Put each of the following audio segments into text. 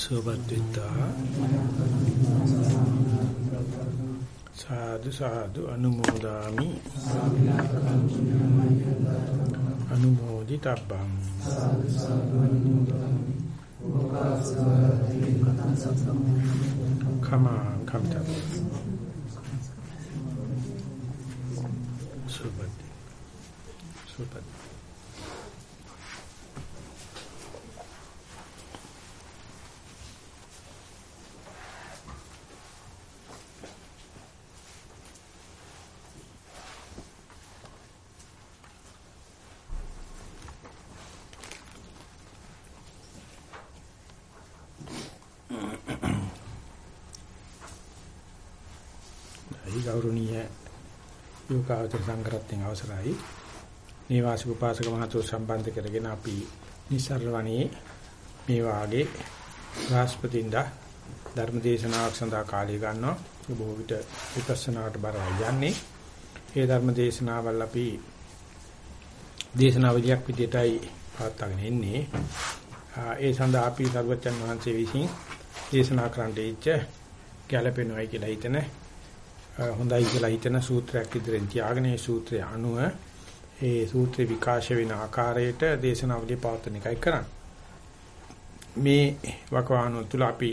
සෝබද්දිතා සාදු සාදු අනුමෝදාමි අනුමෝදිතබ්බං සාදු සාදු අනුමෝදාමි Come on, come down. Super. ගෞරවනීය යෝගාවචර සංග්‍රහයෙන් අවසරයි. නේවාසික උපාසක මහතුරු සම්බන්ධ කරගෙන අපි නිසරවණේ මේ වාගේ රාස්පතින්දා ධර්ම දේශනාවක් සඳහා කාලය ගන්නවා. බොහෝ විට විපස්සනාවට බරයි යන්නේ. ඒ ධර්ම දේශනාවල් අපි දේශනාවලියක් විදිහටයි පවත්වාගෙන ඉන්නේ. ඒ සඳහා අපි සර්වචන් වහන්සේ විසින් දේශනා කරන්නට ඉච්ච ගැළපෙනවයි කියලා හිතන හොඳයි කියලා හිතන සූත්‍රයක් ඉදිරියෙන් තියාගෙන ඒ සූත්‍රය අනුව ඒ සූත්‍රේ විකාශ වෙන ආකාරයට දේශනාවලිය පවත්වන එකයි කරන්නේ. මේ වකවානුව තුල අපි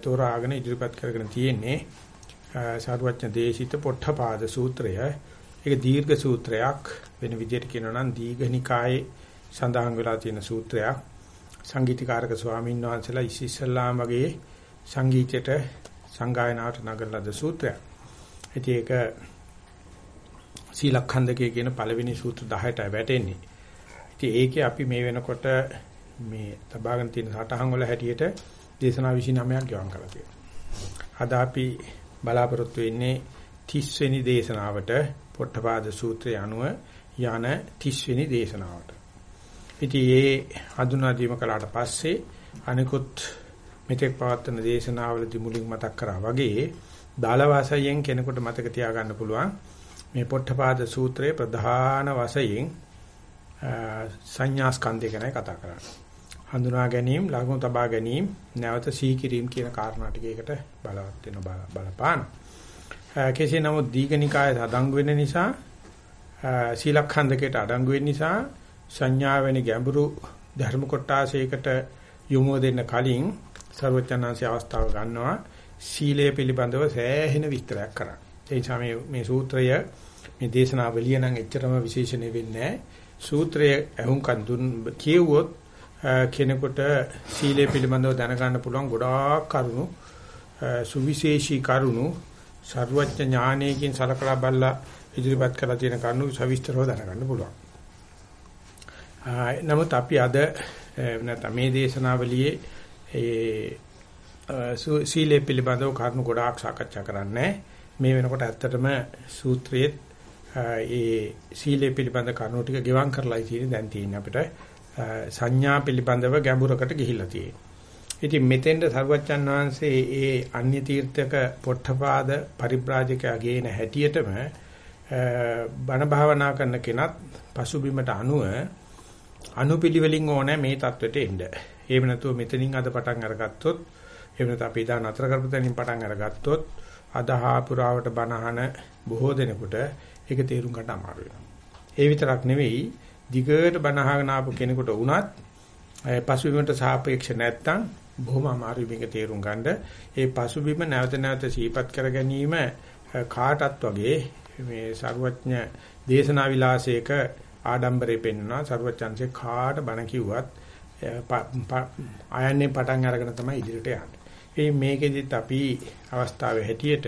තෝරාගෙන ඉදිරිපත් කරගෙන තියෙන්නේ සාරවත්න දේශිත පොට්ටපාද සූත්‍රය. ඒක දීර්ඝ සූත්‍රයක් වෙන විදිහට කියනවා නම් දීඝනිකායේ සඳහන් වෙලා තියෙන සූත්‍රයක්. සංගීතකාරක ස්වාමීන් වහන්සේලා ඉස්සෙල්ලාම වගේ සංගීතයට සංගායනාවට නගන ලද සූත්‍රයක්. ඉතින් ඒක සීලඛණ්ඩකයේ කියන පළවෙනි සූත්‍ර 10ට වැටෙන්නේ. ඉතින් ඒකේ අපි මේ වෙනකොට මේ තබාගෙන තියෙන සටහන් වල හැටියට දේශනා 29ක් ගෙවම් කරලා තියෙනවා. අද අපි බලාපොරොත්තු වෙන්නේ 30 වෙනි දේශනාවට පොට්ටපාද සූත්‍රය අනුව යන 30 වෙනි දේශනාවට. ඉතින් ඒ හඳුනා දීම කළාට පස්සේ අනිකුත් මෙතෙක් පවත්වන දේශනාවලදී මුලින් මතක් කරා වගේ දාල වාසයෙන් කෙනෙකුට මතක තියාගන්න පුළුවන් මේ පොට්ටපාද සූත්‍රයේ ප්‍රධාන වශයෙන් සංඥා ස්කන්ධය ගැන කතා කරන්නේ. හඳුනා ගැනීම, ලඝු තබා ගැනීම, නැවත සීකිරීම කියන කාරණා ටිකයකට බලවත් වෙන බලපාන. කෙසේ නමුත් දීඝනිකාය අඩංගු වෙන නිසා සීලඛණ්ඩකයට අඩංගු වෙන නිසා සංඥා වෙන ගැඹුරු ධර්ම කොටාසයකට යොමු දෙන්න කලින් ਸਰවචනංශය අවස්ථාව ගන්නවා සීලය පිළිබඳව සෑහෙන විස්තරයක් කරන්න. ඒ නිසා මේ මේ සූත්‍රය මේ දේශනාවලිය නම් එච්චරම විශේෂණෙ වෙන්නේ සූත්‍රය අහුම්කන් දුන් කියවුවොත් කෙනෙකුට සීලය පිළිබඳව දැනගන්න පුළුවන් ගොඩාක් කරුණු සුවිශේෂී කරුණු ਸਰවඥ ඥානයකින් සලකලා බලලා ඉදිරිපත් කරලා තියෙන කරුණු සවිස්තරව දැනගන්න පුළුවන්. නමුත් අපි අද නැත්නම් මේ දේශනාවලියේ ඒ සීලය පිළිබඳව කරුණු ගොඩාක් සාකච්ඡා කරන්නේ. මේ වෙනකොට ඇත්තටම සූත්‍රයේ ඒ සීලය පිළිබඳ කරුණු ටික ගෙවම් කරලායි තියෙන්නේ දැන් තියෙන්නේ අපිට සංඥා පිළිබඳව ගැඹුරකට ගිහිල්ලා තියෙන්නේ. ඉතින් මෙතෙන්ද සර්වජන් වහන්සේ ඒ අන්‍ය තීර්ථක පොට්ටපාද පරිබ්‍රාජකයා ගේන හැටියටම බණ භාවනා කරන කෙනත් පසුබිමට අනුව අනුපිළිවෙලින් ඕනේ මේ தത്വෙට එන්න. එහෙම නැතුව මෙතනින් අද පටන් අරගත්තොත් එහෙම නැත්නම් අපි ඉදා නතර කරපු තැනින් පටන් අරගත්තොත් අදහා පුරාවට බනහන බොහෝ දෙනෙකුට ඒක තේරුම් ගන්න අමාරු ඒ විතරක් නෙවෙයි දිගට බනහගෙන ආපු කෙනෙකුට වුණත් පසුබිමට සාපේක්ෂ නැත්තම් බොහොම අමාරුයි මේක තේරුම් ගන්න. ඒ පසුබිම නැවත නැවත සිහිපත් කර ගැනීම කාටත් වගේ මේ ਸਰුවඥ දේශනා විලාසයක ආඩම්බරේ පෙන්වනවා. ਸਰුවචන්සේ කාට බණ කිව්වත් ආයන්නේ පටන් අරගෙන තමයි ඉදිරියට යන්නේ. ඒ මේකෙදිත් අපි අවස්ථාවේ හැටියට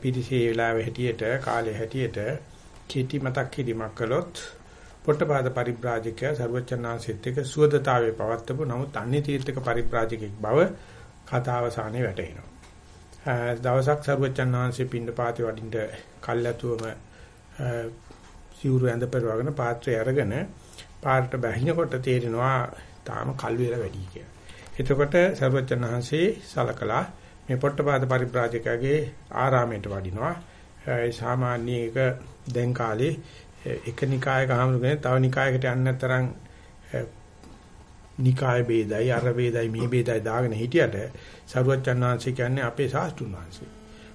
පිරිසේ වෙලාවේ හැටියට කාලේ හැටියට කීටි මතක් කිරීමක් කළොත් පොට්ටපාද පරිබ්‍රාජකයා ਸਰවචන්නාංශෙත් එක සුවදතාවේ පවත්වපු නමුත් අන්‍ය තීර්ථක පරිබ්‍රාජකෙක් බව කතාවසානේ වැටහෙනවා. දවසක් ਸਰවචන්නාංශේ පින්නපාතේ වඩින්න කල්ැතුවම සිවුරු ඇඳ පෙරවගෙන පාත්‍රය අරගෙන පාරට බැහැිනකොට තේරෙනවා තාම කල් වේලා වැඩි කියලා. එතකොට සර්වජන් වහන්සේ සලකලා මේ පොට්ටපාද පරිබ්‍රාජකගේ ආරාමයට වඩිනවා. ඒ සාමාන්‍ය එක දැන් කාලේ එක නිකායක හමුගෙන තව නිකායකට යන්න තරම් නිකාය ભેදයි අර ભેදයි මේ ભેදයි දාගෙන හිටියට සරුවච්චන් වහන්සේ කියන්නේ අපේ ශාස්ත්‍රුන් වහන්සේ.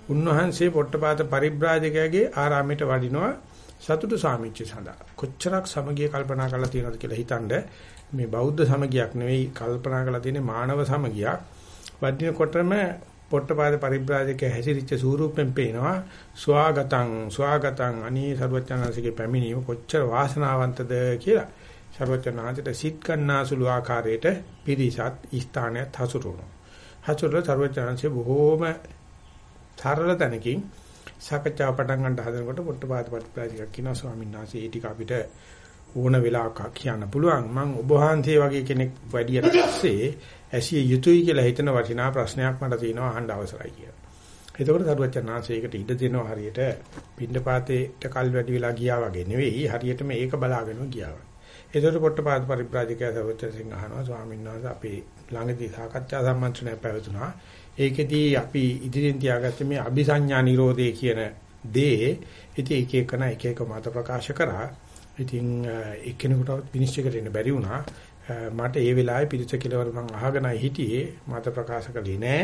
උන්වහන්සේ පොට්ටපාත පරිබ්‍රාජකයාගේ ආරාමයට වඩිනවා සතුටු සාමිච්චය සඳහා. කොච්චරක් සමගිය කල්පනා කරලා තියෙනවද කියලා හිතනද මේ බෞද්ධ සමගියක් නෙවෙයි කල්පනා කරලා තියෙන්නේ මානව සමගියක්. වඩිනකොටම පොට්ටපාද පරිබ්‍රාජකයා හැසිරිච්ච ස්වරූපෙන් පේනවා ස්වාගතං ස්වාගතං අනී සරුවච්චන්හන්සේගේ පැමිණීම කොච්චර වාසනාවන්තද කියලා. සර්වචනාන්තට සිත් ගන්නාසුළු ආකාරයට පිරිසත් ස්ථානයත් හසුරුවනවා. හසුරුවලා සර්වචනාංශේ බොහෝම සරල තැනකින් සාකච්ඡාව පටන් ගන්න හදනකොට පොට්ටපාත පරිප්‍රාජිකක් කියනවා ස්වාමීන් වහන්සේ ඒ ටික අපිට ඕන වෙලාවක කියන්න පුළුවන්. මම ඔබ වහන්සේ වගේ කෙනෙක් වැඩියට පස්සේ ඇසිය යුතුයි කියලා හිතන වටිනා ප්‍රශ්නයක් මට තියෙනවා අහන්න අවසරයි කියලා. එතකොට සරුවචනාංශයකට ඉඩ දෙනවා හරියට පින්නපාතේට කල් වැඩි වෙලා ගියා වගේ නෙවෙයි හරියට මේක බලාගෙනම ගියා. ඒතර පොට්ටපාද පරිබ්‍රාජකයා සර්වචසිංහ අහනවා ස්වාමීන් වහන්සේ අපේ ළඟදී සාකච්ඡා සම්මන්ත්‍රණයක් පැවතුනා. ඒකෙදී අපි ඉදිරියෙන් තියාගත්තේ මේ අபிසඤ්ඤා නිරෝධය කියන දේ ඉතින් එක එකන එක එක මත ප්‍රකාශ කරා. ඉතින් එක්කෙනෙකුට විනිශ්චය කරන්න බැරි වුණා. මට ඒ වෙලාවේ පිළිච කෙලවර මම අහගෙනයි හිටියේ මත ප්‍රකාශ කළේ නෑ.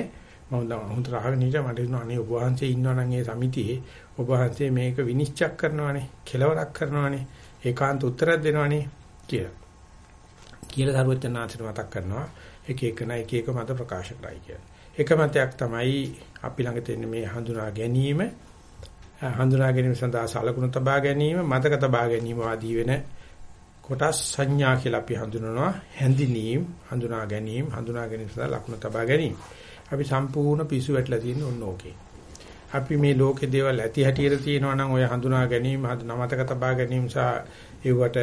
මම හොඳට අහගෙන හිටියා මට හිතුණා අනේ ඔබ වහන්සේ ඉන්නවා නම් ඒ සමිතියේ ඔබ වහන්සේ මේක විනිශ්චය කරනවානේ කෙලවරක් කරනවානේ ඒකාන්ත උත්තරයක් දෙනවානේ කියලා. කියලා සරුවචනාංශට මතක් කරනවා එක එකන එක එක මත ප්‍රකාශ කරයි කියලා. එක මතයක් තමයි අපි ළඟ තියෙන මේ හඳුනා ගැනීම හඳුනා ගැනීම සඳහා සලකුණු තබා ගැනීම මතක තබා ගැනීම ආදී වෙන කොටස් සංඥා කියලා අපි හඳුනනවා හැඳිනීම් හඳුනා ගැනීම හඳුනා ගැනීම සඳහා ලකුණු තබා ගැනීම. අපි සම්පූර්ණ පිසු වැටලා තියෙන ඕන ඕකේ. අපි මේ ලෝකේ දේවල් ඇති හැටියට තියෙනවා නම් ඔය හඳුනා ගැනීම මතක තබා ගැනීම සහ ඒවට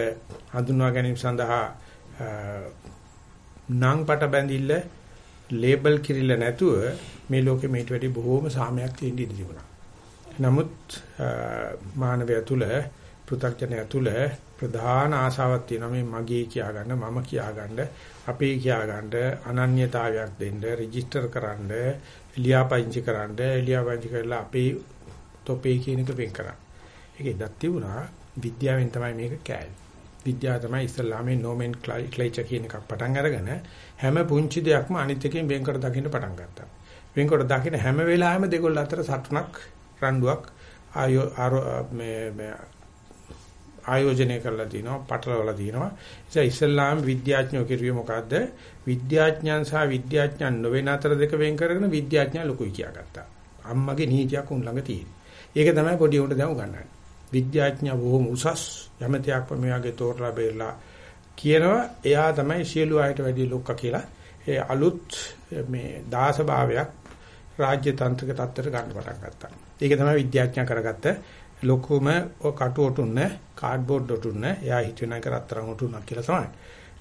හඳුනා ගැනීම සඳහා නම් පට බැඳිල්ල ලේබල් කිරිල්ල නැතුව මේ ලෝකෙ මේට වැඩි බොහෝම සාමයක් තියෙන්න ඉඩ තිබුණා. නමුත් මානවය තුල පෘථග්ජනය තුල ප්‍රධාන ආශාවක් තියෙනවා මේ මගේ කියා ගන්න මම කියා ගන්න අපේ කියා ගන්න අනන්‍යතාවයක් දෙන්න රෙජිස්ටර් කරන්න ලියාපදිංචි කරන්න ලියාපදිංචි කරලා අපේ තොපේ කියන එක වෙන් කරා. ඒකේ දත් තිබුණා විද්‍යාවෙන් තමයි මේක කෑවේ. විද්‍යාව තමයි ඉස්ලාමයේ නොමෙන්ක්ලේචර් කියන එකක් පටන් අරගෙන හැම පුංචි දෙයක්ම අනිත් එකෙන් වෙන්කර දකින්න පටන් ගත්තා. වෙන්කර දකින්න හැම වෙලාවෙම දෙකොල්ල අතර සටනක් රණ්ඩුවක් ආයෝ මේ ආයෝජනය කරලා තිනවා පටලවලා තිනවා. ඒ ඉස්ලාම් විද්‍යාඥයෝ කිරුවේ මොකද්ද? විද්‍යාඥයන් සහ විද්‍යාඥයන් නොවන අතර දෙක වෙන් කරගෙන විද්‍යාඥයා ලොකුයි කියාගත්තා. අම්මගේ නීතියක් උන් ළඟ තියෙන. ඒක තමයි පොඩි උන්ට දැන් උගන්වන්නේ. විද්‍යාඥයා බොහොම උසස් යමතයක් මේ වගේ තෝරලා බේරලා කියනවා එයා තමයි සියලු අයට වැඩි ලොක්ක කියලා ඒ අලුත් මේ දාස භාවයක් රාජ්‍ය තන්ත්‍රික තත්ත්වයට ගන්න පටන් ගත්තා. ඒක තමයි විද්‍යාඥයා කරගත්ත ලොකුම කටු ඔටුන්න කාඩ්බෝඩ් ඔටුන්න එයා හිතන එක රත්තරන් ඔටුන්නක් කියලා තමයි.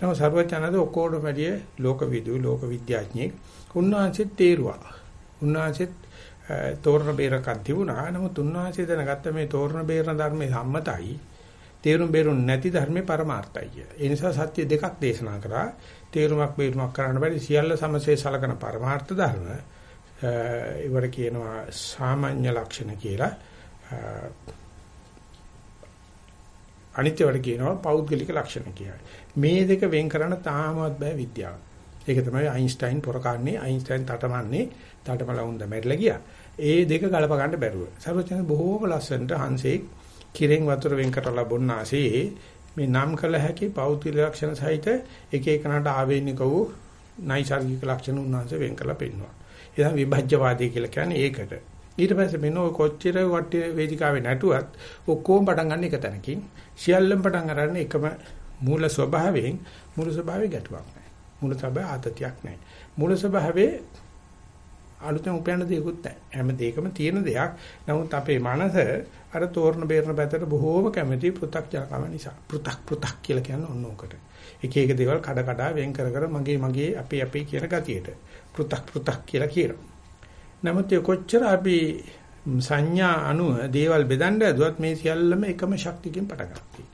නමුත් සර්වඥානද ඔක්කොඩම වැඩි ලෝක විදු ලෝක විද්‍යාඥයෙක් උන්වහන්සේත් තේරුවා. උන්වහන්සේත් තෝරන බේරකක් තිබුණා. නමුත් උන්වහන්සේ දැනගත්ත මේ තෝරන බේරන ධර්මයේ සම්මතයි. තේරුම් බේරුම් නැති ධර්මේ පරමාර්ථයි කියලා. ඒ නිසා සත්‍ය දෙකක් දේශනා කරා. තේරුමක් බේරුමක් කරන්න බැරි සියල්ල සමසේ සලකන පරමාර්ථ ධර්ම. ඒවට කියනවා සාමාන්‍ය ලක්ෂණ කියලා. අනිත්‍යවට කියනවා පෞද්ගලික ලක්ෂණ කියලා. මේ දෙක වෙන් කරන්න තාමවත් බෑ විද්‍යාව. ඒක තමයි අයින්ස්ටයින් පොරකන්නේ අයින්ස්ටයින් තටමන්නේ තටමලා උන්ද මැරිලා ගියා. ඒ දෙක ගලප ගන්න බැරුව. සර්වඥ බොහෝම ලස්සනට හංසෙක් කිරෙන් වතුර වෙන් කරලා බොන්නාසේ මේ නම් කළ හැකි පෞද්ගලික ලක්ෂණ සහිත එක එකනට ආවේනික වූ නයිසර්ගික ලක්ෂණ උන්වහන්සේ වෙන් කරලා පෙන්වනවා. එදා විභජ්‍යවාදී කියලා කියන්නේ ඒකට. ඊට පස්සේ මෙන්න ඔය කොච්චර වටේ වේදිකාවේ නැටුවත් ඔක්කොම පටන් ගන්න එක තැනකින් සියල්ලම පටන් ගන්න එකම මූල ස්වභාවයෙන් මූල ස්වභාවයේ ගැටුවක් නැහැ. මූල ස්වභාවය ආතතියක් නැහැ. මූල ස්වභාවයේ අලුතෙන් උපයන දෙයක්වත් නැහැ. හැම දෙයකම තියෙන දෙයක්. නමුත් අපේ මනස අර තෝරන බේරන පැත්තට බොහෝම කැමැති පෘ탁 ජනකම නිසා. පෘ탁 පෘ탁 කියලා කියන්නේ ඕනෝකට. එක එක දේවල් කඩ කඩ වෙන් කර කර මගේ මගේ අපේ අපේ කියන ගතියට. පෘ탁 පෘ탁 කියලා කියනවා. නමුත් කොච්චර අපි සංඥා අනුව දේවල් බෙදන්න හදුවත් මේ සියල්ලම එකම ශක්තියකින් පටන්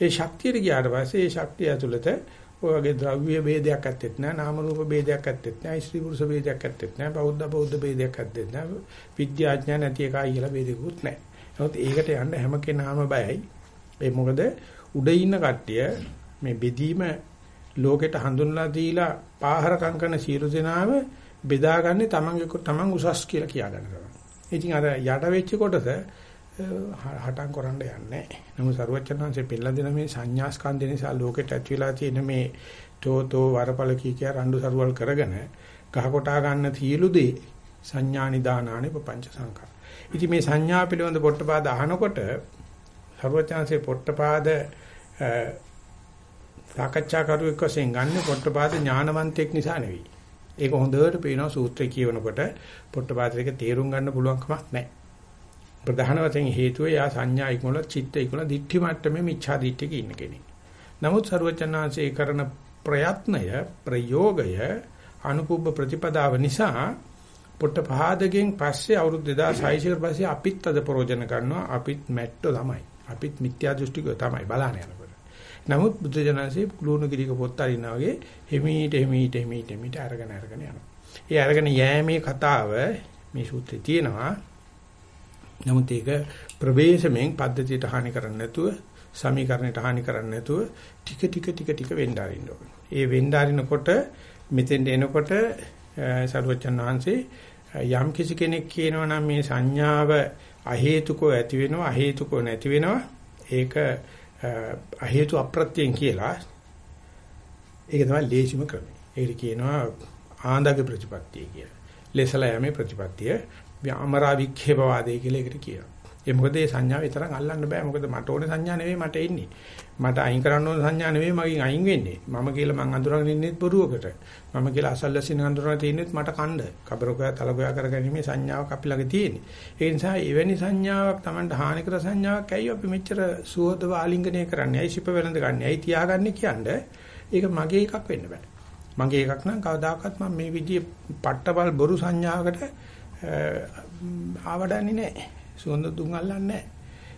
ඒ ශක්තියට ගියාට පස්සේ ඒ ශක්තිය ඇතුළත ඔය වගේ ද්‍රව්‍ය ભેදයක් ඇත්තෙත් නැහැ නාම රූප ભેදයක් ඇත්තෙත් නැහැ ස්ත්‍රී පුරුෂ ભેදයක් ඇත්තෙත් නැහැ බෞද්ධ බෞද්ධ ભેදයක් ඇත්තෙත් නැහැ විද්‍යාඥා නැති එකයි කියලා ભેදෙකුත් නැහැ. නමුත් ඒකට යන්න හැම කෙනාම බයයි. ඒ මොකද උඩ ඉන්න කට්ටිය මේ බෙදීම ලෝකෙට හඳුන්ලා දීලා පාහර කංකන සියලු දෙනාම බෙදාගන්නේ තමන්ගේ තමන් උසස් කියලා කියාගන්න තමයි. ඉතින් අර යට වෙච්ච කොටස හටන් කරන්න යන්නේ. නමුත් සරුවචනංශේ පෙළලා දෙන මේ සංඥා ස්කන්ධ නිසා ලෝකෙට ඇති වෙලා තියෙන මේ තෝතෝ වරපල කී කිය රණ්ඩු සරුවල් කරගෙන ගහ කොටා ගන්න තියලු දේ සංඥා නිදානානේ පංච සංඛා. ඉතින් මේ සංඥා පිළිබඳ පොට්ටපාද අහනකොට සරුවචනංශේ පොට්ටපාද සාකච්ඡා කරුවෙක් වශයෙන් ගන්න පොට්ටපාද ඥානවන්තයෙක් නිසා නෙවෙයි. ඒක හොඳට පේනවා සූත්‍රය කියවනකොට පොට්ටපාදයක තේරුම් ගන්න පුළුවන් කමක් නැහැ. ප්‍රධාන වශයෙන් හේතුව යා සංඥා ඉක්මවල චිත්ත ඉක්මවල දිට්ඨි මට්ටමේ මිච්ඡා දිට්ඨියක ඉන්න කෙනෙක්. නමුත් ਸਰවචනාංශේ කරන ප්‍රයත්නය ප්‍රයෝගය අනුපුබ්බ ප්‍රතිපදාව නිසා පොට්ටපාදගෙන් පස්සේ අවුරුදු 2600 කට පස්සේ අපිත් අද ප්‍රෝජන ගන්නවා අපිත් මැට්ටෝ තමයි. අපිත් මිත්‍යා දෘෂ්ටිකෝ තමයි බලන්න යනකොට. නමුත් බුද්ධ ජනසී කුළුණු කිරික පොත් අරිනා වගේ හිමීට හිමීට හිමීට හිමීට අරගෙන අරගෙන යනවා. ඒ අරගෙන යෑමේ කතාව මේ සූත්‍රයේ තියෙනවා. නමුත් ඒක ප්‍රවේශමෙන් පද්ධතියට හානි කරන්නේ නැතුව සමීකරණයට හානි කරන්නේ නැතුව ටික ටික ටික ටික වෙන්න ආරින්න ඕනේ. ඒ වෙන්න ආරිනකොට මෙතෙන්ට එනකොට සරුවචන් වහන්සේ යම් කිසි කෙනෙක් කියනවා නම් මේ සංඥාව අහේතුකෝ ඇති වෙනවා අහේතුකෝ නැති වෙනවා ඒක අහේතු අප්‍රත්‍යයෙන් කියලා ඒක තමයි ලේසිම ක්‍රමය. ඒකට කියනවා ආන්දගේ ප්‍රතිපත්තිය කියලා. ලෙසලා යමේ ප්‍රතිපත්තිය අමරා වික්ෂේපවාදය කියලා ඒකට කියනවා. ඒ මොකද මේ සංඥාව විතරක් අල්ලන්න බෑ. මොකද මට ඕනේ සංඥා නෙවෙයි මට එන්නේ. මට අයින් කරන්න ඕන සංඥා නෙවෙයි මගෙන් අයින් වෙන්නේ. මම කියලා මං අඳුරගෙන ඉන්නෙත් බොරුවකට. මම කියලා අසල්ලසින අඳුරගෙන තින්නෙත් මට කණ්ඩ. කබරකෝය තලකෝය කරගැනීමේ සංඥාවක් අපි ළඟ තියෙන්නේ. ඒ නිසා එවැනි සංඥාවක් Tamanට හානි කර සංඥාවක් ඇයි අපි මෙච්චර සුවදව ආලිංගනය කරන්නේ? ඇයි ශිප වෙලඳ ගන්න? ඇයි තියාගන්නේ කියන්නේ? ඒක මගේ එකක් වෙන්න බෑ. මගේ එකක් නම් කවදාකවත් මම මේ විදිහේ පට්ටපල් බොරු සංඥාවකට ආවඩන්නේ නැහැ. සුවඳ දුම් අල්ලන්නේ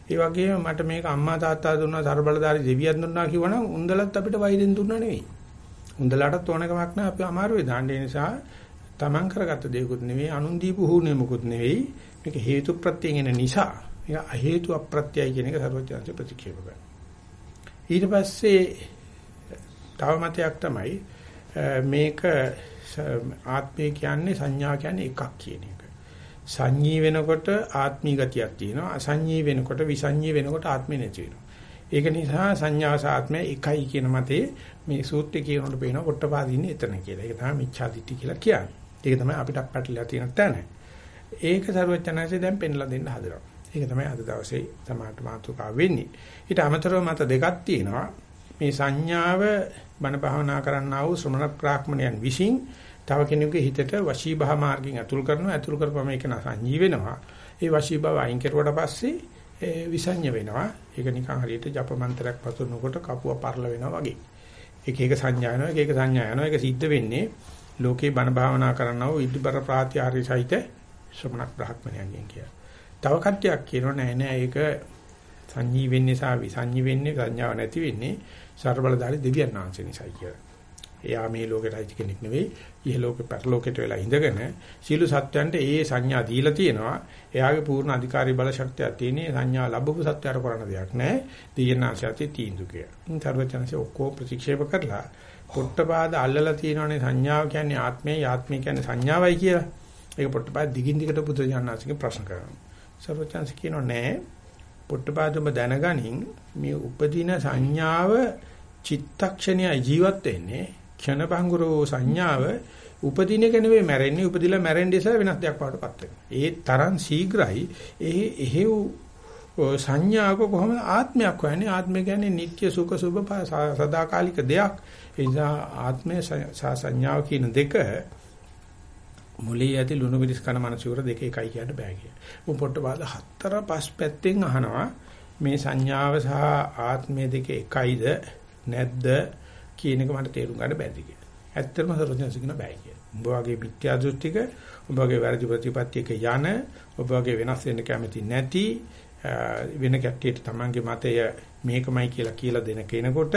ඒ වගේම මට මේක අම්මා තාත්තා දුන්නා ਸਰබලදාරි දෙවියන් දුන්නා කිව්වනම් උන්දලත් අපිට වෛරෙන් දුන්නා නෙවෙයි. උන්දලටත් ඕනකමක් නැහැ අපි අමාරුවේ දාන්නේ නිසා තමන් කරගත්ත දේකුත් නෙවෙයි අනුන් දීපු හුනේ මොකුත් නෙවෙයි. මේක හේතු ප්‍රත්‍යයෙන් එන නිසා මේක අ හේතු අප්‍රත්‍යයි කියන එක ਸਰවඥාන්ත ප්‍රතික්ෂේප කරනවා. ඊට පස්සේ තව මතයක් තමයි මේක ආත්මය කියන්නේ සංඥා කියන්නේ එකක් කියන එක. සංඤී වෙනකොට ආත්මී ගතියක් තියෙනවා. අසංඤී වෙනකොට විසංඤී වෙනකොට ආත්මේ නැති වෙනවා. ඒක නිසා සංඥා සාත්මය එකයි කියන මතේ මේ සූත්‍රය කියනකොට පේනවා පොට්ටපාදින්නේ එතන කියලා. ඒක තමයි මිච්ඡාදිට්ඨි කියලා කියන්නේ. ඒක තමයි අපිට පැටලලා තියෙන තැන. ඒක සරුවචනanse දැන් පෙන්ලා දෙන්න හදනවා. ඒක තමයි අද දවසේ සමාජ මාතෘකාව වෙන්නේ. ඊට අමතරව මත දෙකක් තියෙනවා. මේ සංඥාව බණ භාවනා කරන්නා වූ ශ්‍රමණ ප්‍රාක්‍මණයන් විසින් තව කෙනෙකුගේ හිතට වශී භා මාර්ගයෙන් අතුල් කරනවා. අතුල් කරපම ඒක සංජී වෙනවා. ඒ වශී භව අයින් කරුවට පස්සේ විසඤ්ඤ වෙනවා. ඒක නිකන් හරියට ජප මන්ත්‍රයක් පතුරනකොට කපුව පරල වෙනවා වගේ. එක එක සංඥා වෙනවා එක එක සංඥා වෙනවා. ඒක සිද්ධ වෙන්නේ ලෝකේ බණ භාවනා කරනවා ඉදිබර ප්‍රාත්‍යාරි සහිත ශ්‍රමණ බ්‍රහ්මණයන්ගෙන් කියලා. තව කට්ටියක් කියනවා නෑ නෑ ඒක සංජී වෙන්නේ සහ විසඤ්ඤි වෙන්නේ සංඥාව නැති වෙන්නේ ਸਰබලදාරි දෙවියන් වහන්සේ නිසායි කියලා. එයා මේ ලෝකෙට අයිති කෙනෙක් නෙවෙයි. ඉහළෝකේ පරලෝකෙට වෙලා ඉඳගෙන සීල සත්‍යයන්ට ඒ සංඥා දීලා තියෙනවා. එයාගේ පූර්ණ අධිකාරී බල ශක්තියක් තියෙන සංඥා ලැබපු සත්‍යයට කරන්න දෙයක් නැහැ. දීයනාශයති තීන්දුව කියලා. සර්වචනසේ ඔක්කොම ප්‍රතික්ෂේප කරලා පොට්ටපාද අල්ලලා තියෙනවනේ සංඥාව කියන්නේ ආත්මය, ආත්මය කියන්නේ සංඥාවයි කියලා. ඒක පොට්ටපාද දිගින් දිගට පුදුජානනාසිකේ ප්‍රශ්න කරනවා. සර්වචනසේ කියනවා නෑ. පොට්ටපාද ඔබ දැනගනින් මේ උපදින සංඥාව චිත්තක්ෂණය ජීවත් වෙන්නේ ක්ෂණ භංගුරෝ සංඥාව උපදින එක නෙවෙයි මැරෙන්නේ උපදිලා මැරෙන්න ඉස්සෙල්ලා වෙනස් දෙයක් වඩටපත් වෙනවා. ඒ තරම් ශීඝ්‍රයි ඒ එහෙව් සංඥාවක කොහොමද ආත්මයක් හොයන්නේ ආත්මය කියන්නේ නිට්ටය සුඛ සුභ සදාකාලික දෙයක්. ඒ නිසා ආත්මය සහ සංඥාව කියන දෙක මුලී ඇති ලුණු මිරිස් කන මනසුර දෙක එකයි කියන්න බෑ කිය. උන් පොට්ටපාද හතර පස් පැත්තෙන් අහනවා මේ සංඥාව සහ ආත්මය දෙක එකයිද නැද්ද කියන එක මට තේරුම් ගන්න බැරි කියලා. ඇත්තටම සරෝජනස කියන බෑ කියලා. උඹ වගේ මිත්‍යා දෘෂ්ටික, උඹ වගේ වැරදි ප්‍රතිපත්තියක යන, ඔබ වගේ වෙනස් වෙන්න කැමති නැති වෙන කැට්ටියට තමන්ගේ මතය මේකමයි කියලා කියලා දෙන කෙනෙකුට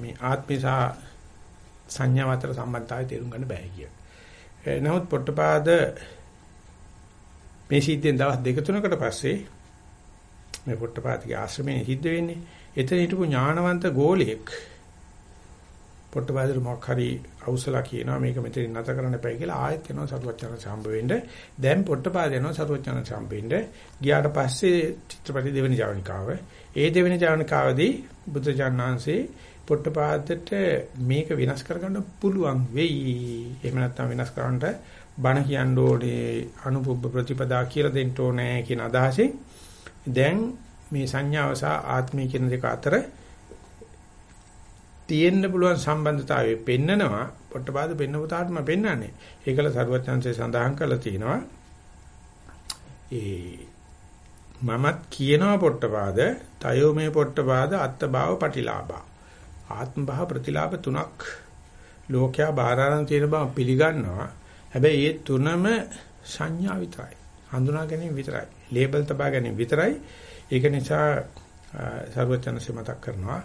මේ ආත්මය සහ සංඥා අතර සම්බන්ධතාවය තේරුම් ගන්න බෑ කියලා. නමුත් පොට්ටපාද මේ සිද්ධියෙන් දවස් දෙක තුනකට පස්සේ මේ පොට්ටපාතිගේ ආශ්‍රමයේ සිද්ධ වෙන්නේ. එතන හිටපු ඥානවන්ත ගෝලියෙක් පොට්ටපාදට මොකක් හරි අවසලා කියනවා මේක මෙතනින් නැත කරන්න එපයි කියලා ආයෙත් යනවා සරුවචන සම්බ වෙන්න. දැන් පොට්ටපාද යනවා සරුවචන සම්බ වෙන්න. ගියාට පස්සේ චිත්‍රපටි දෙවෙනි ජවනිකාව. ඒ දෙවෙනි ජවනිකාවදී බුදුජානනාංශේ පොට්ටපාදට මේක විනාශ කරගන්න පුළුවන් වෙයි. එහෙම නැත්නම් විනාශ කරන්නට බණ කියන්න ඕනේ අනුපුබ්බ ප්‍රතිපදා කියලා දෙන්න ඕනේ කියන අදහසෙන් දැන් මේ සංඥාව සහ ආත්මය කියන දෙක අතර තියෙන්න පුළුවන් සම්බන්ධතාවය පෙන්නනවා. පොට්ටපාද පෙන්නපු තාටම පෙන්නන්නේ. ඒකල සරුවචන්සේ සඳහන් කරලා තිනවා ඒ මමත් කියනවා පොට්ටපාද තයෝ මේ පොට්ටපාද අත්භාව පටිලාභා. ආත්ම භාව ප්‍රතිලාභ තුනක් ලෝකයා බාරාරන් තියෙන බව පිළිගන්නවා. හැබැයි මේ තුනම සංඥා විතරයි. හඳුනා ගැනීම විතරයි. ලේබල් තබා ගැනීම විතරයි. ඒක නිසා සර්වචනසේ මතක් කරනවා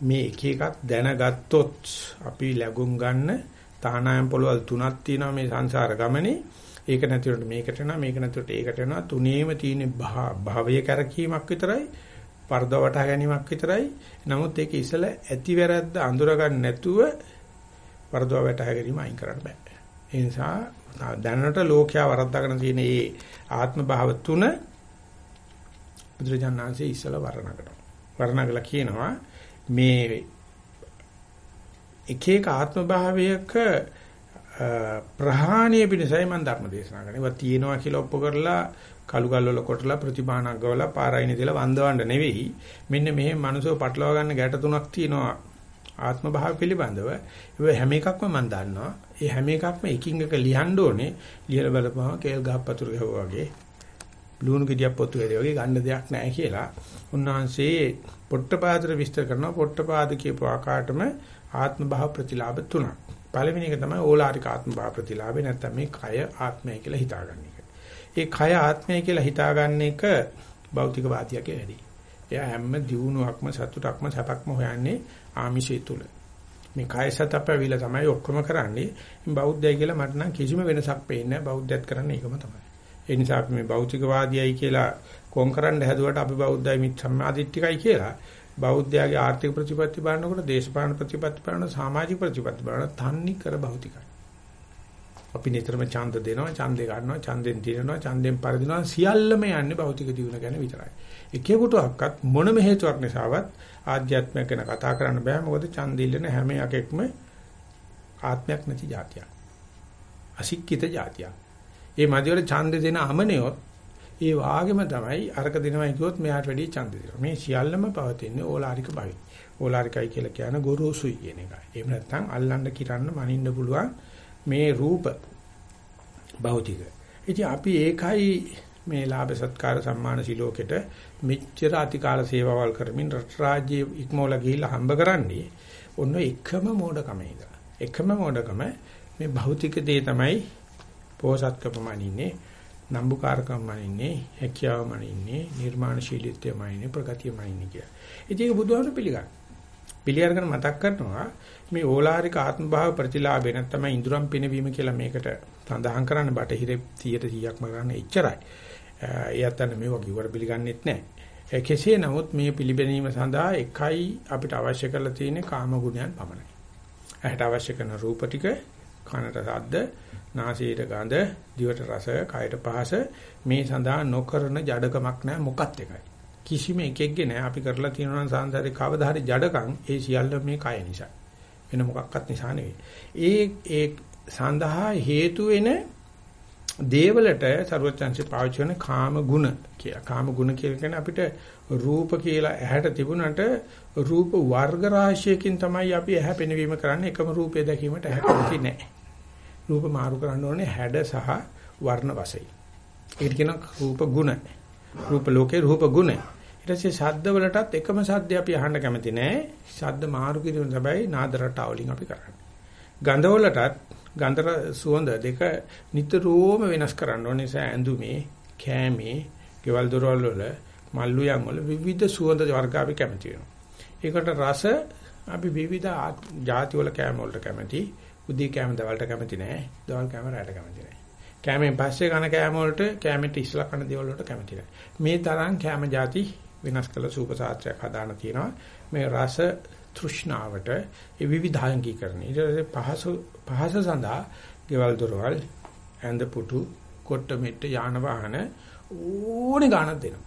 මේ එක එකක් දැනගත්තොත් අපි ලැබුම් ගන්න තානායම් පොළවල් තුනක් තියෙනවා මේ සංසාර ගමනේ. ඒක නැතිවට මේකට යනවා මේක නැතිවට ඒකට යනවා තුනේම තියෙන භවය කරකීමක් විතරයි පර්ධව වටහා ගැනීමක් විතරයි. නමුත් ඒක ඉසල ඇති වැරද්ද අඳුර ගන්න නැතුව පර්ධව වටහා ගැනීම අයින් කරන්න බෑ. ඒ නිසා දැනට ලෝකයා වරද්දාගෙන තියෙන මේ ආත්ම භාව තුන බුදුරජාණන් වහන්සේ ඉස්සල වර්ණනා කරනවා. වර්ණනා කළා කියනවා මේ එක එක ආත්ම භාවයක ප්‍රහාණය පිණිසයි මම ධර්ම දේශනා කරන්නේ. ඒවා තියෙනවා කියලා ඔප්පු කරලා කළු ගල් වල කොටලා ප්‍රතිමානක් ගවලා පාරයින් දාලා වන්දවන්න නෙවෙයි. මෙන්න මෙහෙම මනුස්සව පටලවා ගන්න ගැට තුනක් තියෙනවා ආත්ම භාව පිළිබඳව. ඒ හැම එකක්ම මම දන්නවා. ඒ හැම එකක්ම එකින් එක ලියන්න ඕනේ. ලියලා බලපුවම කේල් ගහ පතුරු ගහුවා වගේ ලුණු ගෙඩියක් පොතු වේද වගේ ගන්න දෙයක් නැහැ කියලා. උන්වහන්සේ පොට්ටපාදට විස්තර කරනවා පොට්ටපාද කියපු ආකාරයටම ආත්ම භාව ප්‍රතිලාභ තුනක්. පළවෙනි එක තමයි ඕලාරික ආත්ම භාව ප්‍රතිලාභේ නැත්නම් මේ කය ආත්මය කියලා හිතාගන්න එක. ඒ කය ආත්මය කියලා හිතාගන්න එක භෞතිකවාදියාගේ වැඩි. එයා හැම දියුණුවක්ම සතුටක්ම සැපක්ම හොයන්නේ ආමිෂය තුල. මේ කය සතපවිල තමයි ඔක්කොම කරන්නේ. බෞද්ධය කියලා මට නම් කිසිම වෙනසක් පේන්නේ නැහැ. බෞද්ධයත් කරන්නේ ඒකම තමයි. ඒ නිසා අපි මේ භෞතිකවාදියයි කියලා කොම් කරන්න හැදුවට අපි බෞද්ධයි මිත් සම්මාදිට්ඨිකයි කියලා බෞද්ධයාගේ ආර්ථික ප්‍රතිපත්ති බලනකොට දේශපාලන ප්‍රතිපත්ති බලන සමාජික ප්‍රතිපත්ති බලන තන්නි කර භෞතිකයි. අපි නිතරම ඡන්ද දෙනවා, ඡන්දේ ගන්නවා, ඡන්දෙන් දිනනවා, ඡන්දෙන් පරදිනවා සියල්ලම යන්නේ භෞතික දියුණ ගැන විතරයි. එකෙකුටවත් මොනම හේතුවක් නිසාවත් ආධ්‍යාත්මයක් ගැන කතා කරන්න බෑ. මොකද ඡන්ද ඉල්ලන හැම එකෙක්ම ආත්මයක් නැති જાතියක්. අසික්කිත જાතියක්. ඒ මදිවල ඡන්ද දෙන අමනියොත් ඒ වාගෙම තමයි අරක දෙනවයි කිව්වොත් මෙයාට වැඩි ඡන්ද දෙනවා. මේ සියල්ලම පවතින්නේ ඕලාරික භවයි. ඕලාරිකයි කියලා කියන ගොරෝසුයි කියන එකයි. එහෙම නැත්නම් අල්ලන්න කිරන්න මනින්න පුළුවන් මේ රූප භෞතික. ඉතින් අපි ඒකයි මේ ලාභ සත්කාර සම්මාන සිලෝකෙට මෙච්චර අතිකාල සේවාවල් කරමින් රට රාජ්‍ය ඉක්මවල ගිහිල්ලා හම්බ කරන්නේ ඔන්න එකම මෝඩකම ඉඳලා. එකම මෝඩකම මේ භෞතික දේ තමයි පෝසත්කපමණින්නේ නම්බුකාරකමමනින්නේ හැකියාවමනින්නේ නිර්මාණශීලීත්වයමනින්නේ ප්‍රගතියමනින්නේ කිය. ඉතින් ඒක බුදුහාමුදුරු පිළිගන්න. පිළිඅරගෙන මතක් කරනවා මේ ඕලාරික ආත්ම භාව ප්‍රතිලාභය නැත්නම් ඉඳුරම් පිනවීම කියලා මේකට සඳහන් කරන්න බටහිර 100%ක්ම ගන්න එච්චරයි. එයත් අන්න මේවා කිව්වට පිළිගන්නෙත් නැහැ. කෙසේ නමුත් මේ පිළිබැනීම සඳහා එකයි අපිට අවශ්‍ය කරලා තියෙන්නේ කාම ගුණයන් පමණයි. ඇහැට අවශ්‍ය කරන රූප ටික, කනට ශබ්ද, නාසයට ගඳ, දිවට රස, කයට පහස මේ සඳහා නොකරන ජඩකමක් නැහැ මොකත් එකයි. කිසිම එකෙක්ගේ නැහැ අපි කරලා තියෙනවා නම් සංසාරේ කවදා හරි ජඩකම් ඒ සියල්ල මේ කය නිසා. වෙන මොකක්වත් නිසා නෙවෙයි. ඒ ඒ සඳහා හේතු වෙන දේවලට ਸਰවඥාන්සේ පාවිච්චි කරන කාම ගුණ කියලා. කාම ගුණ කියන්නේ අපිට රූප කියලා ඇහැට තිබුණට රූප වර්ග රාශියකින් තමයි අපි ඇහැ පෙනවීම කරන්නේ එකම රූපය දැකීමට ඇහැ කැමති නැහැ. රූප මාරු කරන්න ඕනේ හැඩ සහ වර්ණ වශයෙන්. ඒකට කියනවා රූප ගුණ. රූප ලෝකේ රූප ගුණ. ඊට පස්සේ ශබ්ද වලටත් එකම ශබ්දය අපි අහන්න කැමති නෑ. ශබ්ද මාරු කිරීම තමයි නාද රටාවලින් අපි කරන්නේ. ගන්ධ වලටත් ගන්ධ සුවඳ දෙක නිතරම වෙනස් කරන්න ඕනේ. නිසා ඇඳුමේ, කෑමේ, ගෙවල් දොරවල් වල, මල්ලු යම් වල විවිධ සුවඳ වර්ග අපි කැමති වෙනවා. ඒකට රස අපි විවිධ ಜಾති වල කෑම වලට කැමති. උදේ කෑම දවල්ට කැමති නෑ. දවල් කෑම රාට කැමති නෑ. කෑමෙන් පස්සේ කන කෑම වලට කෑමෙට ඉස්සලා කන දේවල් වලට කැමති නෑ. මේ තරම් කෑම જાති වෙනස් කළ සූප සාත්‍රයක් හදාන තියෙනවා. මේ රස තෘෂ්ණාවට ඒ විවිධාංගීකරණ. ඊට පස්සේ පහස පහස සඳහා ගෙවල් දොරවල් ඇඳ පුටු කොට්ට මෙට්ට යාන වාහන ඕනේ ගාණක් දෙනවා.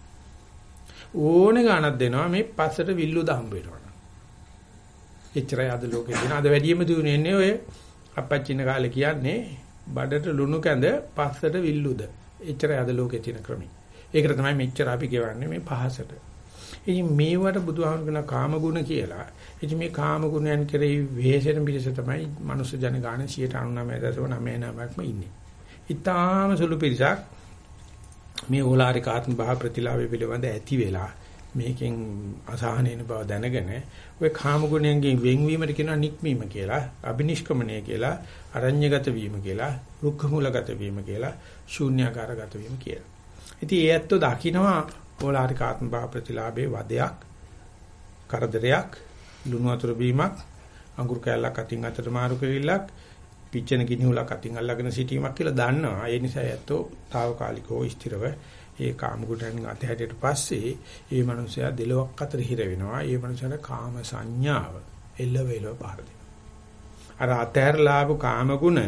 ඕනේ ගාණක් දෙනවා මේ පස්සට විල්ලු දහම්බ වෙනවා. එච්චරයි අද ලෝකේ දෙන අද වැඩියෙන්ම දුවන්නේ ඔය අපච්චින කාලේ කියන්නේ බඩට ලුණු කැඳ පස්සට විල්ලුද. එච්චරයි අද ලෝකේ තියෙන ක්‍රමය. ඒකට තමයි මෙච්චර අපි ගෙවන්නේ මේ පහසට. ඉතින් මේවට බුදුහාමුදුරන කාම ගුණ කියලා. ඉතින් මේ කාම ගුණයන් කෙරෙහි වෙහෙසෙන පිළිස තමයි මනුස්ස ජන ගාන 99.99%ක්ම ඉන්නේ. ඊටාම සුළු පිරිසක් මේ ඕලාරික ආත්ම භාව ප්‍රතිලාභය පිළිබඳ ඇති වෙලා මේකෙන් අසහනේන බව දැනගෙන ඔය කාම ගුණයන්ගෙන් වෙන්වීමට කියනවා නික්මීම කියලා, අබිනිෂ්ක්‍මණය කියලා, අරඤ්‍යගත වීම කියලා, රුක්ඛ මූලගත වීම කියලා, ශූන්‍යාකාරගත වීම කියලා. ඉතින් ඒ ඇත්තෝ දකින්නවා ඕලාරික ආත්ම භාව ප්‍රතිලාභේ වදයක්, කරදරයක්, ලුණු වතුර බීමක්, අඟුරු කැල්ලක් අතින් අතට මාරු කෙවිල්ලක්, පිච්චෙන ගිනි හුලක් අතින් අල්ලගෙන සිටීමක් කියලා දන්නවා. ඒ නිසා ඇත්තෝ తాවකාලිකව ස්ථිරව ඒ කාම ගුණයන් අතහැරියට පස්සේ ඒ මනුස්සයා දෙලොවක් අතර හිර වෙනවා. ඒ මනුස්සයාට කාම සංඥාව එල්ල වේලව පහර අර අතහැරලාපු කාම ගුණ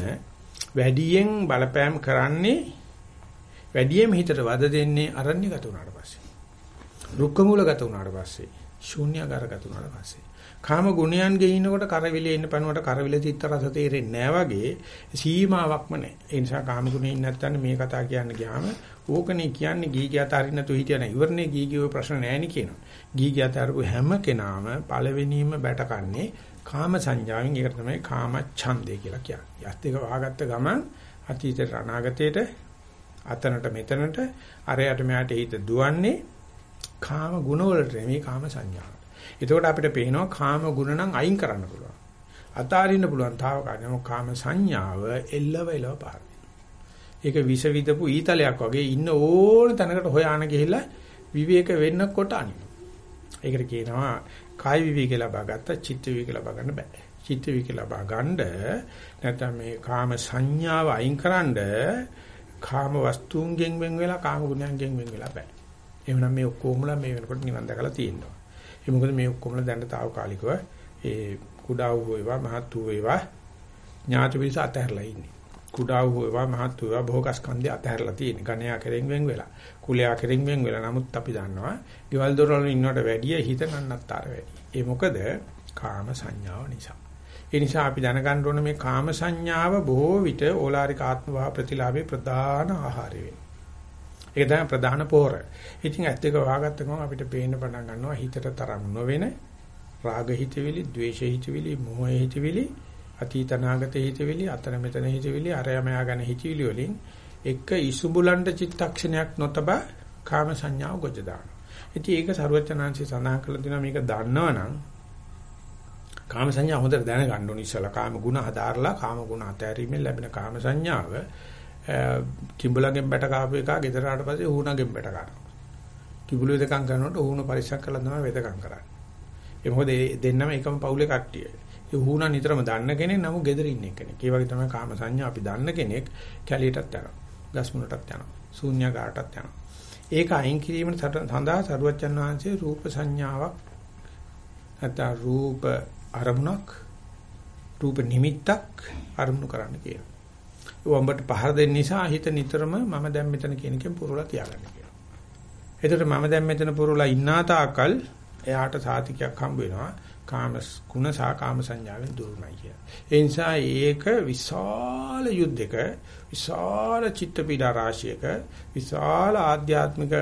වැඩියෙන් බලපෑම් කරන්නේ වැඩියෙන් හිතට වද දෙන්නේ අරණ්‍යගත වුණාට පස්සේ. රුක්ක මූලගත වුණාට පස්සේ. ශූන්‍යකාරගත වුණාට පස්සේ. කාම ගුණයන්ගේ ඉන්නකොට කරවිලේ ඉන්න පණුවට කරවිල තිත්ත රස තේරෙන්නේ නැහැ වගේ සීමාවක්ම නැහැ. ඒ නිසා කාම ගුණේ ඉන්නේ නැත්නම් මේ කතා කියන්න ගියාම ඕකනේ කියන්නේ ගීගය අතරින් නැතු හිටියන ඉවරනේ ගීගය ඔය ප්‍රශ්න නැහෙනි කියනවා. ගීගය අතරපු හැම කෙනාම පළවෙනිම බැටකන්නේ කාම සංඥාවෙන් ඒකට තමයි කාම ඡන්දේ කියලා කියන්නේ. යත් එක වහගත්ත ගමන් අතීතයට අනාගතයට අතනට මෙතනට අරයට මෙයාට හිත දුවන්නේ කාම ගුණ වලට නෙමෙයි කාම සංඥාවට. එතකොට අපිට පේනවා කාම ගුණ නම් අයින් කරන්න පුළුවන්. අතාරින්න පුළුවන් තාවකාලිකව කාම සංඥාව එල්ලව එලව පාර. ඒක විස විදපු ඊතලයක් වගේ ඉන්න ඕන තැනකට හොයාන ගිහිල්ලා විවේක වෙන්නකොට අනින. ඒකට කියනවා කාය විවේක ලබා ගත්ත චිත්ත විවේක ලබා ගන්න බෑ. චිත්ත විවේක ලබා ගන්න නැත්නම් මේ කාම සංඥාව අයින්කරනද කාම වස්තුන්ගෙන් වෙන් වෙලා කාම ගුණයන්ගෙන් වෙන් වෙලා බෑ. එහෙමනම් මේ ඔක්කොමලා මේ වෙනකොට නිවන් දැකලා තියෙනවා. ඒ මොකද මේ ඔක්කොම දැන්න తాවකාලිකව ඒ කුඩා වූ වේවා මහත් වූ වේවා ඥාති පිරිස අතහැරලා ඉන්නේ. කුඩා වූ වේවා මහත් වූ වේවා භෝගස්කන්ධය අතහැරලා තියෙන්නේ. ගණයා කෙරෙන් වෙන් වෙලා. කුලයා කෙරෙන් වෙන් වෙලා. නමුත් අපි දන්නවා ගෙවල් දොරවල ඉන්නවට වැඩිය හිත නන්නත්තර වැඩි. ඒ මොකද කාම සංඥාව නිසා. ඒ නිසා අපි දැනගන්න ඕනේ මේ කාම සංඥාව බොහෝ විට ඕලාරික ආත්ම භාව ප්‍රතිලාභේ ප්‍රධාන ආහාරය වෙනවා. ඒක තමයි ප්‍රධාන පෝර. ඉතින් ඇත්ත එක වහගත්ත ගමන් අපිට පේන්න පටන් ගන්නවා හිතට තරම් නොවෙන රාග හිතවිලි, ද්වේෂ හිතවිලි, මෝහ හිතවිලි, අතීත නාගත හිතවිලි, අතර මෙතන හිතවිලි, අරයමයා ගැන හිතවිලි වලින් එක ඉසුඹුලන්ට චිත්තක්ෂණයක් නොතබා කාම සංඥාව ගොජ දානවා. ඉතින් ඒක සරුවචනාංශي සඳහන් කරලා දෙනවා මේක දන්නවනම් කාම සංඥා හොඳට දැනගන්න ඕනි ඉස්සලා කාම ගුණ හදාarලා කාම ගුණ අතහැරීමෙන් ලැබෙන කාම සංඥාව කිඹුලගෙන් බැට කාපු එක ගෙදර ආවට පස්සේ ඌණගෙන් බැට ගන්නවා. කිඹුලු වෙදකම් කරනකොට ඌණ පරිස්සම් කරලා තමයි වෙදකම් කරන්නේ. ඒ මොකද ඒ දෙන්නම එකම පවුලේ කට්ටිය. ඒ ඌණ නිතරම දන්න කෙනෙක් නමුත් ගෙදර ඉන්න කෙනෙක්. ඒ වගේ තමයි කාම සංඥා අපි දන්න කෙනෙක් කැලියටත් යනවා. ගස් මුලටත් යනවා. ශූන්‍යකාරටත් යනවා. ඒක අයින් කිරීම සඳහා සරුවච්චන් වහන්සේ රූප සංඥාවක් නැත්නම් රූප අරමුණක් රූප නිමිත්තක් අරමුණු කරන්න කියනවා. උඹට පහර දෙන්න නිසා හිත නිතරම මම දැන් මෙතන කියන එකෙන් පුරලා තියාගන්න කියලා. එතකොට මම දැන් මෙතන පුරලා ඉන්නා තාකල් එයාට සාතිකයක් හම්බ වෙනවා. කාම ගුණ සහ කාම සංඥාවෙන් දුරුමයි කිය. ඒ නිසා ඒක විශාල යුද්ධයක විශාල චිත්ත පීඩා රාශියක විශාල ආධ්‍යාත්මික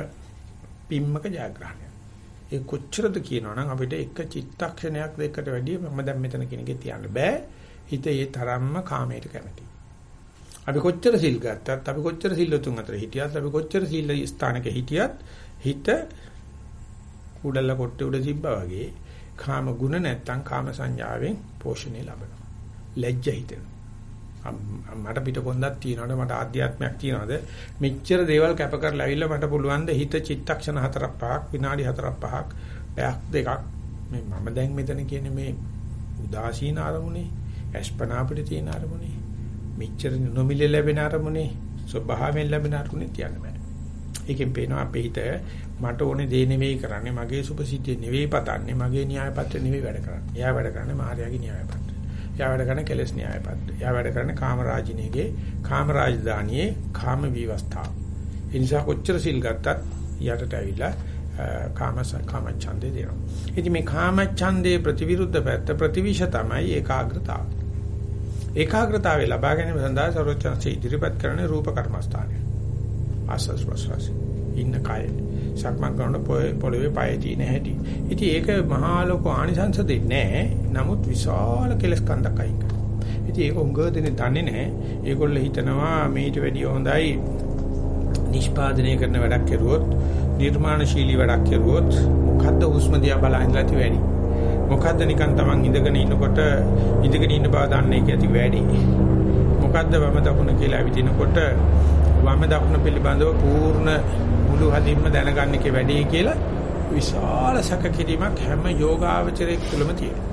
පිම්මක ජයග්‍රහණයක්. ඒ කොච්චරද කියනවනම් අපිට එක චිත්තක්ෂණයක් දෙකට වැඩිය මම දැන් මෙතන කියන එකේ තියන්න බෑ. හිත ඒ තරම්ම කාමයට කැමතියි. අපි කොච්චර සිල් ගත්තත් අපි කොච්චර සිල්ලුතුන් අතර හිටියත් අපි කොච්චර සීල ස්ථානක හිටියත් හිත කුඩල කොට්ටේ උඩ තිබ්බා වගේ කාම ගුණ නැත්තම් කාම සංඥාවෙන් පෝෂණය ලබනවා. ලැජ්ජ හිතෙනවා. මට පිට කොන්දක් තියනවද මට ආධ්‍යාත්මයක් තියනවද මෙච්චර දේවල් කැප කරලා ඇවිල්ලා මට පුළුවන් ද හිත චිත්තක්ෂණ හතරක් පහක් විනාඩි හතරක් පහක් පැයක් දෙකක් මේ මම දැන් මෙතන කියන්නේ මේ උදාසීන අරමුණේ අස්පනා අපිට තියෙන අරමුණේ මෙච්චර නොමිලේ ලැබෙන අරමුණේ ස්වභාවයෙන් ලැබෙන අරමුණේ තියන්න බෑ. ඒකෙන් පේනවා අපේ හිත මට ඕනේ දේ නෙවෙයි කරන්නේ මගේ සුභසිද්ධිය නෙවෙයි පතන්නේ මගේ න්‍යාය පත්‍රය නෙවෙයි වැඩ කරන්නේ. එයා වැඩ කරන්නේ මායාවේ න්‍යාය පත්‍රය. එයා වැඩ කරන්නේ කෙලස් න්‍යාය පත්‍රය. එයා වැඩ කරන්නේ කාමරාජිනේගේ කාමරාජධානියේ කාම විවස්ථාව. ඒ නිසා කොච්චර සිල් ගත්තත් යටට ඇවිල්ලා කාමස කාමච්ඡන්දේ දෙනවා. ඉතින් මේ කාමච්ඡන්දේ ප්‍රතිවිරුද්ධ පැත්ත ප්‍රතිවිෂ තමයි ඒකාග්‍රතාව. ඒකාග්‍රතාවය ලබා ගැනීම සඳහා සරෝජනසේ ඉදිරිපත් කරන රූප කර්මස්ථානය. ආස්වාස් ප්‍රසවාස ඉන්න කය. සක්මන් කරන පොළවේ පය තියෙන හැටි. ඉතින් ඒක මහා ලෝක ආනිසංස දෙන්නේ නැහැ. නමුත් විශාල කෙලස් කන්දක් අයින් කරනවා. ඉතින් ඒක උංගව දෙන්නේ දන්නේ නැහැ. ඒගොල්ලෝ හිතනවා මේට වැඩිය හොඳයි නිෂ්පාදනය කරන වැඩක් කරුවොත් නිර්මාණශීලී වැඩක් කරුවොත් මොකද්ද හුස්ම දිහා බලන් ඉඳලා වැඩි. මොකද්ද නිකන් Taman ඉඳගෙන ඉන්නකොට ඉඳගෙන ඉන්න බව දන්නේ කැති වැඩි. මොකද්ද වම දකුණ කියලා ඇවිදිනකොට වම දකුණ පිළිබඳව පූර්ණ මුළු හදින්ම දැනගන්න එකේ වැඩි කියලා විශාල සැක කිරීමක් හැම යෝගාවචරයක් තුළම තියෙනවා.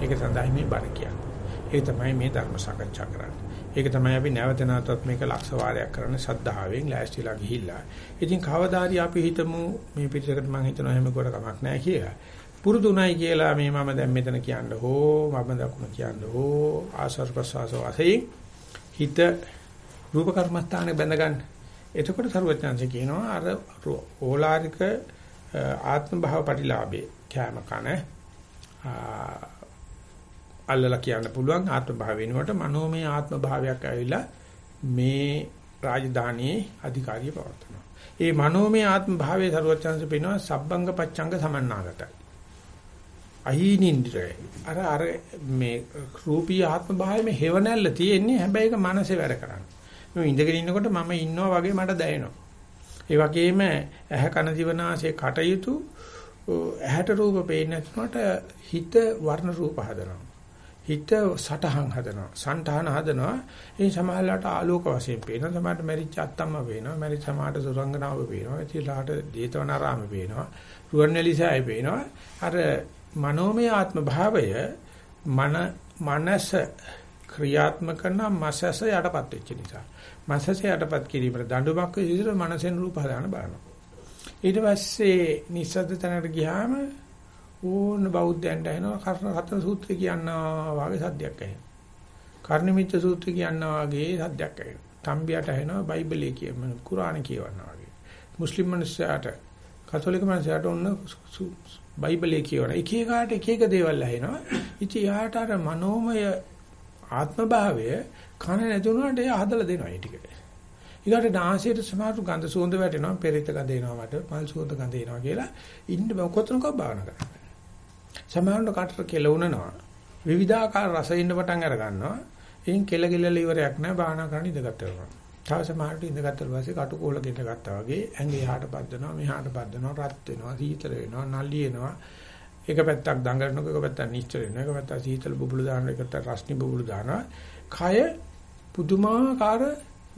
ඒක සඳහා මේ බණ කියන්නේ. ඒක තමයි මේ ධර්ම සාකච්ඡා කරන්නේ. ඒක තමයි අපි නැවත නැවතත් මේක ලක්ෂ වාරයක් කරන ශ්‍රද්ධාවෙන් ලෑස්තිලා ගිහිල්ලා. ඉතින් කවදාරි අපි හිතමු මේ පිටසකට මම හිතනවා එහෙම කොට කමක් නැහැ කියලා. පුරුදුණයි කියලා මේ මම දැන් මෙතන කියන්න හෝ මම දකුණ කියන්න හෝ ආසර් ප්‍රසවාස වශයෙන් හිත රූප කර්මස්ථානේ බැඳ ගන්න. එතකොට සරුවචාන්ස කියනවා අර ඕලාරික ආත්ම භාව ප්‍රතිලාභේ කැම කන අල්ලලා කියන්න පුළුවන් ආත්ම භාව වෙනකොට මනෝමය ආත්ම භාවයක් ඇවිල්ලා මේ රාජධානියේ අධිකාරිය පවත්වනවා. ඒ මනෝමය ආත්ම භාවයේ සරුවචාන්ස පෙන්වනවා සබ්බංග පච්ඡංග සමන්නාගතයි. අහීනින්ද්‍රය. අර අර මේ රූපී ආත්ම භාවයේ හේවණල්ල තියෙන්නේ හැබැයි ඒක මනසේ වැඩ කරන්නේ. මම ඉඳගෙන ඉන්නකොට මම ඉන්නවා වගේ මට දැනෙනවා. ඒ වගේම ඇහ කන දිවනාසයේ කටයුතු ඇහැට රූප පේන්නේ නැතුනට හිත වර්ණ රූප හදනවා. හිත සටහන් හදනවා. සංඨාන හදනවා. ඒ සමහරලාට ආලෝක වශයෙන් පේනවා. සමහරට මැරිච්ච අත්තම්ම පේනවා. මැරිච්ච සමහරට සුරංගනාව පේනවා. ඉතිලාට දේතවනාරාම පේනවා. රුවන්වැලිසෑය පේනවා. අර මනෝමය ආත්ම භාවය මන මනස ක්‍රියාත්මක කරන මසස යටපත් වෙච්ච නිසා. මසස යටපත් කිරීමට දඬුමක් විදිහට මනසෙන් රූප හදාන බලනවා. ඊට පස්සේ නිස්සද්ද තැනකට ගියාම ඕන බෞද්ධයන්ට එනවා කර්ණ රතන සූත්‍රය කියනවා වාගේ සද්දයක් ඇහෙනවා. කර්ණමිච්ච සූත්‍රය කියනවා වාගේ සද්දයක් ඇහෙනවා. තම්බියට ඇහෙනවා බයිබලයේ කියන කුරාණ කියවනවා වාගේ. මුස්ලිම් මිනිස්සයාට කතෝලික මිනිස්සයාට ඔන්න බයිබලයේ කියවන එක එකාට එක එක දේවල් ඇහෙනවා. ඉතින් යාට අර මනෝමය ආත්ම භාවය කන නැතුණාට එයා හදලා දෙනවා ඒ ටික. ඊගාට නාසයට සමහර ගඳ සුවඳ වැටෙනවා, පෙරිත ගඳ එනවා මට, මල් සුවඳ ගඳ එනවා කියලා ඉන්න කොතනක භාවනා කරනවා. සමහරවිට කටට කෙලුණනවා. විවිධාකාර රස ඉන්න පටන් අර ගන්නවා. එයින් කෙල කෙලල ඉවරයක් නැහැ භාවනා කරන්න ඉඳගත්තා. තව සමහරට ඉඳගත්තට පස්සේ කටුකොල ගෙට ගත්තා වගේ ඇඟේ එහාට පද්දනවා මෙහාට පද්දනවා රත් වෙනවා සීතල වෙනවා නල්ලි එනවා එක පැත්තක් දඟලනකොට එක පැත්තක් නිශ්චල වෙනවා. එක පැත්තක් සීතල බුබුලු දානවා එක පැත්තක් රස්නි බුබුලු දානවා. කය පුදුමාකාර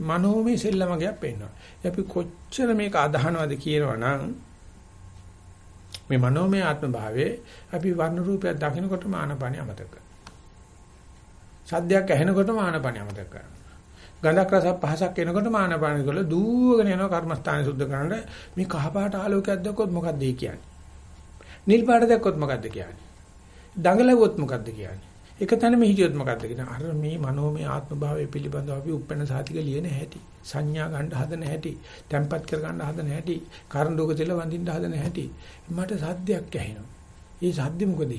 මනෝමය සෙල්ලමක් පේනවා. අපි කොච්චර මේක අදහනවද කියනවනම් මේ මනෝමය ආත්ම භාවයේ අපි වර්ණ රූපයක් දකිනකොටම ආනපනිය අමතක කරනවා. සද්දයක් ඇහෙනකොටම ආනපනිය අමතක කරනවා. ගඳක් රසක් පහසක් එනකොට මානපාන කරලා දූවගෙන යනවා කර්මස්ථානේ සුද්ධ කරන්න. මේ කහපාට ආලෝකයක් දැක්කොත් මොකක්ද ඒ කියන්නේ? නිල් පාට දැක්කොත් මොකක්ද කියන්නේ? දඟලුවොත් මොකක්ද කියන්නේ? එක තැනම හිටියොත් මොකක්ද කියන්නේ? අර මේ මනෝමය ආත්ම භාවය පිළිබඳව අපි උපැන්න සාතික ලියන හැටි සංඥා ගන්න හදන හැටි තැම්පත් කර ගන්න හදන හැටි කරඬුක තියලා වඳින්න හදන හැටි මට සද්දයක් ඇහෙනවා. ඒ සද්ද මොකද?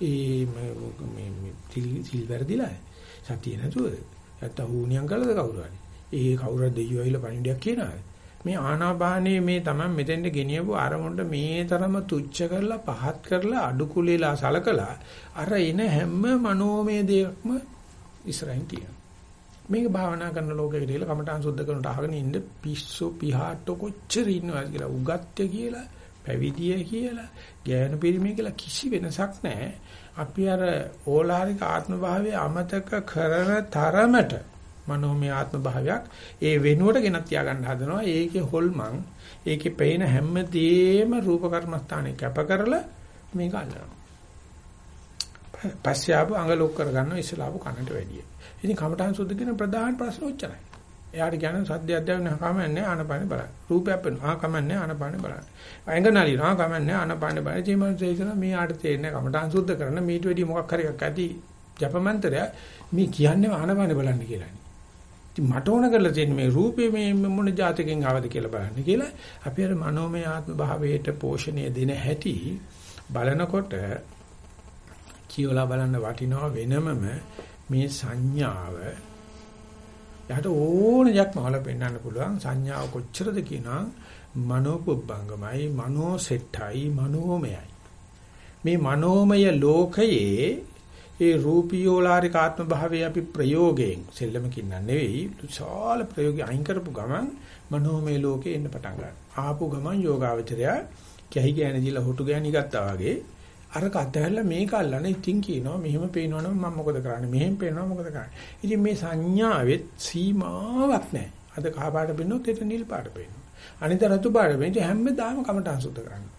ඒ මේ සිල් වැරදිලා. සතිය නැතුවද නැත්තම් හුණියම් කළද කවුරු හරි. ඒ කවුරු දෙයියෝ ඇවිල්ලා පණිඩියක් කියනවා. මේ ආනාපානයේ මේ Taman මෙතෙන්ට ගෙනියපු අරමුණට මේ තරම තුච්ච කරලා පහත් කරලා අඩු කුලේලා සලකලා අර එන හැම මනෝමය දෙයක්ම ඉස්සරහින් තියෙනවා. මේක භාවනා කරන ලෝකෙක ඉඳලා කමඨාන් සුද්ධ කරනට අහගෙන ඉන්න පිස්සු පිහාට කොච්චර ඉන්නවද කියලා උගත්ය කියලා පැවිදිය කියලා ගෑනු පිරිමි කියලා කිසි වෙනසක් නැහැ. අපි අර ඕලාරික ආත්ම භාවය අමතක කරන තරමට මනෝමය ආත්ම භාවයක් ඒ වෙනුවට ගෙනත් තියාගන්න හදනවා. ඒකේ හොල්මන් ඒකේ පේන හැමදේම රූප කර්මස්ථානේ කැප කරලා මේක අල්ලනවා. පස්සේ ආපු අඟ ලොක් කරගන්නවා ඉස්සලාපු කනට වැඩිය. ඉතින් කමඨාන් සුද්ධ කියන ප්‍රධාන ප්‍රශ්න උච්චරයි. එයාට කියන්නේ සද්ද අධ්‍යයන කමන්නේ ආනපාන බලන්න. රූපයක් පෙනෙනවා. ආ කමන්නේ ආනපාන බලන්න. ඇඟ නලිනවා කමන්නේ ආනපාන බලන්න. ජීමන් තේසන මේ ආට තේරෙන්නේ කමටහන් සුද්ධ කරන මීට වැඩි මොකක් හරි එකක් ඇති ජපමන්ත්‍රය මේ කියන්නේ ආනපාන බලන්න කියලා. ඉතින් මට ඕන කරලා තියෙන මේ රූපේ මේ මොන જાතකෙන් ආවද කියලා බලන්න කියලා. අපි අර මනෝමය ආත්ම භාවයට පෝෂණය දෙන හැටි බලනකොට කියවලා බලන්න වටිනවා වෙනමම මේ සංඥාව. යට ඕන දෙයක් මහල පෙන්වන්න පුළුවන්. සංඥාව කොච්චරද කියනවා මනෝපුබ්බංගමයි මනෝසෙට්ටයි මනෝමයයි. මේ මනෝමය ලෝකයේ ඒ රූපීයෝලාරික ආත්ම භාවයේ අපි ප්‍රයෝගයෙන් සෙල්ලමකින් නෙවෙයි විශාල ප්‍රයෝගي අයින් කරපු ගමන් මනෝමය ලෝකේ එන්න පටන් ගන්නවා. ආපු ගමන් යෝගාවචරය කැහි ගෑණි දීලා හොටු ගෑණි ගත්තා වගේ අර කද්දහැරලා මේක අල්ලන ඉතින් කියනවා මෙහෙම පේනවනම් මම මොකද කරන්නේ? මෙහෙම පේනවා මොකද කරන්නේ? ඉතින් මේ සංඥාවෙත් සීමාවක් නැහැ. අද කහ පාට පෙන්නොත් ඒක නිල් පාට පේනවා. අනිත් රතු පාට පෙන්නොත් හැමදාම කමට අසුද්ධ කරන්නේ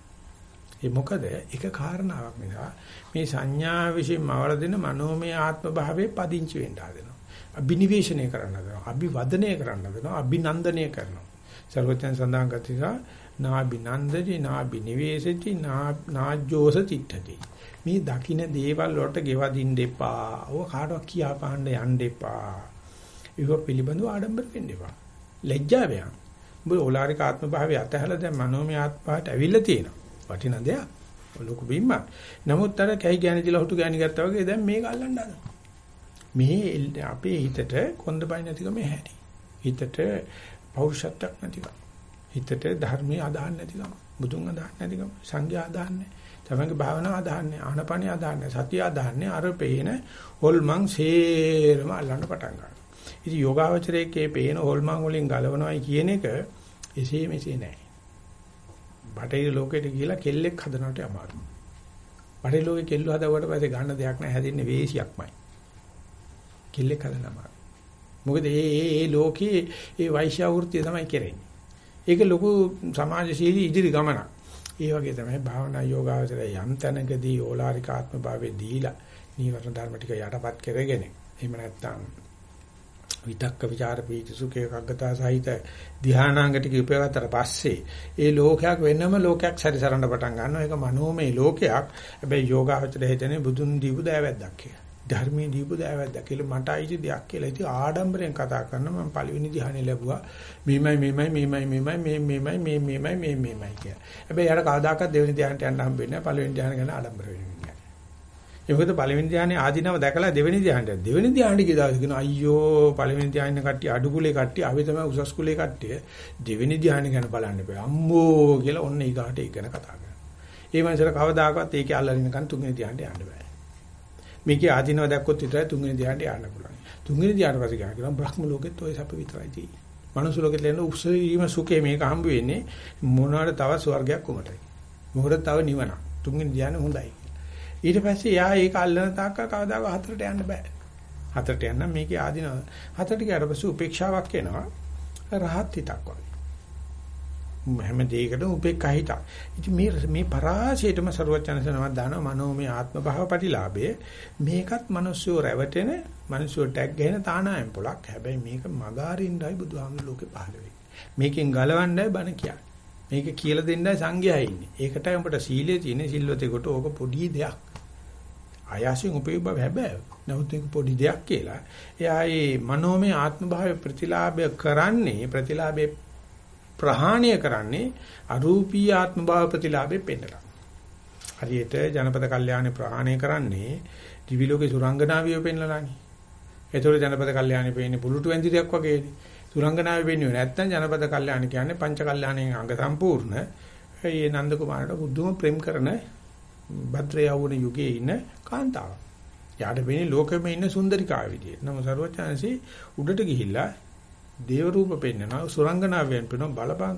ඒ මොකද? එක කාරණාවක් නිසා මේ සංඥා විශ්ින් මවල දෙන මනෝමය ආත්ම භාවයේ පදිංචි වෙන්න හදනවා අභිනිවේෂණය කරන්න හදනවා අභිවදනය කරන්න හදනවා අභිනන්දනය කරනවා සර්වඥයන් සඳහන් කරතිසා නාබිනන්දති නාබිනිවේසති නාජ්ජෝස තිට්ඨති මේ දකින්න දේවල් වලට ගෙවදින්න එපා. ඔය කාටවත් කියා පාන්න යන්න එපා. ඒක පිළිබඳව ආඩම්බර වෙන්න එපා. ලැජ්ජාවයන්. උඹ ඕලාරික ආත්ම භාවය අතහැලා දැන් මනෝමය ආත්මයට ඇවිල්ලා තියෙනවා. වටින දෙයක්. ලොකු බිම්මක්. නමුත් අර කැහි ගෑණි දිලා හුතු ගෑණි ගත්තා වගේ දැන් මේක අල්ලන්න හදනවා. මේ අපේ හිතට කොන්දපයි නැතිකම හැටි. හිතට පෞරුෂත්වයක් නැතිකම. හිතට ධර්මයේ අදහන්න නැතිකම, බුදුන් අදහන්න නැතිකම, සංඝයා අදහන්නේ, තමන්ගේ භාවනාව අදහන්නේ, ආනපනිය අදහන්නේ, සතිය අදහන්නේ අර පේන හොල්මන් සේරම අල්ලන්න පටන් ගන්නවා. ඉතින් යෝගාවචරයේ පේන හොල්මන් වලින් ගලවනවයි කියන එක එසේ මෙසේ නෑ. බටහිර ලෝකෙට ගිහිලා කෙල්ලෙක් හදනවට අමාරුයි. බටහිර ලෝකේ කෙල්ල හදවට පස්සේ ගන්න දෙයක් නෑ හැදෙන්නේ වේසියක්මයි. කෙල්ලෙක් හදන්න අමාරුයි. මොකද මේ මේ ලෝකේ ඒ වෛශ්‍ය වෘත්තිය තමයි කරන්නේ. ඒක ලොකු සමාජශීලී ඉදිරි ගමනක්. ඒ වගේ තමයි භාවනා යෝගාවචරය යම් තැනකදී ඕලාරික ආත්ම භාවයේ දීලා නීවරණ ධර්ම ටික යටපත් කරගෙන එහෙම නැත්නම් විතක්ක ਵਿਚාර පීති සුඛේ කග්ගතා සහිත ධානාංග ටික උපයගත්තට පස්සේ ඒ ලෝකයක් වෙනම ලෝකයක් සැරිසරන්න පටන් ගන්නවා ඒක මනෝමය ලෝකයක් හැබැයි යෝගාවචරය හිතන්නේ බුදුන් දීපු දෑවැද්දක් කියලා ධර්මයේ දීපු දෑවැද්ද කියලා මට අයිති දෙයක් කියලා. ඉතින් ආඩම්බරෙන් කතා කරනවා මම පළවෙනි ධ්‍යානෙ ලැබුවා. මේමයි මේමයි මේමයි මේමයි මේ මේමයි මේ මේමයි මේ මේමයි කියලා. හැබැයි යාර කවදාකවත් දෙවෙනි ධ්‍යානට යන්න හම්බෙන්නේ නැහැ. පළවෙනි ධ්‍යාන ගැන ආඩම්බර වෙන්නේ. ඒ මොකද පළවෙනි ධ්‍යානේ ආධිනව දැකලා දෙවෙනි ධ්‍යානට දෙවෙනි ධ්‍යානෙට ගිහලා කියන අයියෝ පළවෙනි ධ්‍යානෙ කට්ටිය අඩු කුලේ කට්ටිය අපි තමයි උසස් කුලේ කට්ටිය දෙවෙනි ධ්‍යානෙ ගැන බලන්න බෑ. අම්මෝ කියලා ඔන්න ඊගාට ඒක ගැන කතා කරනවා. ඒ මනසට කවදාකවත් ඒකේ අල්ලරිනකන් තුන්වෙනි ධ්‍යානට යන්න බෑ. මේකේ ආධිනව දැක්කොත් විතරයි තුන්වෙනි ධ්‍යානට යන්න පුළුවන්. තුන්වෙනි ධ්‍යාන පස්සේ ගියා කියලා බ්‍රහ්ම ලෝකෙත් ඔය සැප විතරයි තියෙන්නේ. මනුස්ස ලෝකෙත් ලෙන උපසීම සුඛේ මේක හම්බ වෙන්නේ මොනවාට තව ස්වර්ගයක් කොමටයි. මොකටද තව නිවන. තුන්වෙනි ධ්‍යාන හොඳයි. ඊට පස්සේ යා ඒක අල්ලන තාක්ක කවදාක හතරට යන්න බෑ. හතරට යන්න මේකේ ආධිනව. හතරට ගියාට පස්සේ උපේක්ෂාවක් එනවා. රහත් හිතක් වගේ. හැම දෙයකටම උපේක්ඛා හිත. ඉතින් මේ මේ පරාසයටම ਸਰවචනසනවත් දාන මනෝමය ආත්ම භාව ප්‍රතිලාභය මේකත් මිනිස්සු රැවටෙන මිනිස්සු ටැග් ගහන තානායම් පොලක්. හැබැයි මේක මගාරින්නයි බුදුහාමුදුරු ලෝකේ පහළ වෙන්නේ. මේකෙන් ගලවන්නයි බණ කියන්නේ. මේක කියලා දෙන්නයි සංඝයා ඉන්නේ. ඒකටයි උඹට සීලයේ තියෙන සිල්වතේකට ඕක පොඩි දෙයක්. ආයාසයෙන් උපයෝග හැබැයි. නමුත් ඒක පොඩි දෙයක් කියලා. එයා මේ මනෝමය ආත්ම භාවය ප්‍රතිලාභය කරන්නේ ප්‍රතිලාභේ ප්‍රහාණය කරන්නේ අරූපී ආත්ම භාව ප්‍රතිලාභේ පෙන්නලා. හරියට ජනපද කල්යාණේ ප්‍රහාණය කරන්නේ දිවි ලෝකේ සුරංගනාවිය පෙන්නලානේ. ඒතකොට ජනපද කල්යාණේ පෙන්නේ පුලුටු වැඳිරියක් වගේනේ. සුරංගනාවේ වෙන්නේ නැත්නම් ජනපද කල්යාණ කියන්නේ පංච කල්යාණයෙන් අංග සම්පූර්ණ. ඒ නන්ද කුමාරට බුදුම ප්‍රේම කරන භද්‍ර යවුන යුගයේ ඉන්න කාන්තාවක්. යාට වෙන්නේ ලෝකෙම ඉන්න සුන්දරිකාව විදියට. නම සර්වචාන්සි උඩට ගිහිල්ලා දේව රූප පෙන්නනවා සුරංගනාවෙන් පෙන්නන බලපං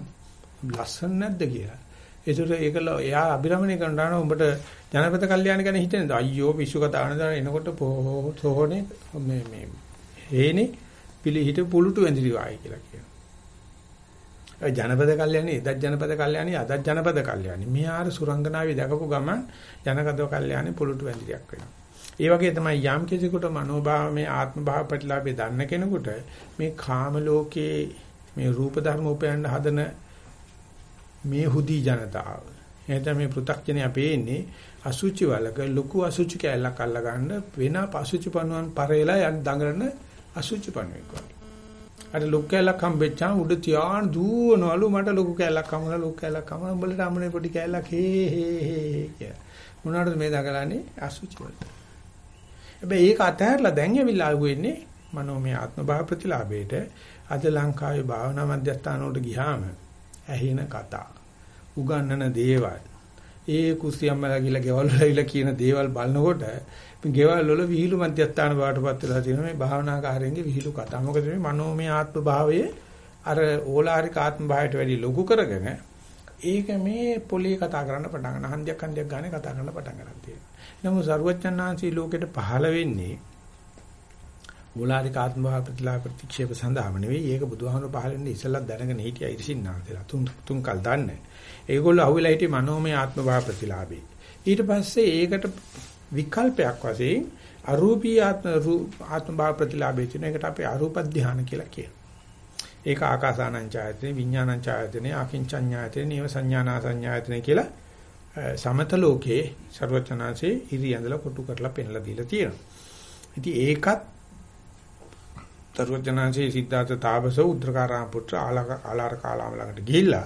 ලස්සන නැද්ද කියලා. ඒතර ඒකල එයා අභිරමණය කරනවා උඹට ජනපද කල්යාණ ගැන හිතෙනද අයියෝ පිස්සු කතා කරන එනකොට සෝහනේ මේ මේ හේනේ පිළි හිට පුලුටු ඇඳිලි වායි කියලා කියනවා. ජනපද කල්යාණි එදත් ජනපද කල්යාණි අදත් ජනපද කල්යාණි. මෙහාර සුරංගනාවේ දැකපු ගමන් ජනකද කල්යාණි පුලුටු ඇඳිලියක් වෙනවා. ඒ වගේ තමයි යම් කෙනෙකුට මනෝභාවමේ ආත්ම භාව ප්‍රතිලාභය දන්න කෙනෙකුට මේ කාම ලෝකයේ මේ රූප ධර්ම උපයන්න හදන මේ හුදි ජනතාව එතන මේ පෘථග්ජනයා පේන්නේ අසුචි වලක ලොකු අසුචි කැලක් අල්ල ගන්න වෙන අසුචි පණුවන් පරේලා යන් දඟලන අසුචි පණුවෙක් වගේ. අර ලොකු කැලක් හම්බෙච්චාම උඩ තියාන දුවනවලු මට ලොකු කැලක් හම්බුණා ලොකු කැලක් හම්බුණා උඹලට අම්මනේ පොඩි කැලක් හේ හේ හේ කිය. මොනවාටද මේ දඟලන්නේ අසුචි වලට. හැබැයි ඒක අතහැරලා දැන් ඇවිල්ලා ආගු වෙන්නේ මනෝමය ආත්ම භාව ප්‍රතිලාභයට අද ලංකාවේ භාවනා මධ්‍යස්ථාන වලට ගියාම ඇහින කතා උගන්නන දේවල් ඒ කුස්සියම්මලා කියලා ගෙවල් වල ඇවිල්ලා කියන දේවල් බලනකොට මේ ගෙවල් වල විහිළු මධ්‍යස්ථාන බවටපත් වෙලා තියෙනවා මේ භාවනාකාරයන්ගේ විහිළු කතා. මොකද මේ මනෝමය ආත්ම භාවයේ අර ඕලාරික ආත්ම භාවයට වැඩි ලොකු කරගෙන ඒක මේ පොලේ කතා කරන්න පටන් ගන්න හන්දියක් හන්දියක් ගානේ කතා කරන්න පටන් ගන්න තියෙනවා. නමුත් සරුවච්චන්හන්සී ලෝකෙට පහළ වෙන්නේ ඕලාරික ආත්ම භාව ප්‍රතිලාභ ප්‍රතික්ෂේප සඳහාම නෙවෙයි. ඒක බුදුහාමුදුරු පහළ වෙන්නේ ඉස්සෙල්ලා දැනගෙන හිටියා ඉරිසින්නාන්සලා තුන් තුන් කල් දන්නේ. ඒගොල්ලෝ අහුවෙලා හිටියේ මනෝමය ආත්ම භාව ප්‍රතිලාභේ. ඊට පස්සේ ඒකට විකල්පයක් වශයෙන් අරූපී ආත්ම ආත්ම භාව ප්‍රතිලාභය කියන එකට අපි අරූප ධානය කියලා කියනවා. ඒක ආකාසානං ඡායතනෙ විඥානං ඡායතනෙ අකින්චඤ්ඤායතනෙ නේව සංඥානා සංඥායතනෙ කියලා සමත ලෝකයේ ਸਰවචනාසේ ඉරි ඇඳලා කොටු කරලා පෙන්ලා දීලා තියෙනවා. ඉතින් ඒකත් ਸਰවචනාසේ සිද්ධාර්ථ තාපස උද්දකාරාම පුත්‍ර ආලාර කාලාම ළඟට ගිහිල්ලා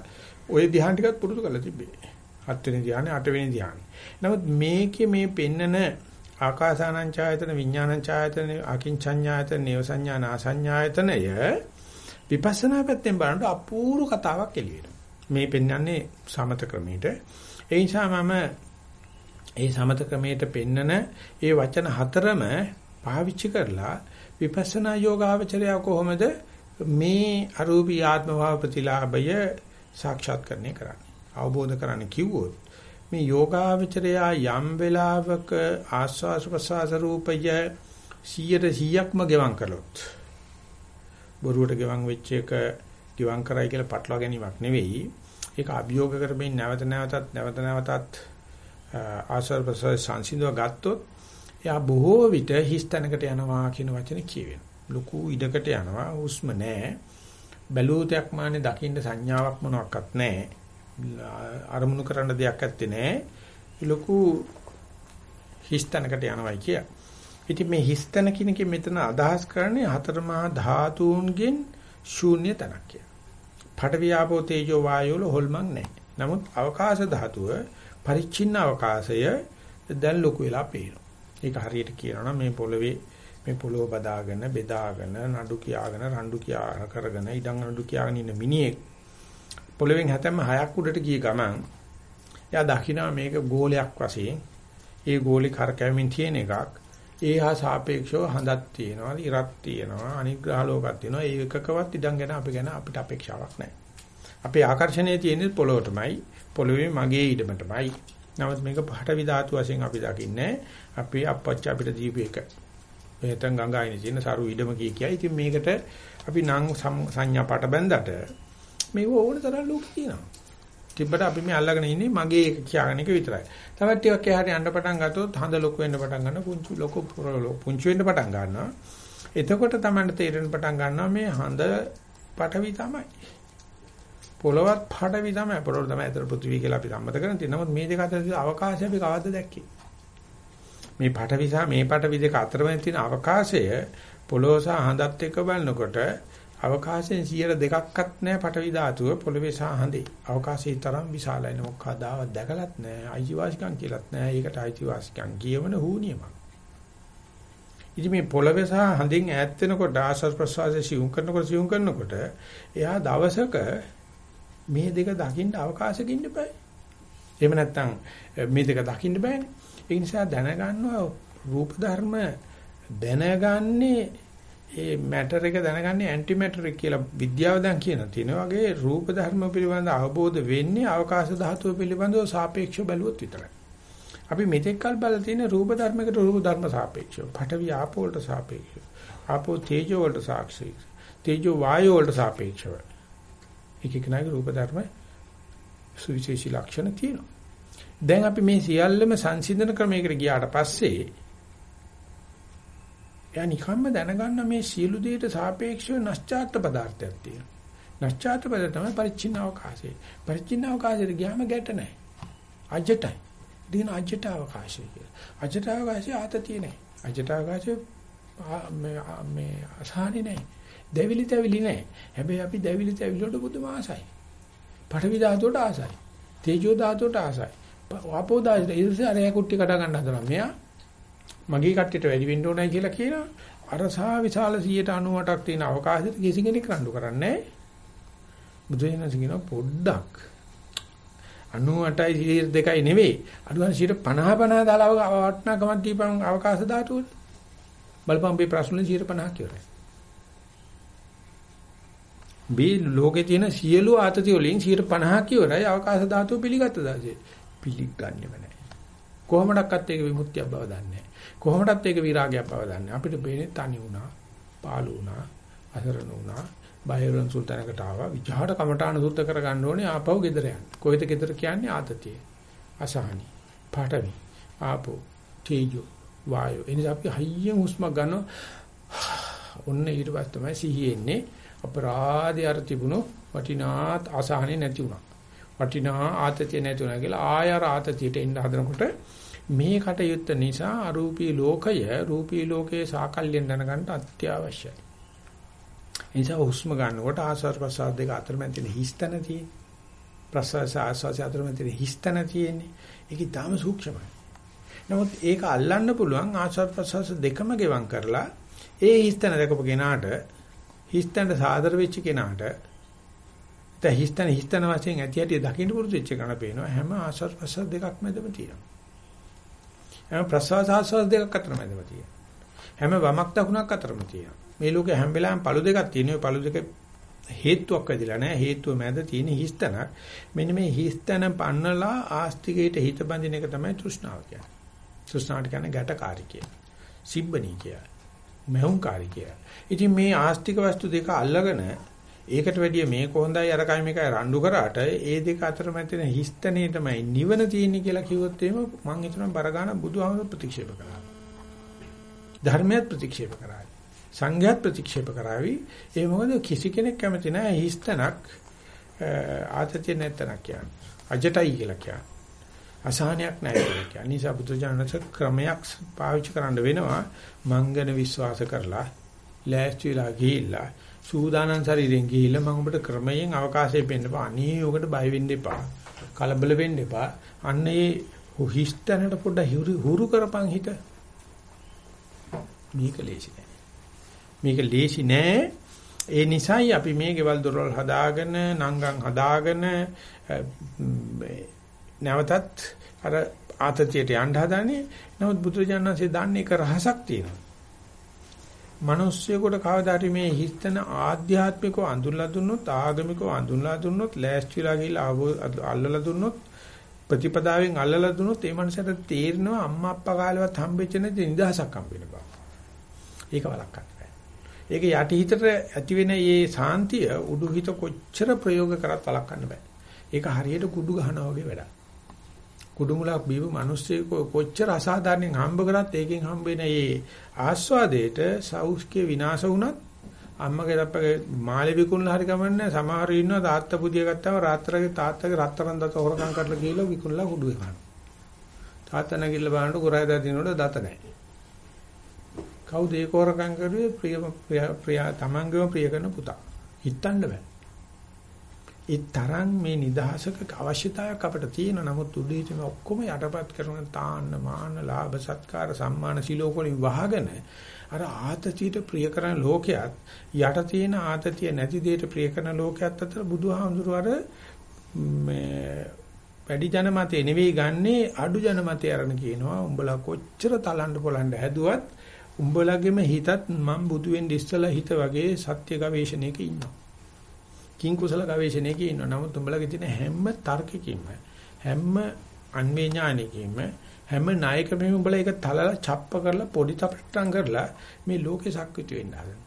ওই ධ්‍යාන ටිකත් පුරුදු කරලා තිබ්බේ. හත්වෙනි ධ්‍යානෙ අටවෙනි ධ්‍යානෙ නමුත් මේකේ මේ පෙන්නන ආකාසානං ඡායතන විඥානං ඡායතන අකින්චඤ්ඤායතන නේව සංඥා නාසඤ්ඤායතනය විපස්සනා පැත්තෙන් බලනකොට අපූර්ව කතාවක් එළියට. මේ පෙන්වන්නේ සමත ක්‍රමයට. ඒ නිසා මම ඒ සමත ක්‍රමයට පෙන්නන ඒ වචන හතරම පාවිච්චි කරලා විපස්සනා යෝගාවචරය කොහොමද මේ අරූපී ආත්ම භාව ප්‍රතිලාභය සාක්ෂාත්කරණය කරන්නේ. අවබෝධ කරන්නේ කිව්වොත් මේ යෝගාවචරයා යම් වෙලාවක ආස්වාස ප්‍රසආස රූපය 100%ක්ම ගෙවම් කළොත් බොරුවට ගෙවම් වෙච්ච එක ගෙවම් කරයි කියලා පටලවා ගැනීමක් නෙවෙයි. ඒක අභියෝග කරමින් නැවත නැවතත් නැවත නැවතත් ආස්වාද ප්‍රසආස සංසිඳව ගත්තොත් එයා බොහෝ විට හිස්තැනකට යනවා කියන වචනේ කියවෙනවා. ලොකු ඉඩකට යනවා. හුස්ම නැහැ. බැලූතයක් මානේ දකින්න සංඥාවක් මොනවත් නැහැ. අරමුණු කරන්න දෙයක් ඇත්තේ නැහැ. ලොකු හිස්තැනකට යනවායි කිය. ඉතින් මේ හිස්තැන කියන එකේ මෙතන අදහස් කරන්නේ හතර මහා ධාතුන්ගෙන් ශූන්‍ය තැනක් කිය. පඨවි ආපෝ තේජෝ වායෝ වල හොල්මන් නැහැ. නමුත් අවකාශ ධාතුව පරිච්ඡින්න අවකාශය දැන් ලොකු වෙලා පේනවා. ඒක හරියට කියනවා මේ පොළවේ මේ පොළොව බදාගෙන බෙදාගෙන නඩු කියාගෙන රණ්ඩු කියා කරගෙන ඉඩම් නඩු කියාගෙන ඉන්න මිනිහෙක් පොළවෙන් හැතැම්ම හයක් උඩට ගිය ගමන් එයා දකිනවා මේක ගෝලයක් වශයෙන් ඒ ගෝලේ කරකැවීමෙන් තියෙන එකක්. ඒ හා සාපේක්ෂව හඳක් තියෙනවා ඉරක් තියෙනවා අනිග්‍රහ ලෝකයක් තියෙනවා. ඒ එකකවත් ඉඩම් ගැන අපි ගැන අපිට අපේක්ෂාවක් නැහැ. අපේ ආකර්ෂණය තියෙන්නේ පොළොවටමයි පොළොවේ මගේ ඉඩමටමයි. නමුත් මේක පහට විධාතු වශයෙන් අපි දකින්නේ අපි අපච්ච අපිට දීපු එක. නැත්නම් ගංගායිනේ තියෙන සරු ඉඩම කිය කියයි. ඉතින් මේකට අපි නම් සංඥා පාට බැඳකට මේක ඕන තරම් ලෝක කියනවා. තිබ්බට අපි මේ අල්ලගෙන ඉන්නේ මගේ එක කියාගෙන එක විතරයි. තවත් ටිකක් එහාට යන්න පටන් ගත්තොත් හඳ ලොකු වෙන්න පටන් ගන්නවා පුංචි ලොකු පුංචි වෙන්න පටන් ගන්නවා. එතකොට තමයි තේරෙන්න පටන් ගන්නවා මේ හඳ පටවි තමයි. පොළවත් පටවි තමයි. පොළොව තමයි අතර පෘථිවි කියලා අපි සම්මත කරන්නේ. නමුත් මේ දෙක අතර අවකාශය අපි කවද්ද දැක්කේ? මේ පටවි සහ මේ පටවි දෙක අතරමැද තියෙන අවකාශය පොළොව සහ හඳත් එක්ක බලනකොට අවකාශයෙන් 102ක්වත් නැහැ පටවි ධාතුව පොළවේ සහ හඳේ. අවකාශයේ තරම් විශාලයි මොකක්දාවත් දැකලත් නැහැ. අයිතිවාසිකම් කියලත් නැහැ. ඒකට අයිතිවාසිකම් කියවන හුනියමක්. ඉතින් මේ පොළවේ සහ හඳින් ඈත් වෙනකොට ආශ්වාස ප්‍රශ්වාසය සිවුම් කරනකොට සිවුම් කරනකොට එයා දවසක මේ දෙක දකින්න අවකාශෙක ඉන්න බෑ. එහෙම නැත්නම් මේ දෙක දකින්න බෑනේ. ඒ නිසා දැනගන්නවා රූප ධර්ම දැනගන්නේ ඒ මැටර් එක දැනගන්නේ ඇන්ටි මැටර් කියලා විද්‍යාව දැන් කියන තියෙන වගේ රූප ධර්ම පිළිබඳ අවබෝධ වෙන්නේ අවකාශ ධාතුව පිළිබඳව සාපේක්ෂව බැලුවොත් විතරයි. අපි මෙතෙක් කල් බලලා තියෙන රූප ධර්මයකට රූප ධර්ම සාපේක්ෂව, පඨවි ආපෝ වලට සාපේක්ෂව, ආපෝ තේජෝ වලට සාක්ෂික, තේජෝ වායෝ වලට සාපේක්ෂව. එක එකනාගේ රූප ධර්ම සුවිශේෂී ලක්ෂණ තියෙනවා. දැන් අපි මේ සියල්ලම සංසිඳන ක්‍රමයකට ගියාට පස්සේ එයා නිකම්ම දැනගන්න මේ සියලු දේට සාපේක්ෂව නැස්චාත් පදාර්ථයක් තියෙනවා. නැස්චාත් පදාර්ථ තමයි පරිච්ඡින්න අවකාශය. පරිච්ඡින්න අවකාශයට ගියාම ගැට නැහැ. අජටයි. දින අජට අවකාශය කියලා. අජට අවකාශය ආතතිය නැහැ. අජට අවකාශය මේ මේ අසහනෙ නැහැ. දෙවිලි තැවිලි නැහැ. හැබැයි අපි දෙවිලි තැවිලි වලට පුදුම ආසයි. පඨවි ධාතුවට ආසයි. තේජෝ ධාතුවට ආසයි. ආපෝ ධාතුවට ඊර්ෂ්‍යා අරය කුට්ටි කඩ ගන්න හදනවා. මෙයා මගේ කට්ටියට වැඩි වෙන්න ඕනයි කියලා කියනවා. අර සා විශාල 198ක් තියෙන අවකාශයට කිසි කෙනෙක් රණ්ඩු කරන්නේ නැහැ. බුදුරජාණන් කියනවා පොඩ්ඩක් 98යි 2යි නෙවෙයි. අඩුවන් 50 50 දාලා වටනකමක් දීපන් අවකාශ ධාතුවට. බලපන් මේ ප්‍රශ්න 50 කියවරයි. මේ ලෝකේ තියෙන සියලු ආතති වලින් 50 කියවරයි අවකාශ ධාතුව පිළිගත්ත දාසේ. පිළිගන්නේම නැහැ. කොහොමඩක්වත් ඒක විමුක්තියක් බව දන්නේ නැහැ. කොහොමඩත් ඒක විරාගයක් බව දන්නේ. අපිට පේන්නේ තනි වුණා, පාළු වුණා, අසරණ වුණා. බයිරන් සුල්තානකට ආවා. විජහාට කමඨාන සුද්ධ කරගන්න ඕනේ ආපහු ගෙදර යන්න. කොහෙද ගෙදර කියන්නේ ආතතිය. අසහනි. පාඨවි. ආපෝ. තේජෝ. වායෝ. එනිසා අපි හයියෙන් හුස්ම ගන්න ඔන්න ඊට පස්සේ තමයි සිහිය එන්නේ. අපරාධය අර තිබුණු වටිනා අසහනෙ නැති වුණා. වටිනා ආතතිය නැති වුණා කියලා ආය අර ආතතියට එන්න හදනකොට මේ කටයුත්ත නිසා අරූපී ලෝකය රූපී ලෝකයේ සාකල්යෙන් දැනගන්න අත්‍යවශ්‍යයි. ඒ නිසා හුස්ම ගන්නකොට ආස්වාද ප්‍රසආද දෙක අතරමැද තියෙන හිස්තන තියෙන්නේ. ප්‍රසආස ආස්වාද අතරමැද තියෙන හිස්තන තියෙන්නේ. ඒක ඊටාම සූක්ෂමයි. නමුත් ඒක අල්ලන්න පුළුවන් ආස්වාද ප්‍රසආස දෙකම ගෙවම් කරලා ඒ හිස්තන දැකපු කෙනාට හිස්තනට සාදර වෙච්ච කෙනාට දැන් හිස්තන හිස්තන වශයෙන් ඇති ඇති දකින්න පුරුදු වෙච්ච කෙනා පේනවා හැම ආස්වාද ප්‍රසආස දෙකක් මැදම තියෙනවා. හැම ප්‍රසවාස ආස්වාද දෙකක් අතරම මැදම තියෙනවා. හැම වමක් දකුණක් අතරම තියෙනවා. මේ ලෝකේ හැම වෙලාවෙම පළු දෙකක් තියෙනවා. පළු දෙක හේතුවක් වෙදිලා නැහැ. හේතුව මැද තියෙන හිස්තනක්. මෙන්න මේ හිස්තන පන්නලා ආස්තිකයට හිත බඳින එක තමයි තෘෂ්ණාව කියන්නේ. තෘෂ්ණාවට කියන්නේ ගැටකාරී කියන. සිබ්බණී කියන. මෙහුම්කාරී කියන. ඉතින් මේ ආස්තික වස්තු දෙක අල්ලගෙන ඒකට වැඩිය මේක හොඳයි අරකයි මේකයි රණ්ඩු කරාට ඒ දෙක අතර මැදින හිස්තනේ තමයි නිවන තියෙන්නේ කියලා කිව්වොත් එහෙම මම හිතනවා බරගාන බුදුහාමුදුර ප්‍රතික්ෂේප කරා. ධර්මයක් ප්‍රතික්ෂේප කරා. සංඝයාත් ප්‍රතික්ෂේප කරાવી. ඒ මොකද කිසි කෙනෙක් කැමති නැහැ හිස්තනක් ආතතිය නැත්තනක් කියන්නේ. අජටයි කියලා කියන්නේ. අසහනයක් නැහැ කියලා කියන්නේ. නිසා බුදුජානක ක්‍රමයක් පාවිච්චි කරන්න වෙනවා. මංගන විශ්වාස කරලා ලෑස්තිලා ගිහිල්ලා සූදානම් ශරීරයෙන් ගිහිල්ලා මම ඔබට ක්‍රමයෙන් අවකාශය පෙන්නපා. අනේ ඔකට බය වෙන්න එපා. කලබල වෙන්න එපා. අන්න ඒ හිස්තැනට පොඩ්ඩ හුරු කරපන් හිත. මේක ලේසි නෑ. මේක ලේසි නෑ. ඒ නිසායි අපි මේ ගෙවල් දොරවල් හදාගෙන නංගන් හදාගෙන නැවතත් අර ආතතියට යන්න හදානේ. නමුත් බුදුරජාණන්සේ දන්නේ එක රහසක් තියෙනවා. මිනිස්සුයෙකුට කවදාට මේ හිතන ආධ්‍යාත්මිකව අඳුල්ලා දුන්නොත් ආගමිකව අඳුල්ලා දුන්නොත් ලෑස්තිලා ගිහිල්ලා අල්ලලා දුන්නොත් ප්‍රතිපදාවෙන් අල්ලලා දුන්නොත් ඒ මනසට තේරෙනවා අම්මා අප්පා කාලෙවත් හම්බෙච්ච නැති නිදහසක් හම්බෙන බව. ඒක වළක්වන්න බෑ. ඒක යටි හිතට ඇති වෙන මේ සාන්තිය උඩු හිත කොච්චර ප්‍රයෝග කරත් වළක්වන්න බෑ. ඒක හරියට කුඩු ගහනවා වගේ වැඩක්. කුඩුමුලක් බීපු මිනිස්සෙක් කොච්චර අසාධාරණෙන් හම්බ කරත් ඒකෙන් හම්බ වෙන ඒ ආස්වාදයට සෞඛ්‍ය විනාශ වුණත් අම්මගේ අප්පගේ මාළේ විකුණලා හරි කමන්නේ සමහර ඉන්නවා තාත්තා පුදිය ගත්තාම රාත්‍තරගේ තාත්තගේ රත්තරන් දත හොරකම් කරලා ගිහලා විකුණලා කුඩු වෙනවා තාත්තා නැගිල්ල බලනකොට කුරයි දදිනකොට දත නැහැ. කවුද ඒක හොරකම් කරුවේ? ප්‍රිය ප්‍රිය තමන්ගේම ප්‍රිය කරන පුතා. හිතන්න බෑ. ඒ තරම් මේ නිදහසක අවශ්‍යතාවයක් අපිට තියෙන නමුත් උදේටම ඔක්කොම යටපත් කරන තාන්න මාන ලාභ සත්කාර සම්මාන සිලෝකෝලින් වහගෙන අර ආතතියට ප්‍රිය කරන ලෝකයක් යට තියෙන ආතතිය නැති දෙයට ප්‍රිය කරන ලෝකයක් අතර බුදුහාමුදුරුව අර මේ වැඩි ජනමතේ නෙවෙයි ගන්නේ අඩු ජනමතේ අරන කියනවා. උඹලා කොච්චර තලන්න පොලන්න හැදුවත් උඹලගේම හිතත් මම බුදු වෙන්න ඉස්සලා හිත වගේ සත්‍ය ගවේෂණයක ඉන්නවා. කිං කුසල ගවේෂණයක ඉන්නවා. නමුත් උඹලගේ තියෙන හැම තර්කකින්ම හැම අන්වේ ඥානයකින්ම හැම නායකෙම උඹලා ඒක තලලා ڇප්ප කරලා පොඩි තපට්ටම් කරලා මේ ලෝකේ සක්විති වෙන්න හදනවා.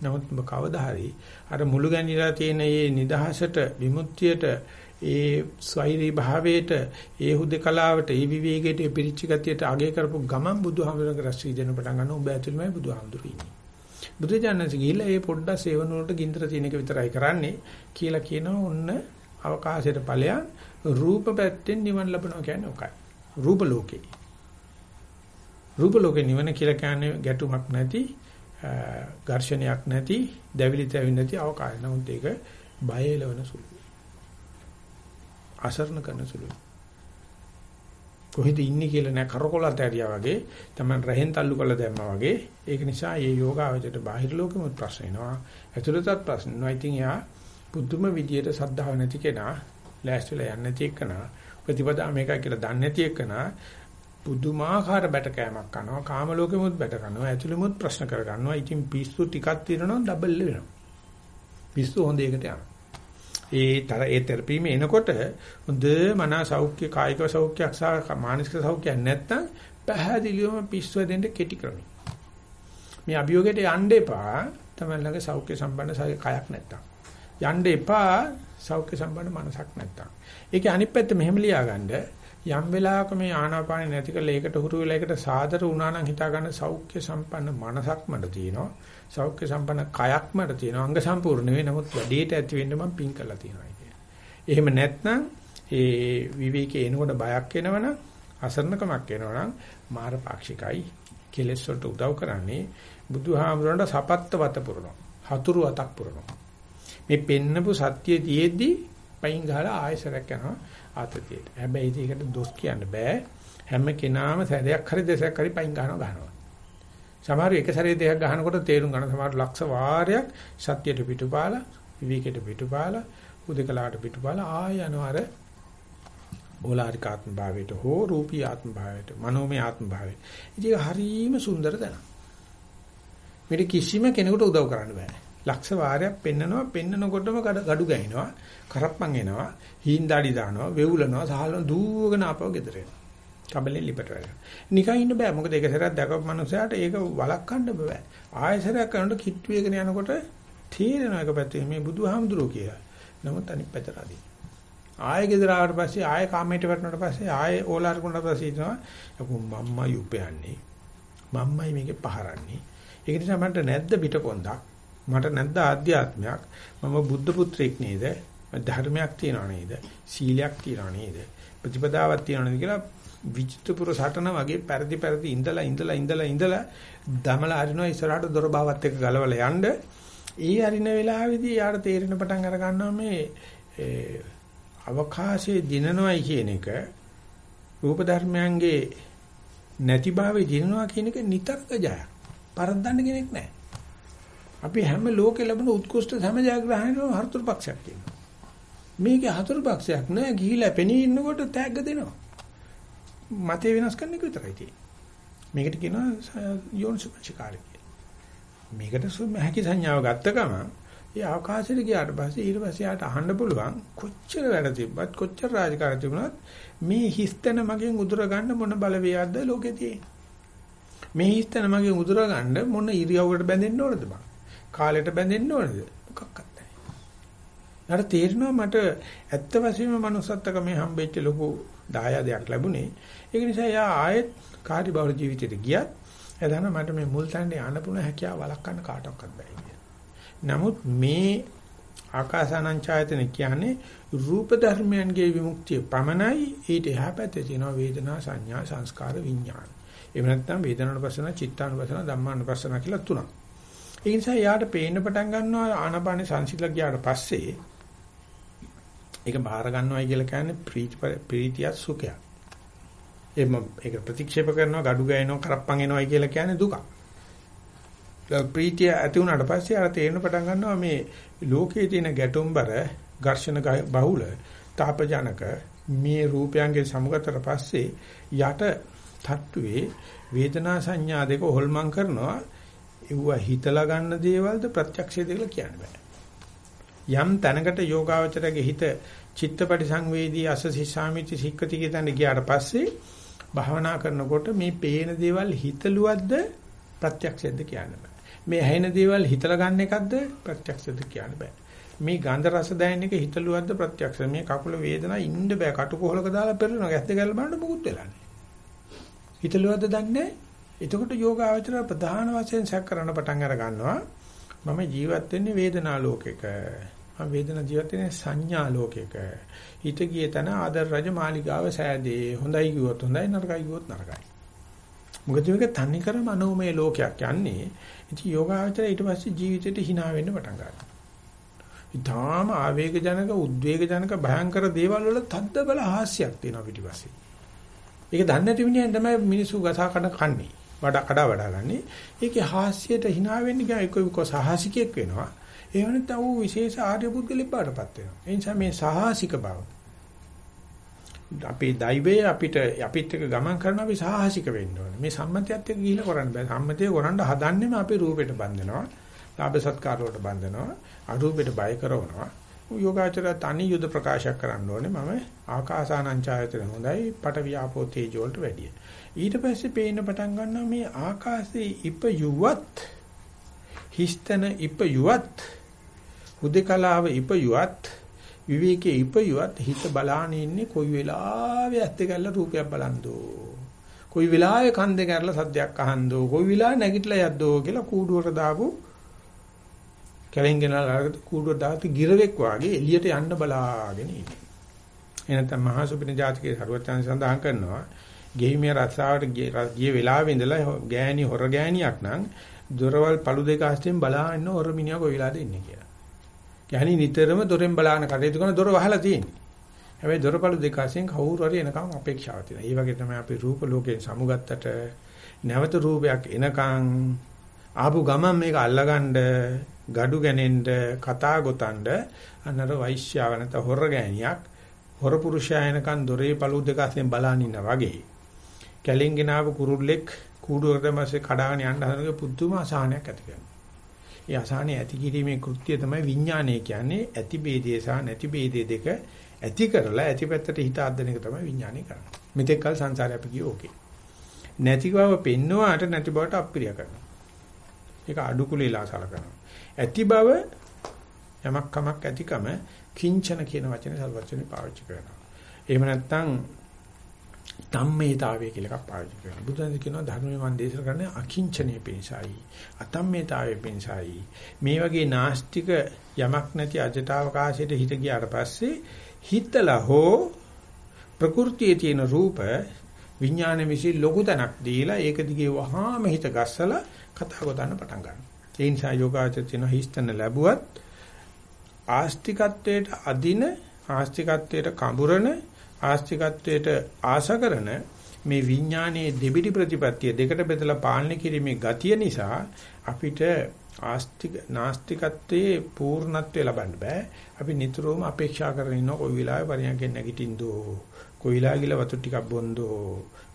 නමුත් ඔබ කවදා හරි අර මුළු ගැන්විලා තියෙන මේ නිදහසට විමුක්තියට ඒ ස්වෛරී භාවයට ඒ හුදකලාවට ඒ විවේකයට පිරිච්ච ගතියට අගය කරපු ගමන් බුදුහාමුදුරන්ගේ රශ්‍රී දෙන පටන් ගන්න උඹ ඇතුළෙමයි බුදුහාමුදුරු ඉන්නේ. බුදුජානක ගිහිල්ලා ඒ පොඩ්ඩක් සේවන වලට ගින්දර තියෙන එක විතරයි කරන්නේ කියලා කියනවා ඔන්න අවකාශයට ඵලයන් රූප පැත්තෙන් නිවන් ලැබනවා කියන්නේ ඔකයි. රූප ලෝකේ. රූප ලෝකේ නිවන කියලා කියන්නේ ගැටුමක් නැති, ඝර්ෂණයක් නැති, දැවිලි තැවිලි නැති අවකාශය. නමුත් ඒක බය එලවන සුළු. අසරණ කරන සුළුයි. කොහෙද ඉන්නේ කියලා නෑ. කරකොලත් ඇරියා වගේ තමයි රහෙන් තල්ලු කරලා දැම්මා වගේ. ඒක නිසා මේ යෝගාවචරයට බාහිර ලෝකෙමුත් ප්‍රශ්න එනවා. ඇතුළතත් ප්‍රශ්න එනවා. ඉතින් එයා පුදුම විදියට සද්ධාව නැති කෙනා ලෑස්තිලා යන්නේ නැති එකනා ප්‍රතිපදා මේකයි කියලා දන්නේ නැති එකනා පුදුමාකාර බැට කෑමක් කරනවා කාම ලෝකෙමුත් බැට කරනවා ඇතුළෙමුත් ප්‍රශ්න කර ගන්නවා. ඉතින් පිස්සු ටිකක් තියෙනවා ඩබල් වෙනවා. පිස්සු හොඳ එකට යනවා. ඒ තර ඒ තෙරපීම එනකොට හොඳ මන සෞඛ්‍ය කායික සෞඛ්‍යයක් සහ මානසික සෞඛ්‍යයක් නැත්නම් පැහැදිලිවම පිස්සුව දෙන්න කෙටි ක්‍රමයි. මේ අභියෝගයට යන්න එපා තමයි ළඟ සෞඛ්‍ය සම්බන්ධ කයක් නැත්තම්. යන්න එපා සෞඛ්‍ය සම්බන්ධ මනසක් නැත්තම්. ඒකේ අනිත් පැත්ත මෙහෙම ලියාගන්න යම් වෙලාවක මේ ආනාපානෙ නැති කරලා ඒකට හුරු වෙලා ඒකට සාදර වුණා නම් හිතා ගන්න සෞඛ්‍ය සම්පන්න මනසක් මට තියෙනවා. සෞඛ්‍ය සම්පන්න කයක් මට තියෙනවා. අංග සම්පූර්ණ නෙවෙයි. නමුත් වැඩේට ඇති වෙන්න මම පින් කරලා තියෙනවා කියන්නේ. එහෙම නැත්නම් ඒ විවේකේ එනකොට බයක් එනවනම් අසරණකමක් එනවනම් මාර පාක්ෂිකයි කෙලෙස් වලට උදව් කරන්නේ බුදුහාමුදුරන්ට සපත්ත වත පුරනවා. හතුරු වතක් පුරනවා. මේ පෙන්නපු සත්‍ය තියේදී පයින් ගහලා ආයෙසරක් යනවා ආතතියට. හැබැයි ඒකට දොස් කියන්න බෑ. හැම කෙනාම සැරයක් හරි දෙසක් හරි පයින් ගන්නවා ගන්නවා. සමහර එක සැරේ දෙකක් ගහනකොට තේරුම් ගන්න සමහර ලක්ෂ වාරයක් සත්‍යයට පිටුපාලා විවේකයට පිටුපාලා උදකලාට පිටුපාලා ආය යනවර ඕලාරික ආත්ම භාවයට හෝ රූපී ආත්ම භාවයට මනෝමය ආත්ම භාවයට. ඉතින් හරීම සුන්දර දැනක්. මේක කිසිම කෙනෙකුට උදව් කරන්න බෑ. ලක්ෂ වාරයක් පෙන්නනවා පෙන්නකොටම gadu ගහිනවා කරප්පන් එනවා හීන්දාඩි දානවා වෙවුලනවා සහලන දූවගෙන ආපහු ගෙදර එනවා. කබලෙන් ලිපට වැඩ. නිකන් ඉන්න බෑ. මොකද ඒක සැරයක් දැකපු මනුස්සයාට ඒක වළක්වන්න බෑ. ආයෙසරයක් කරනකොට කිට්ටු එකගෙන යනකොට තේරෙනවා එක පැත්තේ මේ බුදුහාමුදුරුවෝ කියලා. නමුත් අනිත් පැත්තට අදී. ආයෙ ගෙදර ආවට පස්සේ ආයෙ කාමයට වැටුණාට පස්සේ ආයෙ ඕලාර කුණාට පස්සේ ඉතනවා යකෝ මම්මයි උපයන්නේ. මම්මයි මේකේ පහරන්නේ. ඒක නිසා මන්ට නැද්ද පිටකොන්දක්? මට නැද්ද ආධ්‍යාත්මයක්? මම බුද්ධ පුත්‍රයෙක් නේද? ධර්මයක් තියනව නේද? සීලයක් තියනව නේද? ප්‍රතිපදාවක් තියනව නේද කියලා විචිත්‍රපුර සටන වගේ පෙරදි පෙරදි ඉඳලා ඉඳලා ඉඳලා ඉඳලා දමලා අරිනවා ඉස්සරහට දොර බාවත් එක්ක ගලවලා යන්න ඒ අරින වෙලාවේදී යාට තේරෙන පටන් අර ගන්නවා මේ අවකාශයේ දිනනවයි කියන එක රූප ධර්මයන්ගේ නැතිභාවයේ දිනනවා කියන එක නිතරක ජයක්. පරද්දන්න කෙනෙක් නැහැ. අපි හැම ලෝකෙ ලැබෙන උත්කෘෂ්ඨ සම ජයග්‍රහණය හතුරු පක්ෂයක් කියනවා. මේකේ හතුරු පක්ෂයක් නෑ ගිහිලා පෙනී ඉන්නකොට තෑග්ග දෙනවා. මතය වෙනස් කරන එක විතරයි තියෙන්නේ. මේකට කියනවා යෝනිසුපචිකාරය කියලා. මේකට හැකි සංඥාව ගත්ත ගමන් ඒ අවකාශයට ගියාට පස්සේ ඊට පස්සේ යාට අහන්න පුළුවන් කොච්චර වැඩ තිබ්බත් කොච්චර රාජකාරී තිබුණත් මේ හිස්තන මගෙන් උදුර ගන්න මොන බලවේයක්ද ලෝකේ තියෙන්නේ. මේ හිස්තන මගෙන් උදුර ගන්න මොන ඉරියව්වකට බැඳෙන්න ඕනද බං? කාලයට බැඳෙන්න ඕනද? මොකක්වත් නැහැ. ඊට තේරෙනවා මට ඇත්ත වශයෙන්ම manussත්තක මේ හම්බෙච්ච ලොකු දායාදයක් ලැබුණේ ඒක නිසා එයා ආයෙත් කාර්යබහුල ජීවිතයට ගියත් එදා මට මේ මුල් තැන්නේ යන්න පුළුවන් හැකියාව වළක්වන්න කාටවත් බෑ කියලා. නමුත් මේ ආකාසානං ඡායතන කියන්නේ රූප ධර්මයන්ගේ විමුක්තිය පමණයි ඊට එහා පැත්තේ තියෙන වේදනා සංඥා සංස්කාර විඥාන. එහෙම නැත්නම් වේදනානුපස්සන චිත්තානුපස්සන ධම්මානුපස්සන කියලා තුනක්. ඒ නිසා යාට පේන්න පටන් ගන්නවා ආනාපාන සංසිල ගියාට පස්සේ ඒක බාර ගන්නවයි කියලා කියන්නේ ප්‍රීතිය සුඛයක්. එහෙම ඒක ප්‍රතික්ෂේප කරනවා gadu ගෑනවා කරප්පන් එනවයි කියලා කියන්නේ දුක. ප්‍රීතිය ඇති වුණාට පස්සේ අර තේරෙන පටන් ගන්නවා මේ ලෝකයේ තියෙන ගැටුම්බර ඝර්ෂණ බහුල තාපජනක මේ රූපයන්ගේ සමුගතතර පස්සේ යට තට්ටුවේ වේදනා සංඥා දෙක හොල්මන් කරනවා ඒව හිතලා ගන්න දේවල්ද ප්‍රත්‍යක්ෂය දෙකලා කියන්න බෑ. යම් තැනකට යෝගාවචරයේ හිත චිත්තපටි සංවේදී අසසිසාමිති සික්කති කියන ගියාට පස්සේ භාවනා කරනකොට මේ පේන දේවල් හිතලුවද්ද ප්‍රත්‍යක්ෂයක්ද කියන්න බෑ. මේ ඇහෙන දේවල් හිතලා ගන්න එකක්ද ප්‍රත්‍යක්ෂයක්ද කියන්න බෑ. මේ ගන්ධ රස දැනෙන එක හිතලුවද්ද ප්‍රත්‍යක්ෂ. මේ කකුල වේදනා ඉන්න බෑ. කටුකොහලක දාලා පෙරලනවා ගැස් දෙකල් බලන්න මොකුත් වෙලා නැහැ හිතලුවද්ද දන්නේ එතකොට යෝගාවචර ප්‍රධාන වශයෙන් සැක කරන්න පටන් අර ගන්නවා. මම ජීවත් වෙන්නේ වේදනා ලෝකෙක. මම වේදනා ජීවත් වෙන්නේ සංඥා ලෝකෙක හිත ගිය තැන ආදර රජ මාලිගාව සෑදේ හොඳයි කිව්වොත් හොඳයි නරකයි කිව්වොත් නරකයි මොකද මේක තනි කර මනෝමය ලෝකයක් යන්නේ ඉතින් යෝගාවචර ඊට පස්සේ ජීවිතේට hina වෙන්න පටන් ගන්නවා ඊටාම ආවේග ජනක උද්වේග ජනක භයංකර දේවල් වල තද්ද බල හාස්‍යයක් තියෙනවා පිටිපස්සේ. ඒක දන්නේ නැති මිනිහෙන් තමයි මිනිස්සු ගසා කන කන්නේ. වඩා කඩා වඩා ගන්නේ. ඒකේ හාස්‍යයට hina වෙන්න ගියා එක්ක එක්ක සාහසිකයෙක් වෙනවා. ඒ වෙනත් ඌ විශේෂ ආර්ය පුද්ගලෙක් බාටපත් වෙනවා. ඒ නිසා මේ සාහසික බව අපේ දෛවයේ අපිට අපිත් එක්ක ගමන් කරන අපි සාහසික වෙන්න ඕනේ. මේ සම්මතියත් එක්ක ගිහිල්ලා කරන්න බෑ. සම්මතිය කරන්න හදන්නෙම අපි රූපෙට බඳිනවා. ලාභ සත්කාර වලට බඳිනවා. අරූපෙට බය කරනවා. යෝගාචර තනි යුද ප්‍රකාශයක් කරන්න ඕනේ මම ආකාසානංචායතන හොඳයි පට වියාපෝ තේජෝ වලට වැඩිය. ඊට පස්සේ පේන්න පටන් ගන්නවා මේ ආකාශයේ ඉප යුවත් හිස්තන ඉප යුවත් හුදකලාව ඉප යුවත් විවේකයේ ඉප යුවත් හිත බලාන ඉන්නේ කොයි වෙලාවෙ ඇත්ත ගැල්ල රූපයක් බලන්දෝ කොයි වෙලාවෙ කන් දෙක ඇරලා සද්දයක් අහන්දෝ කොයි වෙලාවෙ නැගිටලා යද්දෝ කියලා කූඩුවට දාපු කැලෙන් ගෙනලා කූඩුව දාති ගිරවෙක් වාගේ එළියට යන්න බලාගෙන ඉන්නේ. එනතම මහා සුපින ජාතිකේ සරුවචාන් සඳහන් කරනවා ගෙහිමිය රස්සාවට ගිය වෙලාවෙ ඉඳලා ගෑණි හොර ගෑණියක් නම් දොරවල් පළු දෙක අස්තෙන් බලා ඉන්න හොර මිනිහා කොයි වෙලාවද ඉන්නේ කියලා. ගෑණි නිතරම දොරෙන් බලාගෙන කටයුතු කරන දොර වහලා තියෙන්නේ. හැබැයි දොරපළු දෙක අස්තෙන් කවුරු හරි එනකම් අපේක්ෂාවක් තියෙනවා. ඒ වගේ තමයි අපි රූප ලෝකයෙන් සමුගත්තට නැවත රූපයක් එනකම් ආපු ගමන් මේක අල්ලගන්න gadu ගැනෙන්න කතා ගොතනද අනර වෛශ්‍යාව නැත්නම් හොර ගෑණියක් හොර පුරුෂයා එනකන් දොරේ පළු දෙක අතෙන් බලන් ඉන්නා වගේ කැලෙන් ගෙනාව කුරුල්ලෙක් කූඩුවකට මාසේ කඩාගෙන යන්න හදනක පුදුම අසහනයක් ඇති කරනවා. ඒ අසහනය ඇති කිරීමේ කෘත්‍යය තමයි විඥානය කියන්නේ ඇති ભેදේ සහ නැති ભેදේ දෙක ඇති කරලා ඇති පැත්තට හිත අද්දන එක තමයි විඥානය කරන්නේ. මෙතෙක් කල සංසාරය අපි කියේ ඕකේ. නැති බව පෙන්වුවාට නැති බවට අප්‍රිය කරනවා. ඒක අඩු කුලීලා සලකනවා. ඇති බව යමක් කමක් ඇතිකම කිංචන කියන වචනේ සල්වචනේ පාවිච්චි කරනවා. එහෙම නැත්නම් ධම්මේතාවය කියලා එකක් පාවිච්චි කරනවා. බුදුන් කියනවා ධර්මයේ මන් දේශනා කරන්නේ අකිංචනීය පිණිසයි. අතම්මේතාවයේ පිණිසයි. මේ වගේ නාස්තික යමක් නැති අජටවකාශයට හිත ගියාට පස්සේ හිතලා හෝ ප්‍රകൃතියේ තියෙන රූප විඥාන විශ්ි ලොකු තැනක් දීලා ඒක දිගේ වහාම හිත ගස්සලා කතා ගොතන්න පටන් ගන්නවා. ඒ නිසා යෝගාචර තියෙන හිස්තන ලැබුවත් ආස්තිකත්වයට අදින ආස්තිකත්වයට කඹරන ආස්තිකත්වයට ආශ කරන මේ විඥානයේ දෙබිඩි ප්‍රතිපත්තිය දෙකට බෙදලා පාලනය කිරීමේ ගතිය නිසා අපිට ආස්තික නාස්තිකත්වයේ පූර්ණත්වය ලබන්න බෑ. අපි නිතරම අපේක්ෂා කරගෙන ඉන්න කොයි වෙලාවෙ පරියන්කෙන් නැගිටින්දෝ කොයි වෙලාවෙ ගිල වතු ටිකක් බොන්දෝ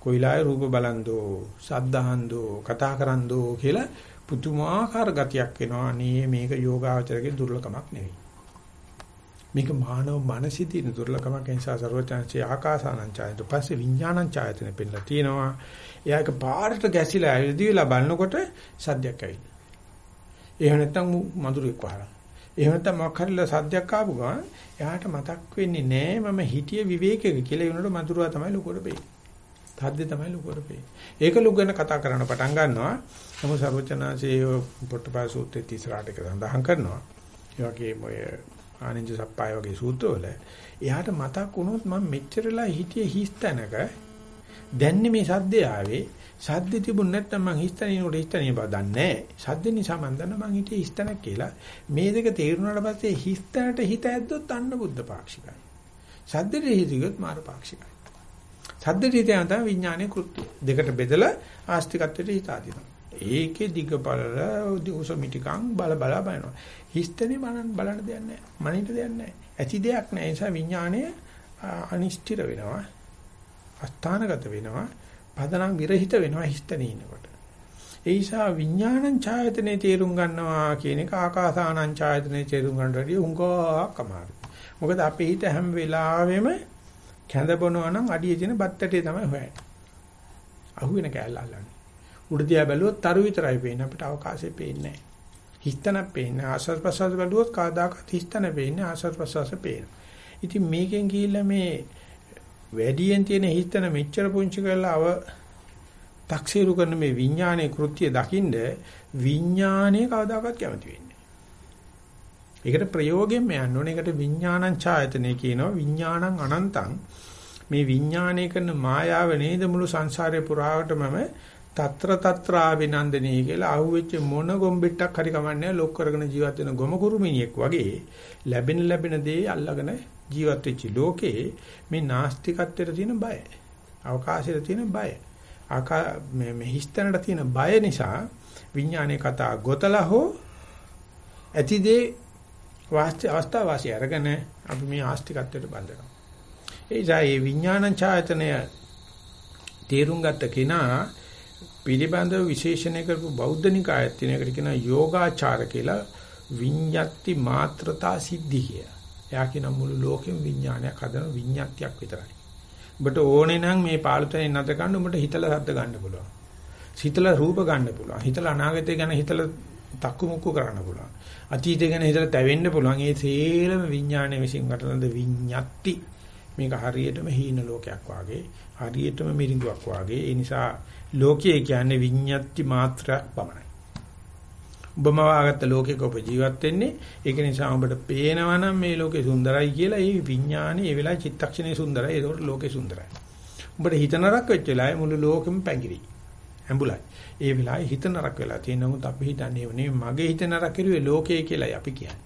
කොයි වෙලාවෙ රූප බලන්දෝ සද්දහන්දෝ කතා කරන්දෝ කියලා පුදුමාකාර ගතියක් එනවා. අනේ මේක යෝගාචරයේ දුර්ලභමක් නෙවෙයි. මේක මානව මනසේ තියෙන දුර්ලභකමක් නිසා ਸਰවඥාන්සේ ආකාසානංචායතු පස්සේ විඥානංචායතන පෙන්නලා තියෙනවා. එයා එක පාරට ගැසිලා ඇවිදි වෙලා බලනකොට සද්දයක් ඇවිල්ලා. එහෙම නැත්නම් මధుරෙක් වහලා. එහෙම නැත්නම් මොකක් හරිලා සද්දයක් ආපු ගමන් එයාට මතක් වෙන්නේ නෑ මම හිටිය විවේකයක කියලා ඒනොට මధుරවා තමයි ලොකුවට වෙන්නේ. සද්දේ තමයි ලොකුවට වෙන්නේ. ඒක ලොකු ගැන කතා කරන්න පටන් ගන්නවා. නමුත් ਸਰවඥාන්සේ පොට්ටපාසූත්‍රයේ 34 එක සඳහන් කරනවා. ඒ වගේම ඔය ආනන්ද සප්පාය වගේ සූත්‍රවල එයාට මතක් වුණොත් මම මෙච්චරලා හිටියේ හිස්තැනක දැන් මේ සද්දේ ආවේ සද්ද තිබුණ නැත්නම් මං හිස්තනිනකොට හිස්තනිය බව දන්නේ නැහැ. සද්ද නිසා මං දන්න මං හිටියේ හිස්තැනක් කියලා. මේ දෙක තේරුණාට පස්සේ හිස්තැනට හිත ඇද්දොත් අන්න බුද්ධ පාක්ෂිකයි. සද්දෙට හිතියොත් මාර පාක්ෂිකයි. සද්දෙට හිත යන තමයි විඥානයේ කෘත්‍ය. දෙකට බෙදලා ආස්තිකත්වයට හිත ආදිනවා. ඒකේ දිග බලල උස මිටිකම් බල බල බලනවා. හිස්තනේ බලන්න බලන්න දෙයක් නැහැ. මනිට දෙයක් නැහැ. ඇති දෙයක් නැහැ. ඒ නිසා විඥාණය අනිෂ්ඨිර වෙනවා. අස්ථානගත වෙනවා. පදනම් විරහිත වෙනවා හිස්තනේ ඉන්නකොට. ඒ නිසා විඥානං ඡායතනේ තේරුම් ගන්නවා කියන එක ආකාසානං ඡායතනේ තේරුම් ගන්නට වැඩිය උංගාවක් අමාරුයි. මොකද අපේ හිත හැම වෙලාවෙම කැඳ බොනවා නම් අඩියේ තියෙන බත්තටේ තමයි හොයන්නේ. අහුවෙන කැලල අල්ලන්නේ. උඩ දිහා බැලුවොත් තරු විතරයි පේන්නේ අපිට අවකාශය පේන්නේ නැහැ. හිස්තනක් පේන්නේ ආස්වාද ප්‍රසවාස බැලුවොත් කවදාකවත් හිස්තන පේන්නේ ආස්වාද ප්‍රසවාස පේනවා. ඉතින් මේකෙන් ගිහිල්ලා මේ වැඩියෙන් තියෙන හිස්තන මෙච්චර පුංචි කරලා අව තක්සේරු කරන මේ විඥානයේ කෘත්‍ය දකින්ද විඥානයේ කවදාකවත් කැමති වෙන්නේ. ඒකට ප්‍රයෝගයෙන් යන්න ඕනේ. ඒකට විඥානං ඡායතනෙ කියනවා. විඥානං අනන්තං මේ විඥානය කරන මායාව නේද මුළු සංසාරේ පුරාවටමම తත්‍ර తත්‍ර ආවිනන්දනී කියලා අහුවෙච්ච මොන ගොම්බෙට්ටක් හරි කමන්නේ ලොක් කරගෙන ජීවත් වෙන ගොම කුරුමිනියෙක් වගේ ලැබෙන ලැබෙන දේ අල්ලගෙන ජීවත් වෙච්ච ලෝකේ මේ නාස්තිකත්වයට තියෙන බය අවකාශයට තියෙන බය ආකා මේ මේ හිස්තැනට තියෙන බය නිසා විඥානයේ කතා ගොතලා හෝ ඇතිදේ වාස්ත අවස්ථාව වාසිය අරගෙන අපි මේ ආස්තිකත්වයට බඳිනවා ඒ නිසා මේ විඥාන ඡායතනය තේරුම් ගත්ත කෙනා පිළිබඳව විශේෂණය කරපු බෞද්ධ නිකායක් තියෙන එකට කියනවා යෝගාචාර කියලා විඤ්ඤාති මාත්‍රතා සිද්ධි කිය. එයා කියන මුළු ලෝකෙම විඥානයක් හදන විඤ්ඤාතියක් විතරයි. ඔබට ඕනේ නම් මේ පාළුතේ නැත ගන්න ඔබට හිතලා ශබ්ද ගන්න පුළුවන්. හිතලා රූප ගන්න පුළුවන්. හිතලා අනාගතය ගැන හිතලා තක්කු මුක්කු කරන්න පුළුවන්. අතීතය ගැන හිතලා තැවෙන්න පුළුවන්. ඒ සේලම විඥානයේ විසින් ගන්නද විඤ්ඤාති මේක හරියටම හීන ලෝකයක් වාගේ හරියටම මිරිඟුවක් වාගේ ඒ නිසා ලෝකයේ කියන්නේ විඤ්ඤාති මාත්‍රයක් පමණයි. ඔබම වාගත්ත ලෝකයක ඔබ ජීවත් වෙන්නේ ඒක නිසා ඔබට පේනවා නම් මේ ලෝකේ සුන්දරයි කියලා ඒ විඥානේ ඒ වෙලාවේ චිත්තක්ෂණේ සුන්දරයි ඒකට ලෝකේ සුන්දරයි. ඔබට හිත නරක වෙච්ච වෙලාවේ මුළු ලෝකෙම පැංගිරි. ඇඹුලයි. ඒ වෙලාවේ හිත නරක වෙලා තියෙන නමුත් අපි හිතන්නේ නෙවෙයි මගේ හිත නරක කරුවේ ලෝකේ කියලායි අපි කියන්නේ.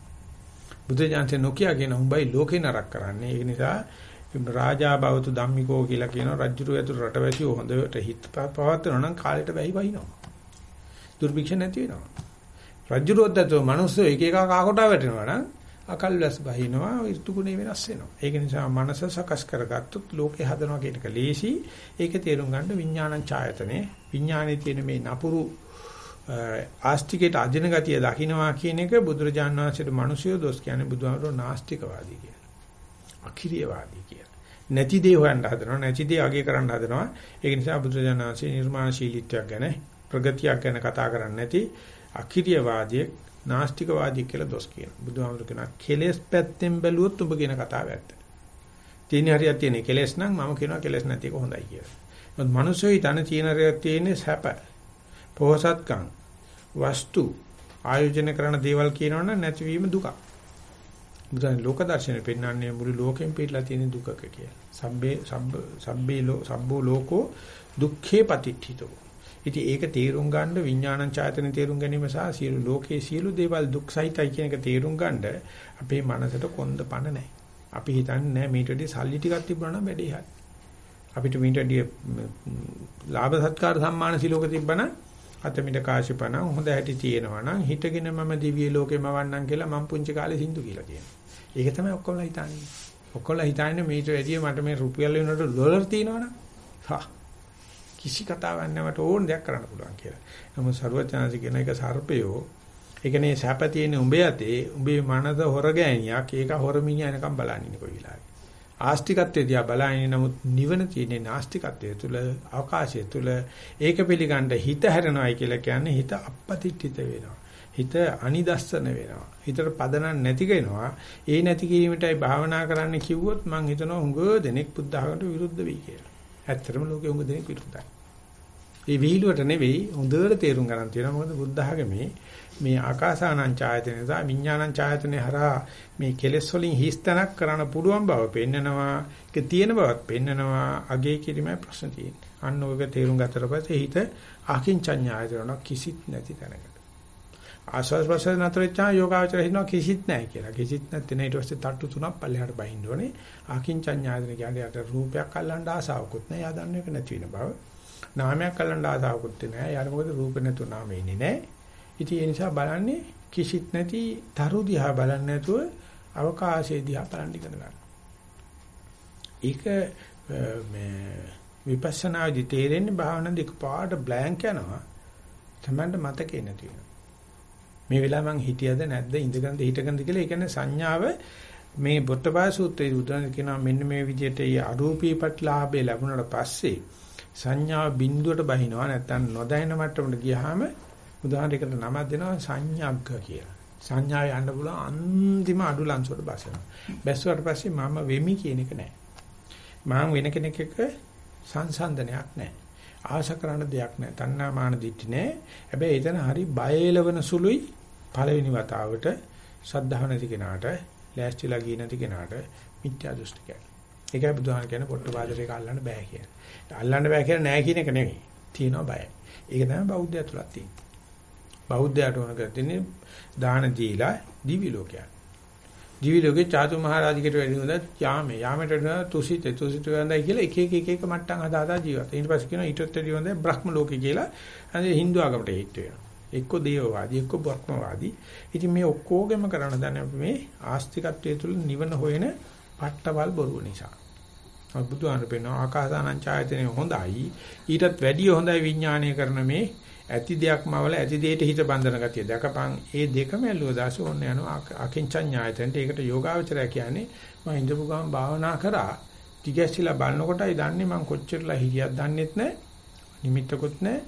බුද්ධ ඥානසේ නොකිය කියන උඹයි ලෝකේ නරක කරන්නේ. ඒ නිසා රාජා බවතු ධම්මිකෝ කියලා කියන රජුරු ඇතුළු රටවැසියෝ හොඳට හිත පවත්වනවා නම් කාලයට වැහි වහිනවා. දුර්භික්ෂ නැති වෙනවා. රජුරුවත් ඇතුළු මිනිස්සු එක එක කාකොට වැටෙනවා නම් අකල්වැස් බහිනවා ඍතුගුණේ වෙනස් වෙනවා. ඒක නිසා මනස සකස් කරගත්තොත් ලෝකේ හදනවා කියන එක ලේසි. ඒක තේරුම් ගන්න විඥානං ඡායතනේ විඥානයේ තියෙන මේ නපුරු ආස්තිකයට අදින ගතිය දකින්නවා කියන එක බුදුරජාණන් වහන්සේට මිනිසියෝ දොස් කියන්නේ බුදුහාමරෝ නාස්තිකවාදී කියලා. අකිරියවාදී කියලා. නැති දේ හොයන්න හදනවා නැති දේ අගය කරන්න හදනවා. ඒක නිසා බුදුරජාණන්සේ නිර්මාණශීලීත්වයක් ගැන ප්‍රගතියක් ගැන කතා කරන්නේ නැති අකිරියවාදී නාස්තිකවාදී කියලා දොස් කියනවා. බුදුහාමුදුරු කියනවා කෙලෙස් පැත්තෙන් බැලුවොත් ඔබ කියන කතාව ඇත්ත. තියෙන හරියක් තියෙන කෙලෙස් නම් මම කියනවා කෙලෙස් නැති එක හොඳයි කියලා. මොකද මිනිස්සු හිතන තියෙන හරියක් තියෙන්නේ සැප. පොහසත්කම් වස්තු ආයෝජන කරන දේවල් කියනවනම් නැතිවීම දුකක්. බුදුන් ලෝක දර්ශනේ පෙන්වන්නේ මුළු ලෝකෙම පිටලා තියෙන දුකක කියලා. සබ්බේ සබ්බ සබ්බේ ලෝ සබ්බෝ ලෝකෝ දුක්ඛේ පතිට්ඨිතෝ. ඉතින් ඒක තේරුම් ගන්න විඥානං ඡායතන තේරුම් ගැනීම සහ සියලු ලෝකයේ සියලු දේවල් දුක් සහිතයි කියන එක තේරුම් ගන්න අපේ මනසට කොන්ද පණ නැහැ. අපි හිතන්නේ නැහැ මීට වඩා සල්ලි ටිකක් තිබුණා නම් වැඩේ හරි. අපිට මීට වඩා ලාභ සත්කාර සම්මාන සිලෝක තිබ්බනම් අතමිට කාශිපණ හොඳ හැටි තියෙනවා නම් හිතගෙන මම දිව්‍ය ලෝකෙම වන්නම් කියලා මම පුංචි කාලේ සින්දු කියලා කියනවා. ඒක තමයි ඔක්කොම හිතන්නේ. ඔක්කොම හිතන්නේ මීට වැඩිය මට මේ රුපියල් වෙනකොට ඩොලර් තියෙනවනම් හා කිසි කතාවක් නැවට ඕන දෙයක් කරන්න පුළුවන් කියලා. නමුත් ਸਰවඥාන්සේ කියන එක සර්පයෝ ඒකනේ සැප තියෙන උඹේ අතේ උඹේ මනස හොර ගෑණියක් ඒක හොර මිනිහා එනකම් බලන්නේ කොයි වෙලාවෙ. ආස්තිකත්වයේ දිහා බලන්නේ නමුත් නිවන තියෙන නාස්තිකත්වයේ තුල අවකාශය තුල ඒක පිළිගන්න හිත හැරෙනවයි කියලා කියන්නේ හිත අපපතිට්ඨිත වෙනවා. හිත අනිදස්සන වෙනවා. හිතට පදනක් නැති වෙනවා. ඒ නැති කිරීමටයි භාවනා කරන්න කිව්වොත් මම හිතනවා හුඟ දෙනෙක් බුද්ධහකට විරුද්ධ වෙයි කියලා. ඇත්තටම ලෝකෙ හුඟ දෙනෙක් විරුද්ධයි. ඒ විහිළුවට නෙවෙයි හොඳට තේරුම් ගන්න තියෙනවා. මොකද බුද්ධහගමේ මේ ආකාසානං ඡායතන සහ විඥානං ඡායතනේ හරහා මේ කෙලෙස් වලින් හිස්තනක් කරන්න පුළුවන් බව පෙන්නනවා. ඒක තියෙන බවත් පෙන්නනවා. අගේ කිරීමයි ප්‍රශ්න තියෙන්නේ. අන්න ඔයක තේරුම් ගත්තට පස්සේ හිත අකින්චඤ්ඤායතන කිසිත් නැති තැනකට. ආස්වාද ප්‍රසන්න නතර වෙච්චා යෝගාචර හිනවා කිසිත් නැහැ කියලා. කිසිත් නැත්නම් ඊට පස්සේ තට්ටු තුනක් පල්ලෙහාට බහින්න ඕනේ. ආකින්චඤ්ඤායතන කියන්නේ යට රූපයක් අල්ලන්න ආසාවකුත් නැහැ. යා දන්න එක නැති වෙන බව. නාමයක් අල්ලන්න ආසාවකුත් නැහැ. යාර මොකද රූප නැතු නාමෙ ඉන්නේ නැහැ. ඉතින් ඒ නිසා බලන්නේ කිසිත් නැති තරු දිහා බලන්නේ නැතුව අවකාශයේ දිහා බලන් ඉගෙන ගන්න. ඒක මේ විපස්සනාදි තේරෙන්නේ භාවනාවේ එකපාරට බ්ලැන්ක් යනවා. තමන්ට මතකේ නැති වෙනවා. මේ වෙලාව මං හිටියද නැද්ද ඉඳගෙනද හිටගෙනද කියලා ඒ කියන්නේ සංඥාව මේ බොට්ටපාය සූත්‍රයේ බුදුන් කියනවා මෙන්න මේ විදිහට ඒ අරූපී ප්‍රතිලාභය ලැබුණාට පස්සේ සංඥාව බිඳුවට බහිනවා නැත්තම් නොදැනෙන මට්ටමට ගියාම උදාහරණයකට නමක් දෙනවා සංඥග්ග කියලා. සංඥාව යන්න පුළුවන් අන්තිම අඩු ලංසුවට බසනවා. බැස්සුවට පස්සේ මම වෙමි කියන එක නැහැ. මම වෙන කෙනෙක් එක්ක සංසන්දනයක් නැහැ. ආශ කරන දෙයක් නැහැ. තණ්හා මාන දිට්ඨි නැහැ. හැබැයි එතන හරි බය එලවන සුළුයි පළවෙනි වතාවට සද්ධාව නැති කෙනාට, ලෑස්තිලා ගිය නැති කෙනාට මිත්‍යා දෘෂ්ටිකයි. ඒකයි බුදුහාම කියන්නේ පොට්ටපාදරේක අල්ලන්න බෑ කියන්නේ. අල්ලන්න බෑ කියලා නෑ කියන එක නෙවෙයි. තියෙනවා බයයි. ඒක තමයි බෞද්ධය තුලක් තියෙන්නේ. බෞද්ධයාට ඕන කරන්නේ දාන දීලා දිවි ලෝකයක්. දිවි ලෝකේ චාතු මහරජිකට වැඩි හොඳ යාමේ යාමයට වඩා තුසිත තුසිත වන්දයි කියලා එක එක එක එක මට්ටම් හදා හදා ජීවත්. ඊට පස්සේ කියනවා ඊටත් වැඩි හොඳ බ්‍රහ්ම ලෝකේ කියලා. අද හින්දු ආගමට හිට වෙනවා. එක්ක දේවවාදී එක්ක බ්‍රහ්මවාදී. ඉතින් මේ ඔක්කොගෙම කරන්න දන්නේ අපි මේ ආස්තිකත්වයේ තුල නිවන හොයන පට්ටවල් බොරුව නිසා. බුදුහාමර පෙන්වන ආකාසානං ඡායතනෙ හොඳයි. ඊටත් වැඩිය හොඳයි විඥානය කරන මේ ඇති දෙයක්ම වල ඇති දෙයට හිත බඳින ගතිය. දැකපන් ඒ දෙකම ඇල්ලුව දාස ඕන්න යනවා අකින්චඤ්ඤායතනට. ඒකට යෝගාවචරය කියන්නේ මම ඉඳපු ගමන් භාවනා කරා. ටිකැස්සිලා බලනකොටයි දන්නේ මම කොච්චරලා හිරියක් දන්නෙත් නැහැ. නිමිත්තකුත් නැහැ.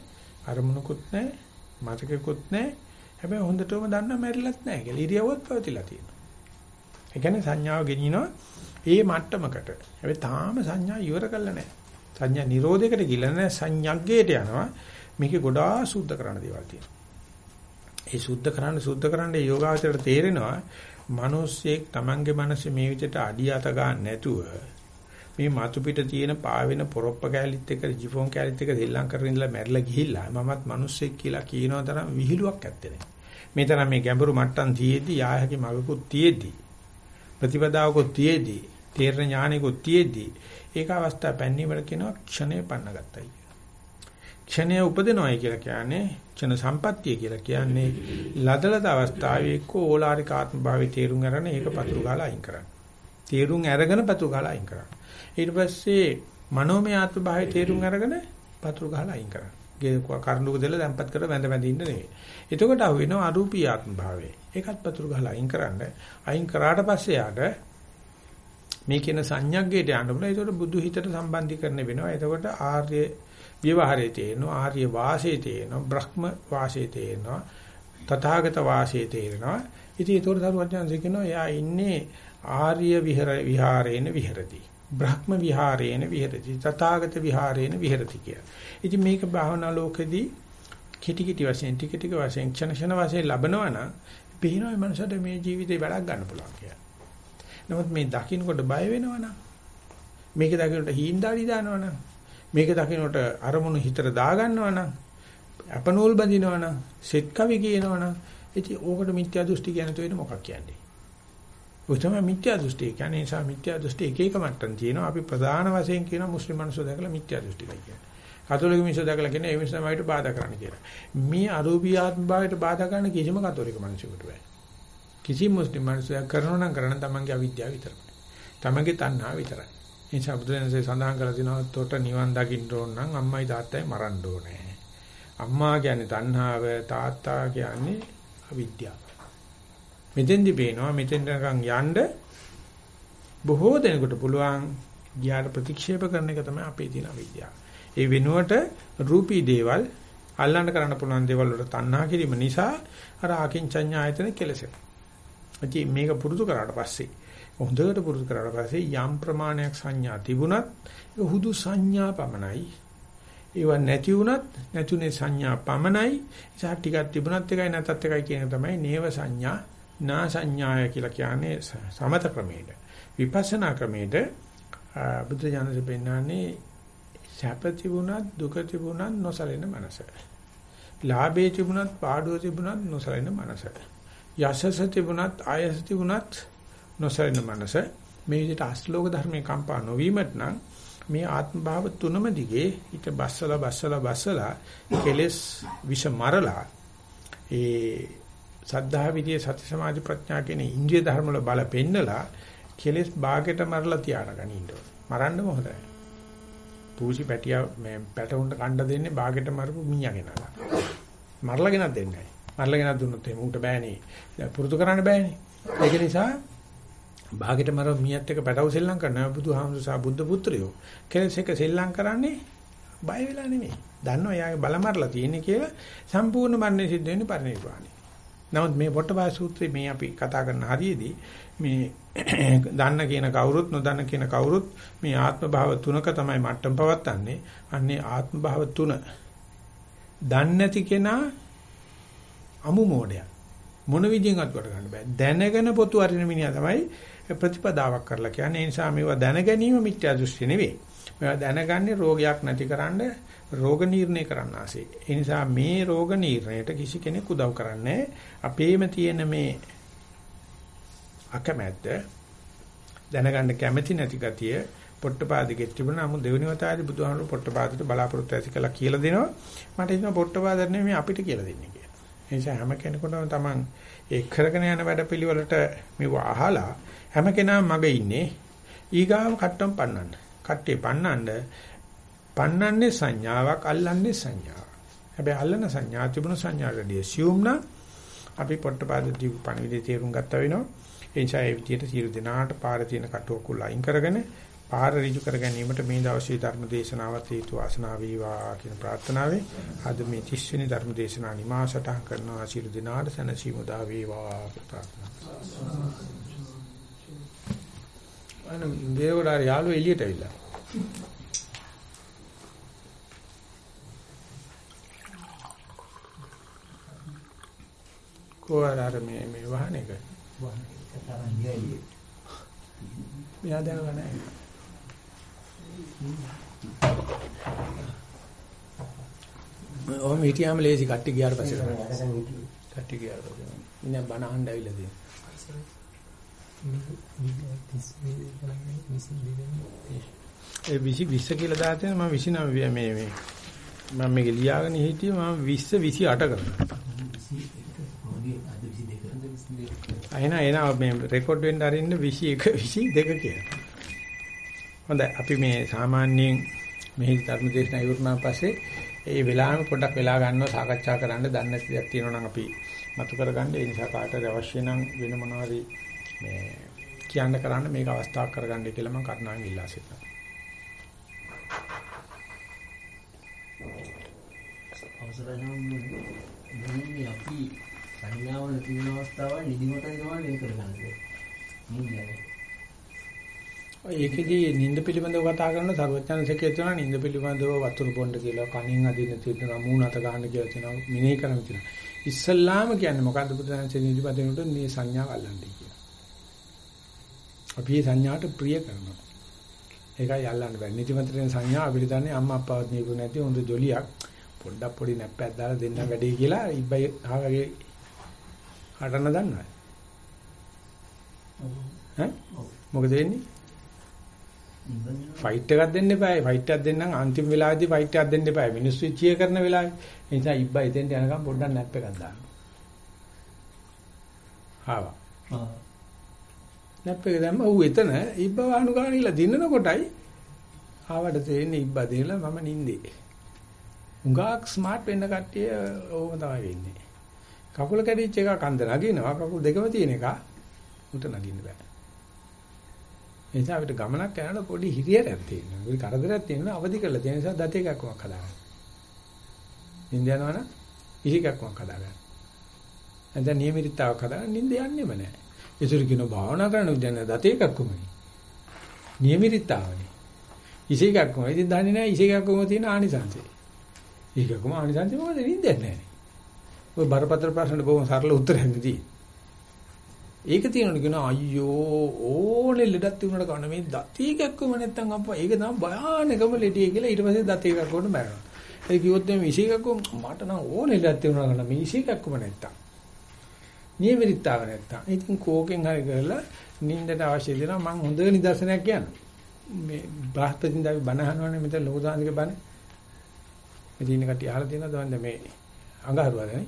අරමුණකුත් නැහැ. මතකකුත් නැහැ. හැබැයි හොඳටම දන්නා මැරිලත් නැහැ කියලා. ඉරියව්වත් පවතිලා තියෙනවා. ඒ කියන්නේ සංඥාව ගෙනිනවා ඒ මට්ටමකට. හැබැයි තාම සංඥා ඉවර කරලා නැහැ. සංඥා නිරෝධයකට ගිහලා නැහැ සංඥග්ගයට යනවා. මේකේ ගොඩාක් සුද්ධ කරන්න දේවල් තියෙනවා. ඒ සුද්ධ කරන්න සුද්ධ කරන්න යෝගාවචරයට තේරෙනවා මිනිස්සෙක් Tamange මනසේ මේ විදිහට අඩියට ගන්න නැතුව මේ මතු පිට තියෙන පාවෙන පොරොප්ප කැලිත් එක ජිෆෝන් කැලිත් එක ශ්‍රී ලංකාවේ ඉඳලා මැරිලා ගිහිල්ලා මමත් මිනිස්සෙක් කියලා කියනවා තරම් විහිළුවක් ඇත්තේ නැහැ. මේ තරම් මේ ගැඹුරු මට්ටම් තියේදී යායකි මගකුත් තියේදී ප්‍රතිපදාවකුත් තියේදී තේරණ ඥානෙකුත් තියේදී ඒක අවස්ථාව පැන්නීමල කියනවා ක්ෂණය පන්නගත්තයි. ක්ෂණය උපදිනවයි කියලා කියන්නේ ක්ෂණ සම්පත්තිය කියලා කියන්නේ ලදලද අවස්ථාවේ එක්ක ඕලාරික ආත්ම භාවයේ තේරුම් අරගෙන ඒක පතුරු ගාලා අයින් කරන්න. තේරුම් අරගෙන පතුරු ගාලා අයින් කරන්න. ඊට පස්සේ මනෝමය ආත්ම භාවයේ තේරුම් අරගෙන පතුරු ගාලා අයින් කරන්න. ගේ කරුණුක දෙල දැම්පත් කර වැඳ වැඳ ඉන්න නෙවෙයි. එතකොට අහු වෙනවා අරූපී ආත්ම භාවයේ. ඒකත් පතුරු ගාලා අයින් කරන්න. අයින් කරාට පස්සේ යාට මේ කියන සංඥග්ගයට යන්න බුණා. ඒකට බුදු හිතට සම්බන්ධීකරණය වෙනවා. එතකොට ආර්ය විවහාරයේ තේරෙනවා ආර්ය වාසයේ තේරෙනවා බ්‍රහ්ම වාසයේ තේරෙනවා තථාගත වාසයේ තේරෙනවා ඉතින් ඒතකොට සරුවඥාන්සේ කියනවා එයා ඉන්නේ ආර්ය විහර විහාරේන විහෙරති බ්‍රහ්ම විහාරේන විහෙරති තථාගත විහාරේන විහෙරති කිය. ඉතින් මේක භාවනා ලෝකෙදී කිටි කිටි වශයෙන් ටික ටික වශයෙන් ක්ෂණ ක්ෂණ වශයෙන් ලබනවා නම් පිහිනොයි මනසට මේ ජීවිතේ වැඩක් ගන්න පුළුවන් කියලා. නමුත් මේ දකින්නකොට බය වෙනවනම් මේක දකින්නට හීන්දාඩි දානවනම් මේක දකින්නට අරමුණු හිතට දාගන්නවා නම් අපනෝල් බඳිනවා නම් සෙත් කවි කියනවා නම් ඉතින් ඕකට මිත්‍යා දෘෂ්ටි කියන තෝ වෙන මොකක් කියන්නේ? ඔය තමයි මිත්‍යා දෘෂ්ටි. කියන්නේ නිසා මිත්‍යා දෘෂ්ටි එක එක මට්ටම් තියෙනවා. අපි ප්‍රධාන වශයෙන් කියන මුස්ලිම් මිනිස්සු දැකලා මිත්‍යා දෘෂ්ටිකයි කියන්නේ. කතෝලික මිනිස්සු දැකලා කියන්නේ ඒ මිනිස්සු මයිට බාධා කරන්න කියලා. මේ අරූපී ආත්ම භාවයට බාධා කරන්න කිසිම කතෝලික මිනිසෙකුට බෑ. කිසිම මුස්ලිම් මිනිසෙක් කරනවා නම් කරන්න තමන්ගේ අවිද්‍යාව විතරයි. තමන්ගේ තණ්හාව විතරයි. ඒ නිසා බුදුරජාණන්සේ සඳහන් කරලා තිනවා තොට නිවන් දකින්න ඕන නම් අම්මයි තාත්තයි මරන්න ඕනේ. අම්මා කියන්නේ තණ්හාව තාත්තා කියන්නේ අවිද්‍යාව. මෙතෙන්දි පේනවා මෙතෙන් යන්න බොහෝ දෙනෙකුට පුළුවන් ගියාට ප්‍රතික්ෂේප කරන එක තමයි අපේ තියෙන අවිද්‍යාව. ඒ වෙනුවට රූපී දේවල් අල්ලන්න කරන්න පුළුවන් දේවල් වලට තණ්හා කිරීම නිසා අර ආකින්චඤ්ඤ ආයතන කෙලසෙනවා. ඉතින් මේක පුරුදු කරාට පස්සේ හොඳට පුරුදු කරලා පස්සේ යම් ප්‍රමාණයක් සංඥා තිබුණත් ඒක හුදු සංඥා පමණයි. ඒව නැති වුණත් නැතුනේ සංඥා පමණයි. ඒසහා ටිකක් තිබුණත් එකයි නැතත් එකයි කියන තමයි නේව සංඥා නා සංඥාය කියලා කියන්නේ සමත ක්‍රමයට. විපස්සනා ක්‍රමයට බුද්ධ ඥානසේ පෙන්නන්නේ සැප තිබුණත් දුක තිබුණත් නොසලෙන මනස. ලාභේ තිබුණත් පාඩුව තිබුණත් නොසලෙන මනස. යසස තිබුණත් ආයස තිබුණත් නොසලින මනස මේ විදිහට අශ්ලෝක ධර්මයේ කම්පා නොවීමත් නම් මේ ආත්ම භාව තුනම දිගේ ඊට බස්සලා බස්සලා බස්සලා කෙලස් විෂ මරලා ඒ සද්ධා විදියේ සති සමාධි ප්‍රඥා කියන ඉන්ද්‍රිය ධර්ම වල බල පෙන්නලා කෙලස් ਬਾගෙට මරලා තියාගෙන ඉන්න ඕන. මරන්නම හොඳයි. පූසි පැටියා මේ පැටවුන්ට කණ්ඩ දෙන්නේ ਬਾගෙට මරපු මීයා කෙනාලා. මරලා ගෙනත් දෙන්නේ නැහැ. මරලා ගෙනත් දුන්නොත් එහෙම ඌට බෑනේ. පුරුදු කරන්න බෑනේ. ඒක නිසා භාගෙට මර මියත් එක පැටව සෙල්ලම් කරනවා බුදුහාමුදුර සහ බුද්ධ පුත්‍රයෝ. කෙලස් එක සෙල්ලම් කරන්නේ බය වෙලා නෙමෙයි. දන්නවා එයාගේ බල මරලා තියෙන්නේ කියලා සම්පූර්ණ මරණය සිද්ධ වෙන්නේ පරිණිරවාණය. නමුත් මේ පොට්ටපාය සූත්‍රයේ මේ අපි කතා කරන හරියේදී මේ දන්න කියන කවුරුත් නොදන්න කියන කවුරුත් මේ ආත්ම භාව තුනක තමයි මට්ටම් පවත්න්නේ. අන්නේ ආත්ම භාව තුන දන්නේ නැති කෙනා අමු මෝඩයක්. මොන විදියෙන්වත් කොට ගන්න බෑ. දැනගෙන පොතු අරින මිනිහා තමයි ප්‍රතිපදාවක් කරලා කියන්නේ. ඒ නිසා මේවා දැන ගැනීම මිත්‍යා දෘෂ්ටි නෙවෙයි. මේවා දැනගන්නේ රෝගයක් නැතිකරන්න රෝග නිర్ణය කරන්න ආසේ. ඒ නිසා මේ රෝග නිర్ణයට කිසි කෙනෙක් උදව් කරන්නේ අපේම තියෙන මේ අකමැත්ත දැනගන්න කැමැති නැති ගතිය පොට්ටපාදගේ තිබුණා නමුත් දෙවෙනි වතාවේ බුදුහාමුදුරු පොට්ටපාදට බලාපොරොත්තු ඇති කළා කියලා දෙනවා මට හිතෙනවා පොට්ටපාදර නෙමෙයි අපිට කියලා දෙන්නේ ඒ නිසා හැම කෙනෙකුටම තමන් ඒ කරගෙන යන වැඩපිළිවෙලට මෙව අහලා හැම කෙනාම මග ඉන්නේ ඊගාව කට්ටම් පන්නන්න. කට්ටේ පන්නන්න පන්නන්නේ සංඥාවක් අල්ලන්නේ සංඥාවක්. හැබැයි අල්ලන සංඥා තිබුණ සංඥාවටදී assume නම් අපි පොට්ටපාද දීප පණිවිඩය තේරුම් ගත්තා වෙනවා. ඒ නිසා ඒ විදිහට සියලු දෙනාට පාර තියෙන කටුවකුල් අයින් කරගෙන පාර ඍජු කර ගැනීමට මේ දවසේ ධර්ම දේශනාවත් හේතු වාසනා වේවා කියන ප්‍රාර්ථනාවෙන් අද මේ 30 වෙනි ධර්ම දේශනාව නිමාසටහන් කරනවා සියලු දෙනාට සැනසීම උදා වේවා ප්‍රාර්ථනා. අනේ දේවඩාර යාළුවෝ එළියට ඇවිල්ලා. කොහොමද මේ මේ වහනේක? වහනේ තරම් ගියයි. මෙයා දැනගන්නේ නැහැ. ඔහොම හිටියාම ලේසි කට්ටි ගියාට පස්සේ තමයි. කට්ටි ගියාට පස්සේ. ඉන්න බණ අහන්න ඇවිල්ලා තියෙනවා. ඒ 20 20 කියලා දාතේ මම 29 මේ මේ මම මේක ලියාගෙන හිටියේ මම 20 28 කරනවා. අයන එන මේ රෙකෝඩ් වෙන්න අරින්න 21 22 කියලා. හොඳයි අපි මේ සාමාන්‍යයෙන් මෙහි ධර්ම දේශනා ඉවරනාන් පස්සේ ඒ වෙලාවෙම පොඩ්ඩක් වෙලා ගන්නවා සාකච්ඡා කරන්න දන්නේ නැති දේක් තියෙනවා නම් අපි මතු කරගන්න ඒ නිසා කාටද අවශ්‍ය නම් වෙන මොනවාරි මේ කියන්න කරන්න මේක අවස්ථාවක් කරගන්න කියලා මම කරුණාවෙන් ඉල්ලා සිටිනවා. අවසරයි නම් අපි සංඥාවල තියෙන අවස්ථාවල් නිදිමත වෙනවා නේ කරගන්නේ. නිදියයි. ඒකෙදී නිින්ද පිළිබඳව කතා කරන සර්වඥාන්සේ කියනවා නිින්ද පිළිබඳව වතුර බොන්න කියලා කණින් අදින්න තියෙනවා මූණ අත ගන්න කියලා තියෙනවා මිනේ කරන්න තියෙනවා. ඉස්සල්ලාම කියන්නේ මොකද්ද බුදුරජාණන්සේ නිදිපදිනුට මේ සංඥාව අල්ලන්නේ කියලා. අපි මේ සංඥාට ප්‍රිය කරනවා. ඒකයි අල්ලන්න බෑ. නිදිමතේ සංඥා අපිට දන්නේ අම්මා අප්පාවත් නියුරු නැති හොඳ ජොලියක් පොඩ්ඩක් පොඩි නැප්පයක් දාලා දෙන්න වැඩේ කියලා ඉබ්බයි ආවගේ හටන දන්නවා. ඈ මොකද වෙන්නේ? ෆයිට් එකක් දෙන්න එපා. ෆයිට් එකක් දෙන්නම් අන්තිම වෙලාවේදී ෆයිට් එකක් දෙන්න එපා. මිනිස්සු චිය කරන වෙලාවේ. ඒ නිසා ඉබ්බා එතෙන්ට යනකම් පොඩ්ඩක් නැප් එකක් දාන්න. ආවා. නැප් එක දැම්ම ඌ එතන ඉබ්බා වහනු ගන්න ඉලා දිනන කොටයි ආවට තේන්නේ ඉබ්බා දෙලා මම නින්දේ. උඟාක් ස්මාර්ට් වෙන්න කට්ටිය ඕම තමයි වෙන්නේ. කකුල කැඩිච්ච එක කන්ද නගිනවා. කකුල් දෙකම තියෙන එක උට නගින්න බෑ. ඒ නිසා අපිට ගමනක් යනකොට පොඩි හිරියරක් තියෙනවා. පොඩි කරදරයක් තියෙනවා අවදි කරලා තියෙන නිසා දත එකක්මක් හදාගන්න. නිින්ද යනවනම් ඉහිකක්මක් හදාගන්න. නැත්නම් නියමිතාවක් හදාගන්න නිින්ද යන්නේම නැහැ. ඒසුරු කියන භාවනා කරන උදැන දත එකක්මයි. නියමිතාවනේ. ඉහිකක්ම ඉතින් දන්නේ නැහැ ඉහිකක්ම තියෙන ආනිසංසය. ඉහිකක්ම ආනිසංසය මොකද නිින්දයක් නැහැ. ඔය බරපතල ප්‍රශ්නට බොහොම සරල උත්තරයක් දී. ඒක තියෙනවනේ කියන අයියෝ ඕනේ ලෙඩක් තිබුණාට කන මේ දතී කැක්කම නැත්තම් අප්පා ඒක තමයි භයානකම ලෙඩේ කියලා ඊට පස්සේ දතී කැක්කුවට මැරෙනවා. ඒ කිව්වොත් මේ විශේෂ කැක්කුම මට නම් ඕනේ ලෙඩක් තිබුණා කන මේ විශේෂ කැක්කුම නැත්තම්. නියමිතාව නැත්තම්. ඉතින් කෝකෙන් හරි කරලා නිින්දට අවශ්‍ය දෙනවා මම හොඳ නිදර්ශනයක් කියන්නම්. මේ බ්‍රහස්පතින්දාගේ බණ අහනවනේ මෙතන ලොකු දානික බණ. ඉතින් කටි අහලා තියෙනවද මේ අඟහරුවාද නේ?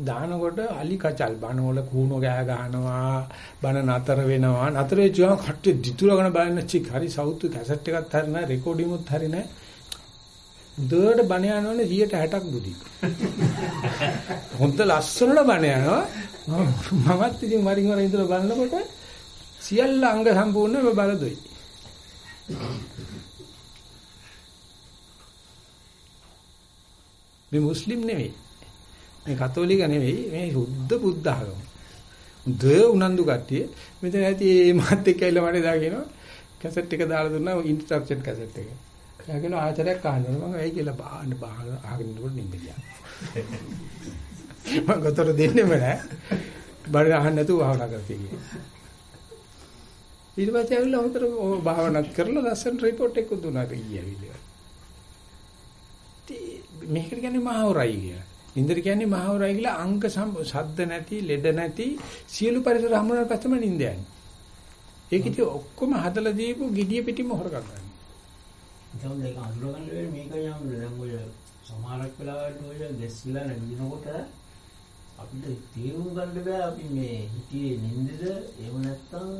දානකොට අලි කචල් බනවල කූණෝ ගෑ ගහනවා බන නතර වෙනවා. නතර වෙච්ච ගමන් කට්ටිය දිතුරගෙන බලන චික්. හරි සවුත් කැසට් එකක් හරි නැහැ රෙකෝඩිමුත් හරි නැහැ. හොඳට බණ යනවනේ 160ක් බුදි හොඳ ලස්සනට බණ යනවා. මමත් ඉතින් වරින් වර ඉඳලා බලනකොට සියල්ල අංග සම්පූර්ණව බලදොයි මේ මුස්ලිම් නෙවෙයි. මේ කතෝලික නෙවෙයි. මේ සුද්ධ බුද්ධ ආගම. ද උනන්දු කට්ටිය මෙතන ඇති මේ මාත් එක්ක ඇවිල්ලා මට දා කියනවා කැසට් එක දාලා දුන්නා ඉන්ස්ට්‍රක්ෂන් කැසට් එක. එයා කියනවා ආචාර්යයක් අහන්න මම ඇයි කියලා බාහන්න බාහන අහගෙන ඉන්නකොට නිින්ද ගියා. මම ගතර දෙන්නෙම නෑ. බඩ අහන්න නැතුව භාවනා කරති කියලා. ඊට පස්සේ ඇවිල්ලා හොතර භාවනා කරලා ලස්සන රිපෝට් එකක් දුන්නා ඊයේ ඇවිල්ලා. මේකට කියන්නේ මහවරයි කියලා. නින්දර කියන්නේ මහවරයි කියලා අංක ශබ්ද නැති, ලෙඩ නැති සියලු පරිසර හමුනාට පස්සම නින්ද යන්නේ. ඒක ඉතින් ඔක්කොම හදලා දීපු gediya පිටිම හොරගම් ගන්න. දැන් මේක අඳුරගන්න වෙන්නේ මේක යම් දැන් ඔය සමහරක් වෙලාවට ඔය ගැස්විලා නැගිනකොට අපිට තේරුම් ගන්න බෑ අපි මේ හිතේ නින්දද එහෙම නැත්නම්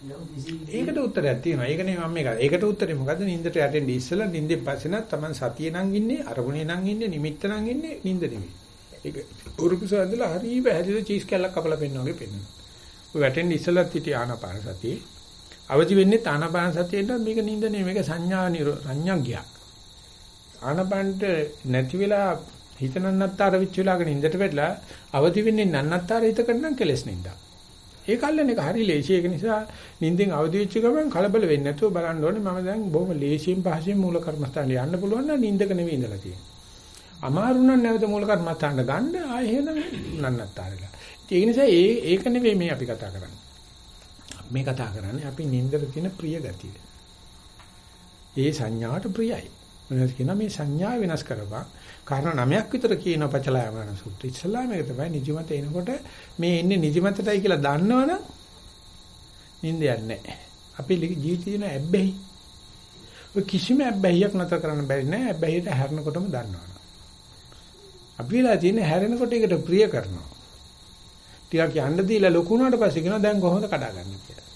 ඒකට උත්තරයක් තියෙනවා. ඒක නෙමෙයි මම මේක. ඒකට උත්තරේ මොකද්ද? නින්දට යටෙන් ඉස්සෙල්ලා නින්දෙන් පස්සේ නම් Taman සතියේ නම් ඉන්නේ, අරමුණේ නම් ඉන්නේ, නිමිත්ත නම් ඉන්නේ, නින්ද නෙමෙයි. ඒක උරුකුස ඇඳලා හරි පැහැදිලි චීස් කැල්ලක් කපලා පෙන්නන වගේ පෙන්නනවා. ඔය වැටෙන් ඉස්සෙල්ලත් හිටිය ආනාපාන සතියේ. අවදි වෙන්නේ ආනාපාන සතියෙන්ද මේක නින්ද නෙමෙයි. මේක සංඥා සංඥාග්ගයක්. ආනාපානට නැති වෙලා හිත නන්නත්තර විච් වෙලාගෙන නින්දට වැටලා අවදි වෙන්නේ නන්නත්තර හිත කරනම් කෙලස් නින්දා. ඒ කල්ලන එක හරි ලේසි. ඒක නිසා නිින්දෙන් අවදි වෙච්ච ගමන් කලබල වෙන්නේ නැතුව බලන්න ඕනේ මම දැන් බොහොම ලේසියෙන් පහසෙන් මූල කර්මස්ථානට යන්න පුළුවන් නම් නිින්දක නෙවෙයි ඉඳලා තියෙන්නේ. අමාරු නම් නැවත මූල කර්මස්ථානට ගන්න ආයෙ එහෙනම් නන්නත්තරලා. ඒ නිසා ඒ ඒක නෙවෙයි මේ අපි කතා කරන්නේ. මේ කතා කරන්නේ අපි නිින්දට තියෙන ප්‍රිය ගතිය. ඒ සංඥාට ප්‍රියයි. වෙනස් කියන මේ සංඥා වෙනස් කරපන්. කාරණා නවයක් විතර කියන පචලයමන සූත්‍රය. ඉස්සල්ලාම එක තමයි නිදිමත එනකොට මේ එන්නේ නිදිමතටයි කියලා දන්නවනම් නිින්ද යන්නේ නැහැ. අපි ජීවිතේ තියෙන ඇබ්බැහි. ඔය කිසිම ඇබ්බැහියක් නැතර කරන්න බැරි නෑ. ඇබ්බැහියට හැරෙනකොටම දන්නවනම්. අපි වෙලා තියෙන්නේ හැරෙනකොට ඒකට ප්‍රිය කරනවා. ටිකක් යන්න දීලා ලොකු වුණාට පස්සේ කියනවා දැන් කොහොමද කඩාගන්නේ කියලා.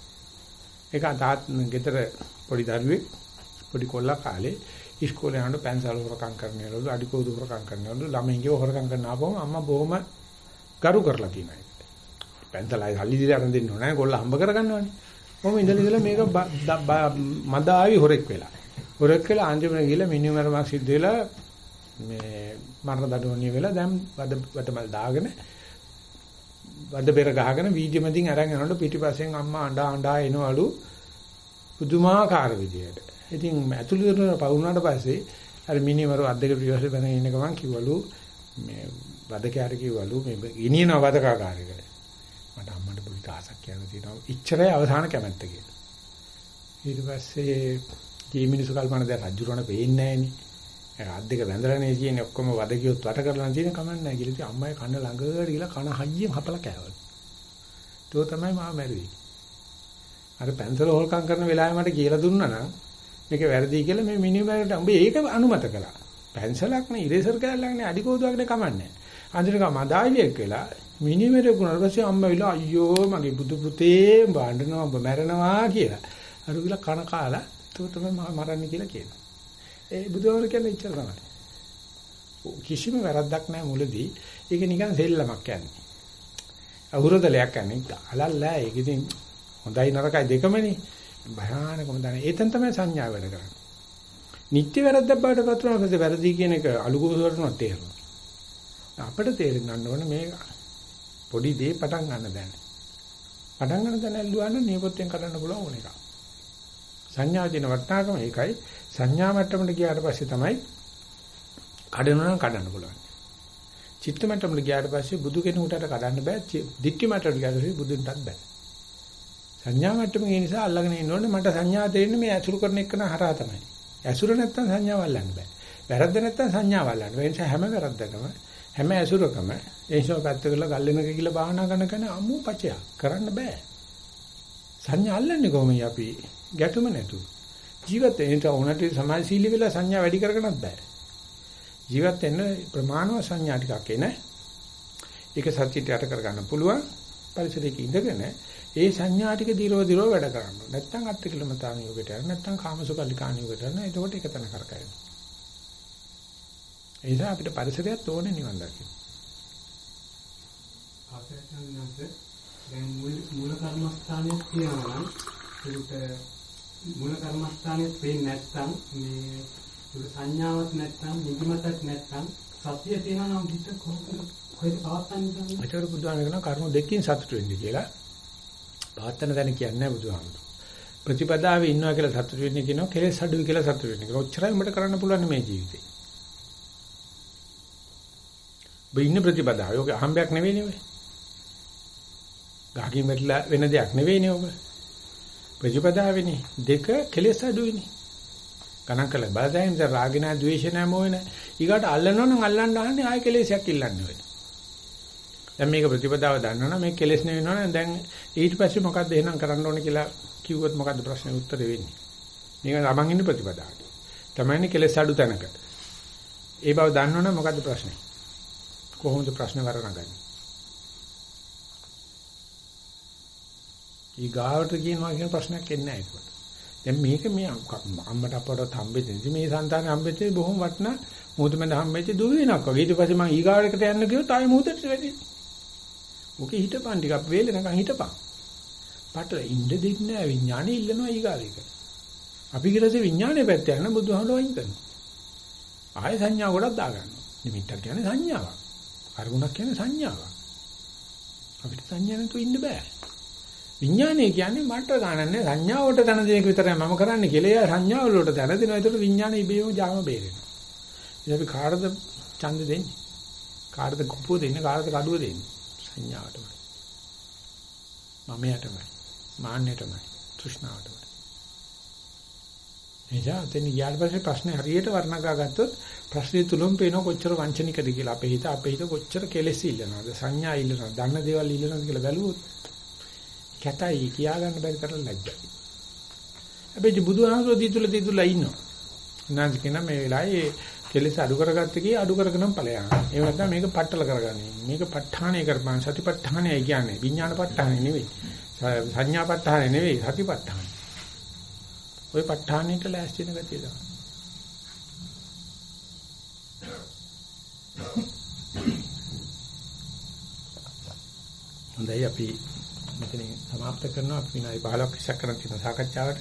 ඒක තාත් ගෙදර පොඩි දරුවෙක් පොඩි කොල්ලා කාලේ ඉස්කෝලේ යනකොට පැන්සල් හොරකම් කරනවලු අඩිකෝදු හොරකම් කරනවලු ළමයින්ගේ හොරකම් කරන ආපුවම අම්මා බොහොම ගරු කරලා තියෙනවා ඒක. පැන්සලයි හල්ලි දීලා අරන් දෙන්න ඕනේ ගොල්ල හම්බ කරගන්නවනේ. කොහොම ඉඳලා ඉඳලා මේක මදාවි හොරෙක් වෙලා. හොරෙක් වෙලා අන්තිමට ගිහලා මිනිමරමක් සිද්ධ වෙලා මේ මරණ දඩුවනිය වෙලා දැන් වද වටමල් දාගෙන වද බෙර ගහගෙන වීඩියෝ මැදින් අරන් යනකොට පිටිපස්සෙන් අම්මා අඬා අඬා එනවලු පුදුමාකාර විදියට. ඉතින් ඇතුළු දරන පවුනාට පස්සේ අර මිනිමරු අද්දක පිටිපස්සේ බැන ඉන්න ගමන් කිව්වලු මේ වදකයාට කිව්වලු මේ ගිනියන වදකාකාරයකට. මට අම්මට පොඩි කාසක් කියන්න තියෙනවා. ඉච්චරයි අවසාන කැමැත්ත කියලා. ඊට පස්සේ මේ මිනිස්සු කල්පනා දැන් රජුරණ පේන්නේ නැහනේ. අද්දක වැඳලානේ තියෙන්නේ ඔක්කොම වදකියොත් වට කරලා තියෙන කමක් නැහැ කියලා. ඉතින් අම්මයි කන්න ළඟට ගිහලා කන හයියෙන් හපලා කෑවලු. ඒක තමයි මාව මැරුවේ. අර පැන්සල හොල්කම් කරන වෙලාවේ මට කියලා දුන්නා නම් මේක වැරදි කියලා මේ මිනිමරට උඹ ඒක අනුමත කළා. පැන්සලක් නේ ඉරේසර් කෑල්ලක් නේ අඩිකෝදුවක් නේ කමන්නේ. අන්තිමට මදායිලියක් වෙලා මිනිමරේ ගුණාට පස්සේ අම්මා විලා අයියෝ මගේ බුදු පුතේ බාණ්ඩනවා ඔබ මැරෙනවා කියලා. අර විලා කන කාලා තෝ තමයි මරන්නේ කියලා කියනවා. ඒ බුදුහාමර කියන්නේ ඉච්චර තමයි. කිසිම වැරද්දක් නැහැ මුලදී. ඒක නිකන් සෙල්ලමක් යන්නේ. අවුරුදලයක් යන්නේ. අලල්ලා ඒක ඉතින් හොඳයි නරකයි දෙකමනේ. භයානකම දැන. ඒතෙන් තමයි සංඥා වැඩ කරන්නේ. නිත්‍ය වැරද්දක් බවට පත් වෙනවා පස්සේ වැරදි කියන එක අලුගෝසවටම තේරෙනවා. අපිට තේරෙන්න ගන්න ඕනේ මේ පොඩි දේ පටන් ගන්න දැන. පටන් ගන්න දැන ඇල්ලුවාන නියපොත්තෙන් කරන්න පුළුවන් ඕන එක. සංඥා දින වටනාකම ඒකයි. සංඥා මට්ටමට ගියාට පස්සේ තමයි කඩනවා නම් කඩන්න පුළුවන්. චිත්ත මට්ටමට ගියාට පස්සේ බුදු කෙනෙකුට කඩන්න බෑ. දිට්ඨි මට්ටමට ගියාට පස්සේ බුදුන්ටත් බෑ. සංඥා මට්ටමේ නිසා අල්ලගෙන ඉන්න ඕනේ මට සංඥා දෙන්නේ මේ ඇසුරු කරන එක හරහා තමයි. ඇසුර නැත්තම් සංඥාව අල්ලන්න බෑ. වැරද්ද නැත්තම් සංඥාව අල්ලන්න. ඒ නිසා හැම වැරද්දකම හැම ඇසුරකම ඒෂෝ පැත්ත කරලා ගල්ලෙනක කියලා බාහනා කරන කෙනා අමු පචය කරන්න බෑ. සංඥා අල්ලන්නේ කොහොමද අපි ගැටුම නැතු. ජීවිත වෙනට උනට සමාජශීලී වෙලා සංඥා වැඩි කරගන්නත් බෑ. ජීවත් වෙන්න ප්‍රමාණව සංඥා ටිකක් එන. ඒක සත්‍යයට යට කරගන්න පුළුවන්. පරිසරයක ඉඳගෙන ඒ සංඥා ටික දිරව දිරව වැඩ කරනවා. නැත්තම් අත්තිකලමතාන යෝගයට යන නැත්තම් කාමසුකල්ලිකාන යෝගයට යන එතකොට ඒක තන කරකැවෙනවා. ඒ නිසා අපිට පරිසරයක් ඕනේ නිවන් දකින්න. දැන් මූල මූල කර්මස්ථානයේ තියෙනවා නම් ඒකට මූල කර්මස්ථානයේ පේන්නේ නැත්තම් මේ ඒක සංඥාවක් නැත්නම් නිදිමතක් නැත්නම් සතිය තියෙනවා නම් හිත කොහොමද කොහෙද පවත්තන්නේ ඒකට බුදුහාම කියනවා කර්ම දෙකකින් සතුට වෙන්න කියලා. පවත්තන දැන කියන්නේ නැහැ බුදුහාමුදුරුවෝ. ප්‍රතිපදාවේ ඉන්නවා කියලා සතුට වෙන්නේ කියනවා කෙලෙස් අඩුයි කියලා සතුට වෙන්නේ. ඔච්චරයි උඹට කරන්න පුළුවන් මේ ජීවිතේ. ඔබ ඉන්න ප්‍රතිපදාව. ඔක අහම්බයක් නෙවෙයිනේ ඔය. ගහකින් වැටලා වෙන දෙයක් නෙවෙයිනේ ඔබ. ප්‍රතිපදාවේනේ දෙක කෙලෙස් අඩුයිනේ. ගණන් කළා බලදැයින් දැන් රාග නැහැ, ද්වේෂ නැහැ, මොහ නැහැ. ඊගාට අල්ලනවා නම් අල්ලන්න ආන්නේ ආයෙ කෙලෙසයක් ඉල්ලන්නේ ඔය. දැන් මේක ප්‍රතිපදාව දන්නවනම් මේ කෙලෙස් නෙවෙනවනම් දැන් ඊට පස්සේ මොකද්ද එහෙනම් කරන්න ඕනේ කියලා කිව්වොත් මොකද්ද ප්‍රශ්නේ උත්තරේ වෙන්නේ? මේක ළමන් ඉන්න ප්‍රතිපදාවට. තමයි කෙලෙස් අඩු තැනක. ඒ බව දන්නවනම් මොකද්ද ප්‍රශ්නේ? කොහොමද ප්‍රශ්න වරණගන්නේ? ඊගාවට කියනවා කියන ප්‍රශ්නයක් එන්නේ නැහැ ඒකට. දැන් මේක මේ අම්මට අපට හම්බෙන්නේ මේ సంతානේ හම්බෙච්ච බොහොම වටිනා මොහොතෙන්ද හම්බෙච්ච දුර වෙනක් වගේ. ඊට පස්සේ මම ඊගාවකට යන්න ගියොත් ආයෙ මොහොතට වෙන්නේ. ඔකේ හිටපන් ටිකක් වේලෙනකන් හිටපන්. පටල ඉන්න දෙන්නේ නැහැ විඥානේ ඉල්ලනවා ඊගාවෙක. අපි කිරසේ විඥානේ පැත්ත යන බුදුහාමුදුරුවෝ අයින් කරනවා. ආයෙ සංඥා ගොඩක් දාගන්නවා. නිමිත්තක් කියන්නේ සංඥාවක්. අරමුණක් කියන්නේ සංඥාවක්. අපිට සංඥා නැතුව ඉන්න බෑ. විඥානය කියන්නේ මට ගන්නන්නේ සංඥාවට තන දෙන එක විතරයි මම කරන්නේ කියලා. ඒ සංඥාව වලට තන දෙනවා. ඒකට විඥානය ඉබේම ජාම බේරෙනවා. ඉතින් අපි කාටද ඡන්ද දෙන්නේ? කාටද කුප්පුව දෙන්නේ? කාටද කඩුව දෙන්නේ? සංඥාවටමයි. මමයටමයි. මාන්නයටමයි. තෘෂ්ණාවටමයි. එනිසා තෙන් ඊට පස්සේ ප්‍රශ්නේ හරියට වර්ණගා ගත්තොත් ප්‍රශ්නේ තුලම පේන කොච්චර වංචනිකද කියලා අපේ හිත අපේ හිත කොච්චර කෙලෙස් ඉල්ලනවද සංඥා ඉල්ලනවද දන්න දේවල් ඉල්ලනවද කියලා බැලුවොත් කැතයි කියා ගන්න බැරි තරම් ලැජ්ජයි. හැබැයි බුදුහාමුදුරුවෝ දීතුල දීතුලා ඉන්නවා. නැන්ද කියන මේ වෙලාවේ කෙලෙස අඩු කරගත්ත කී අඩු කරගෙනම ඵලයන්. ඒ වගේම මේක පట్టල කරගන්නේ. මේක ප ဋ ාණය කරපන් සතිප ဋ ාණය කියන්නේ විඥාන ප ဋ ාණය නෙවෙයි. සංඥා ප ဋ ාණය නෙවෙයි සතිප ဋ ාණය. ওই ප ဋ ාණයට ලෑස්ති වෙන ගතිය තමයි. හොඳයි අපි මෙතනින් સમાપ્ત කරනවා අපි විනාඩි 15ක් ඉස්සක් කරන් තියෙන සාකච්ඡාවට.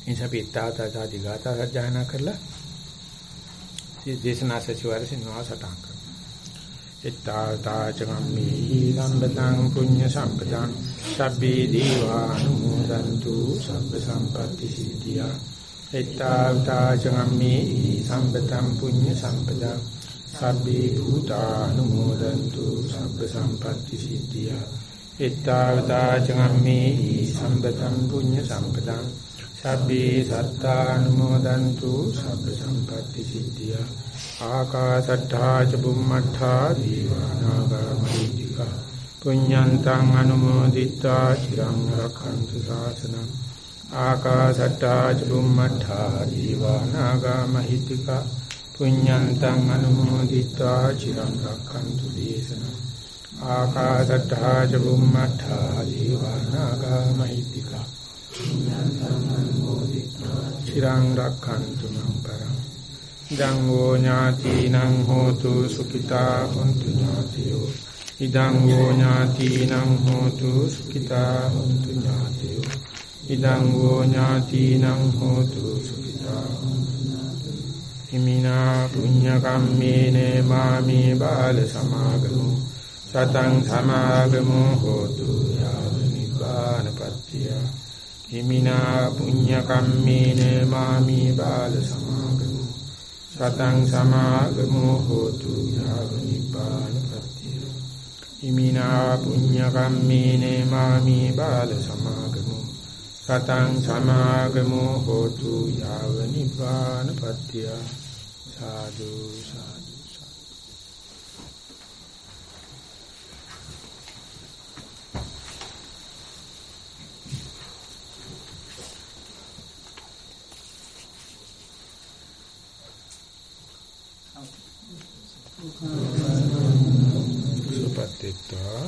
ඒ නිසා අපි ඊතාවතා සාදි ගාථා සජ්ජායනා කරලා මේ දේශනා සචිවාරය සිනහා සටහන් කරනවා. එත්තාතා චගම්මි සම්බතං පුඤ්ඤ සම්පදං සබ්බේ දීවානුමෝදන්තු සබ්බ සම්පatti සිද්ධියා. එත්තාතා චගම්මි සම්බතං පුඤ්ඤ සම්පදං සබ්බේ භූතානුමෝදන්තු සබ්බ සම්පatti සිද්ධියා. එත්තාවතා චගම්මි සම්බතං පුඤ්ඤ සම්පදං සබ්බේ සත්තානුමෝදන්තු සබ්බ සම්පatti සිද්ධියා. ආකාසට්ඨා ච බුම්මට්ඨා දීවානාගා මහිත්‍තිකා පුඤ්ඤන්තං අනුමෝදිත්වා චිරං රක්ඛන්තු ශාසනං ආකාසට්ඨා ච බුම්මට්ඨා දීවානාගා මහිත්‍තිකා පුඤ්ඤන්තං අනුමෝදිත්වා චිරං රක්ඛන්තු දේශනං. ආකාසට්ඨා ච බුම්මට්ඨා දීවානාගා මහිත්‍තිකා චිරං රක්ඛන්තු මං පරං ඉදං වූ ඥාතිනං හෝතු සුඛිතා හොන්තු ඥාතියෝ ඉදං වූ ඥාතිනං හෝතු සුඛිතා හොන්තු ඥාතියෝ ඉදං වූ ඥාතිනං හෝතු සුඛිතා හිමිනා පුඤ්ඤ කම්මේන මාමි බාල සමාගමු සතං සමාගමු හෝතු යාව නිපානපත්තිය හිමිනා පුඤ්ඤ කම්මේන මාමි බාල සමාගමු. සතං සමාගමු හෝතු යාව නිපාන ප්‍රත්‍ය හිමිනා පුඤ්ඤ කම්මේන මාමි බාල සමාගමු. සතං සමාගමු හෝතු යාව නිපාන ප්‍රත්‍ය සාදු සාදු. සුපත්තිත්වා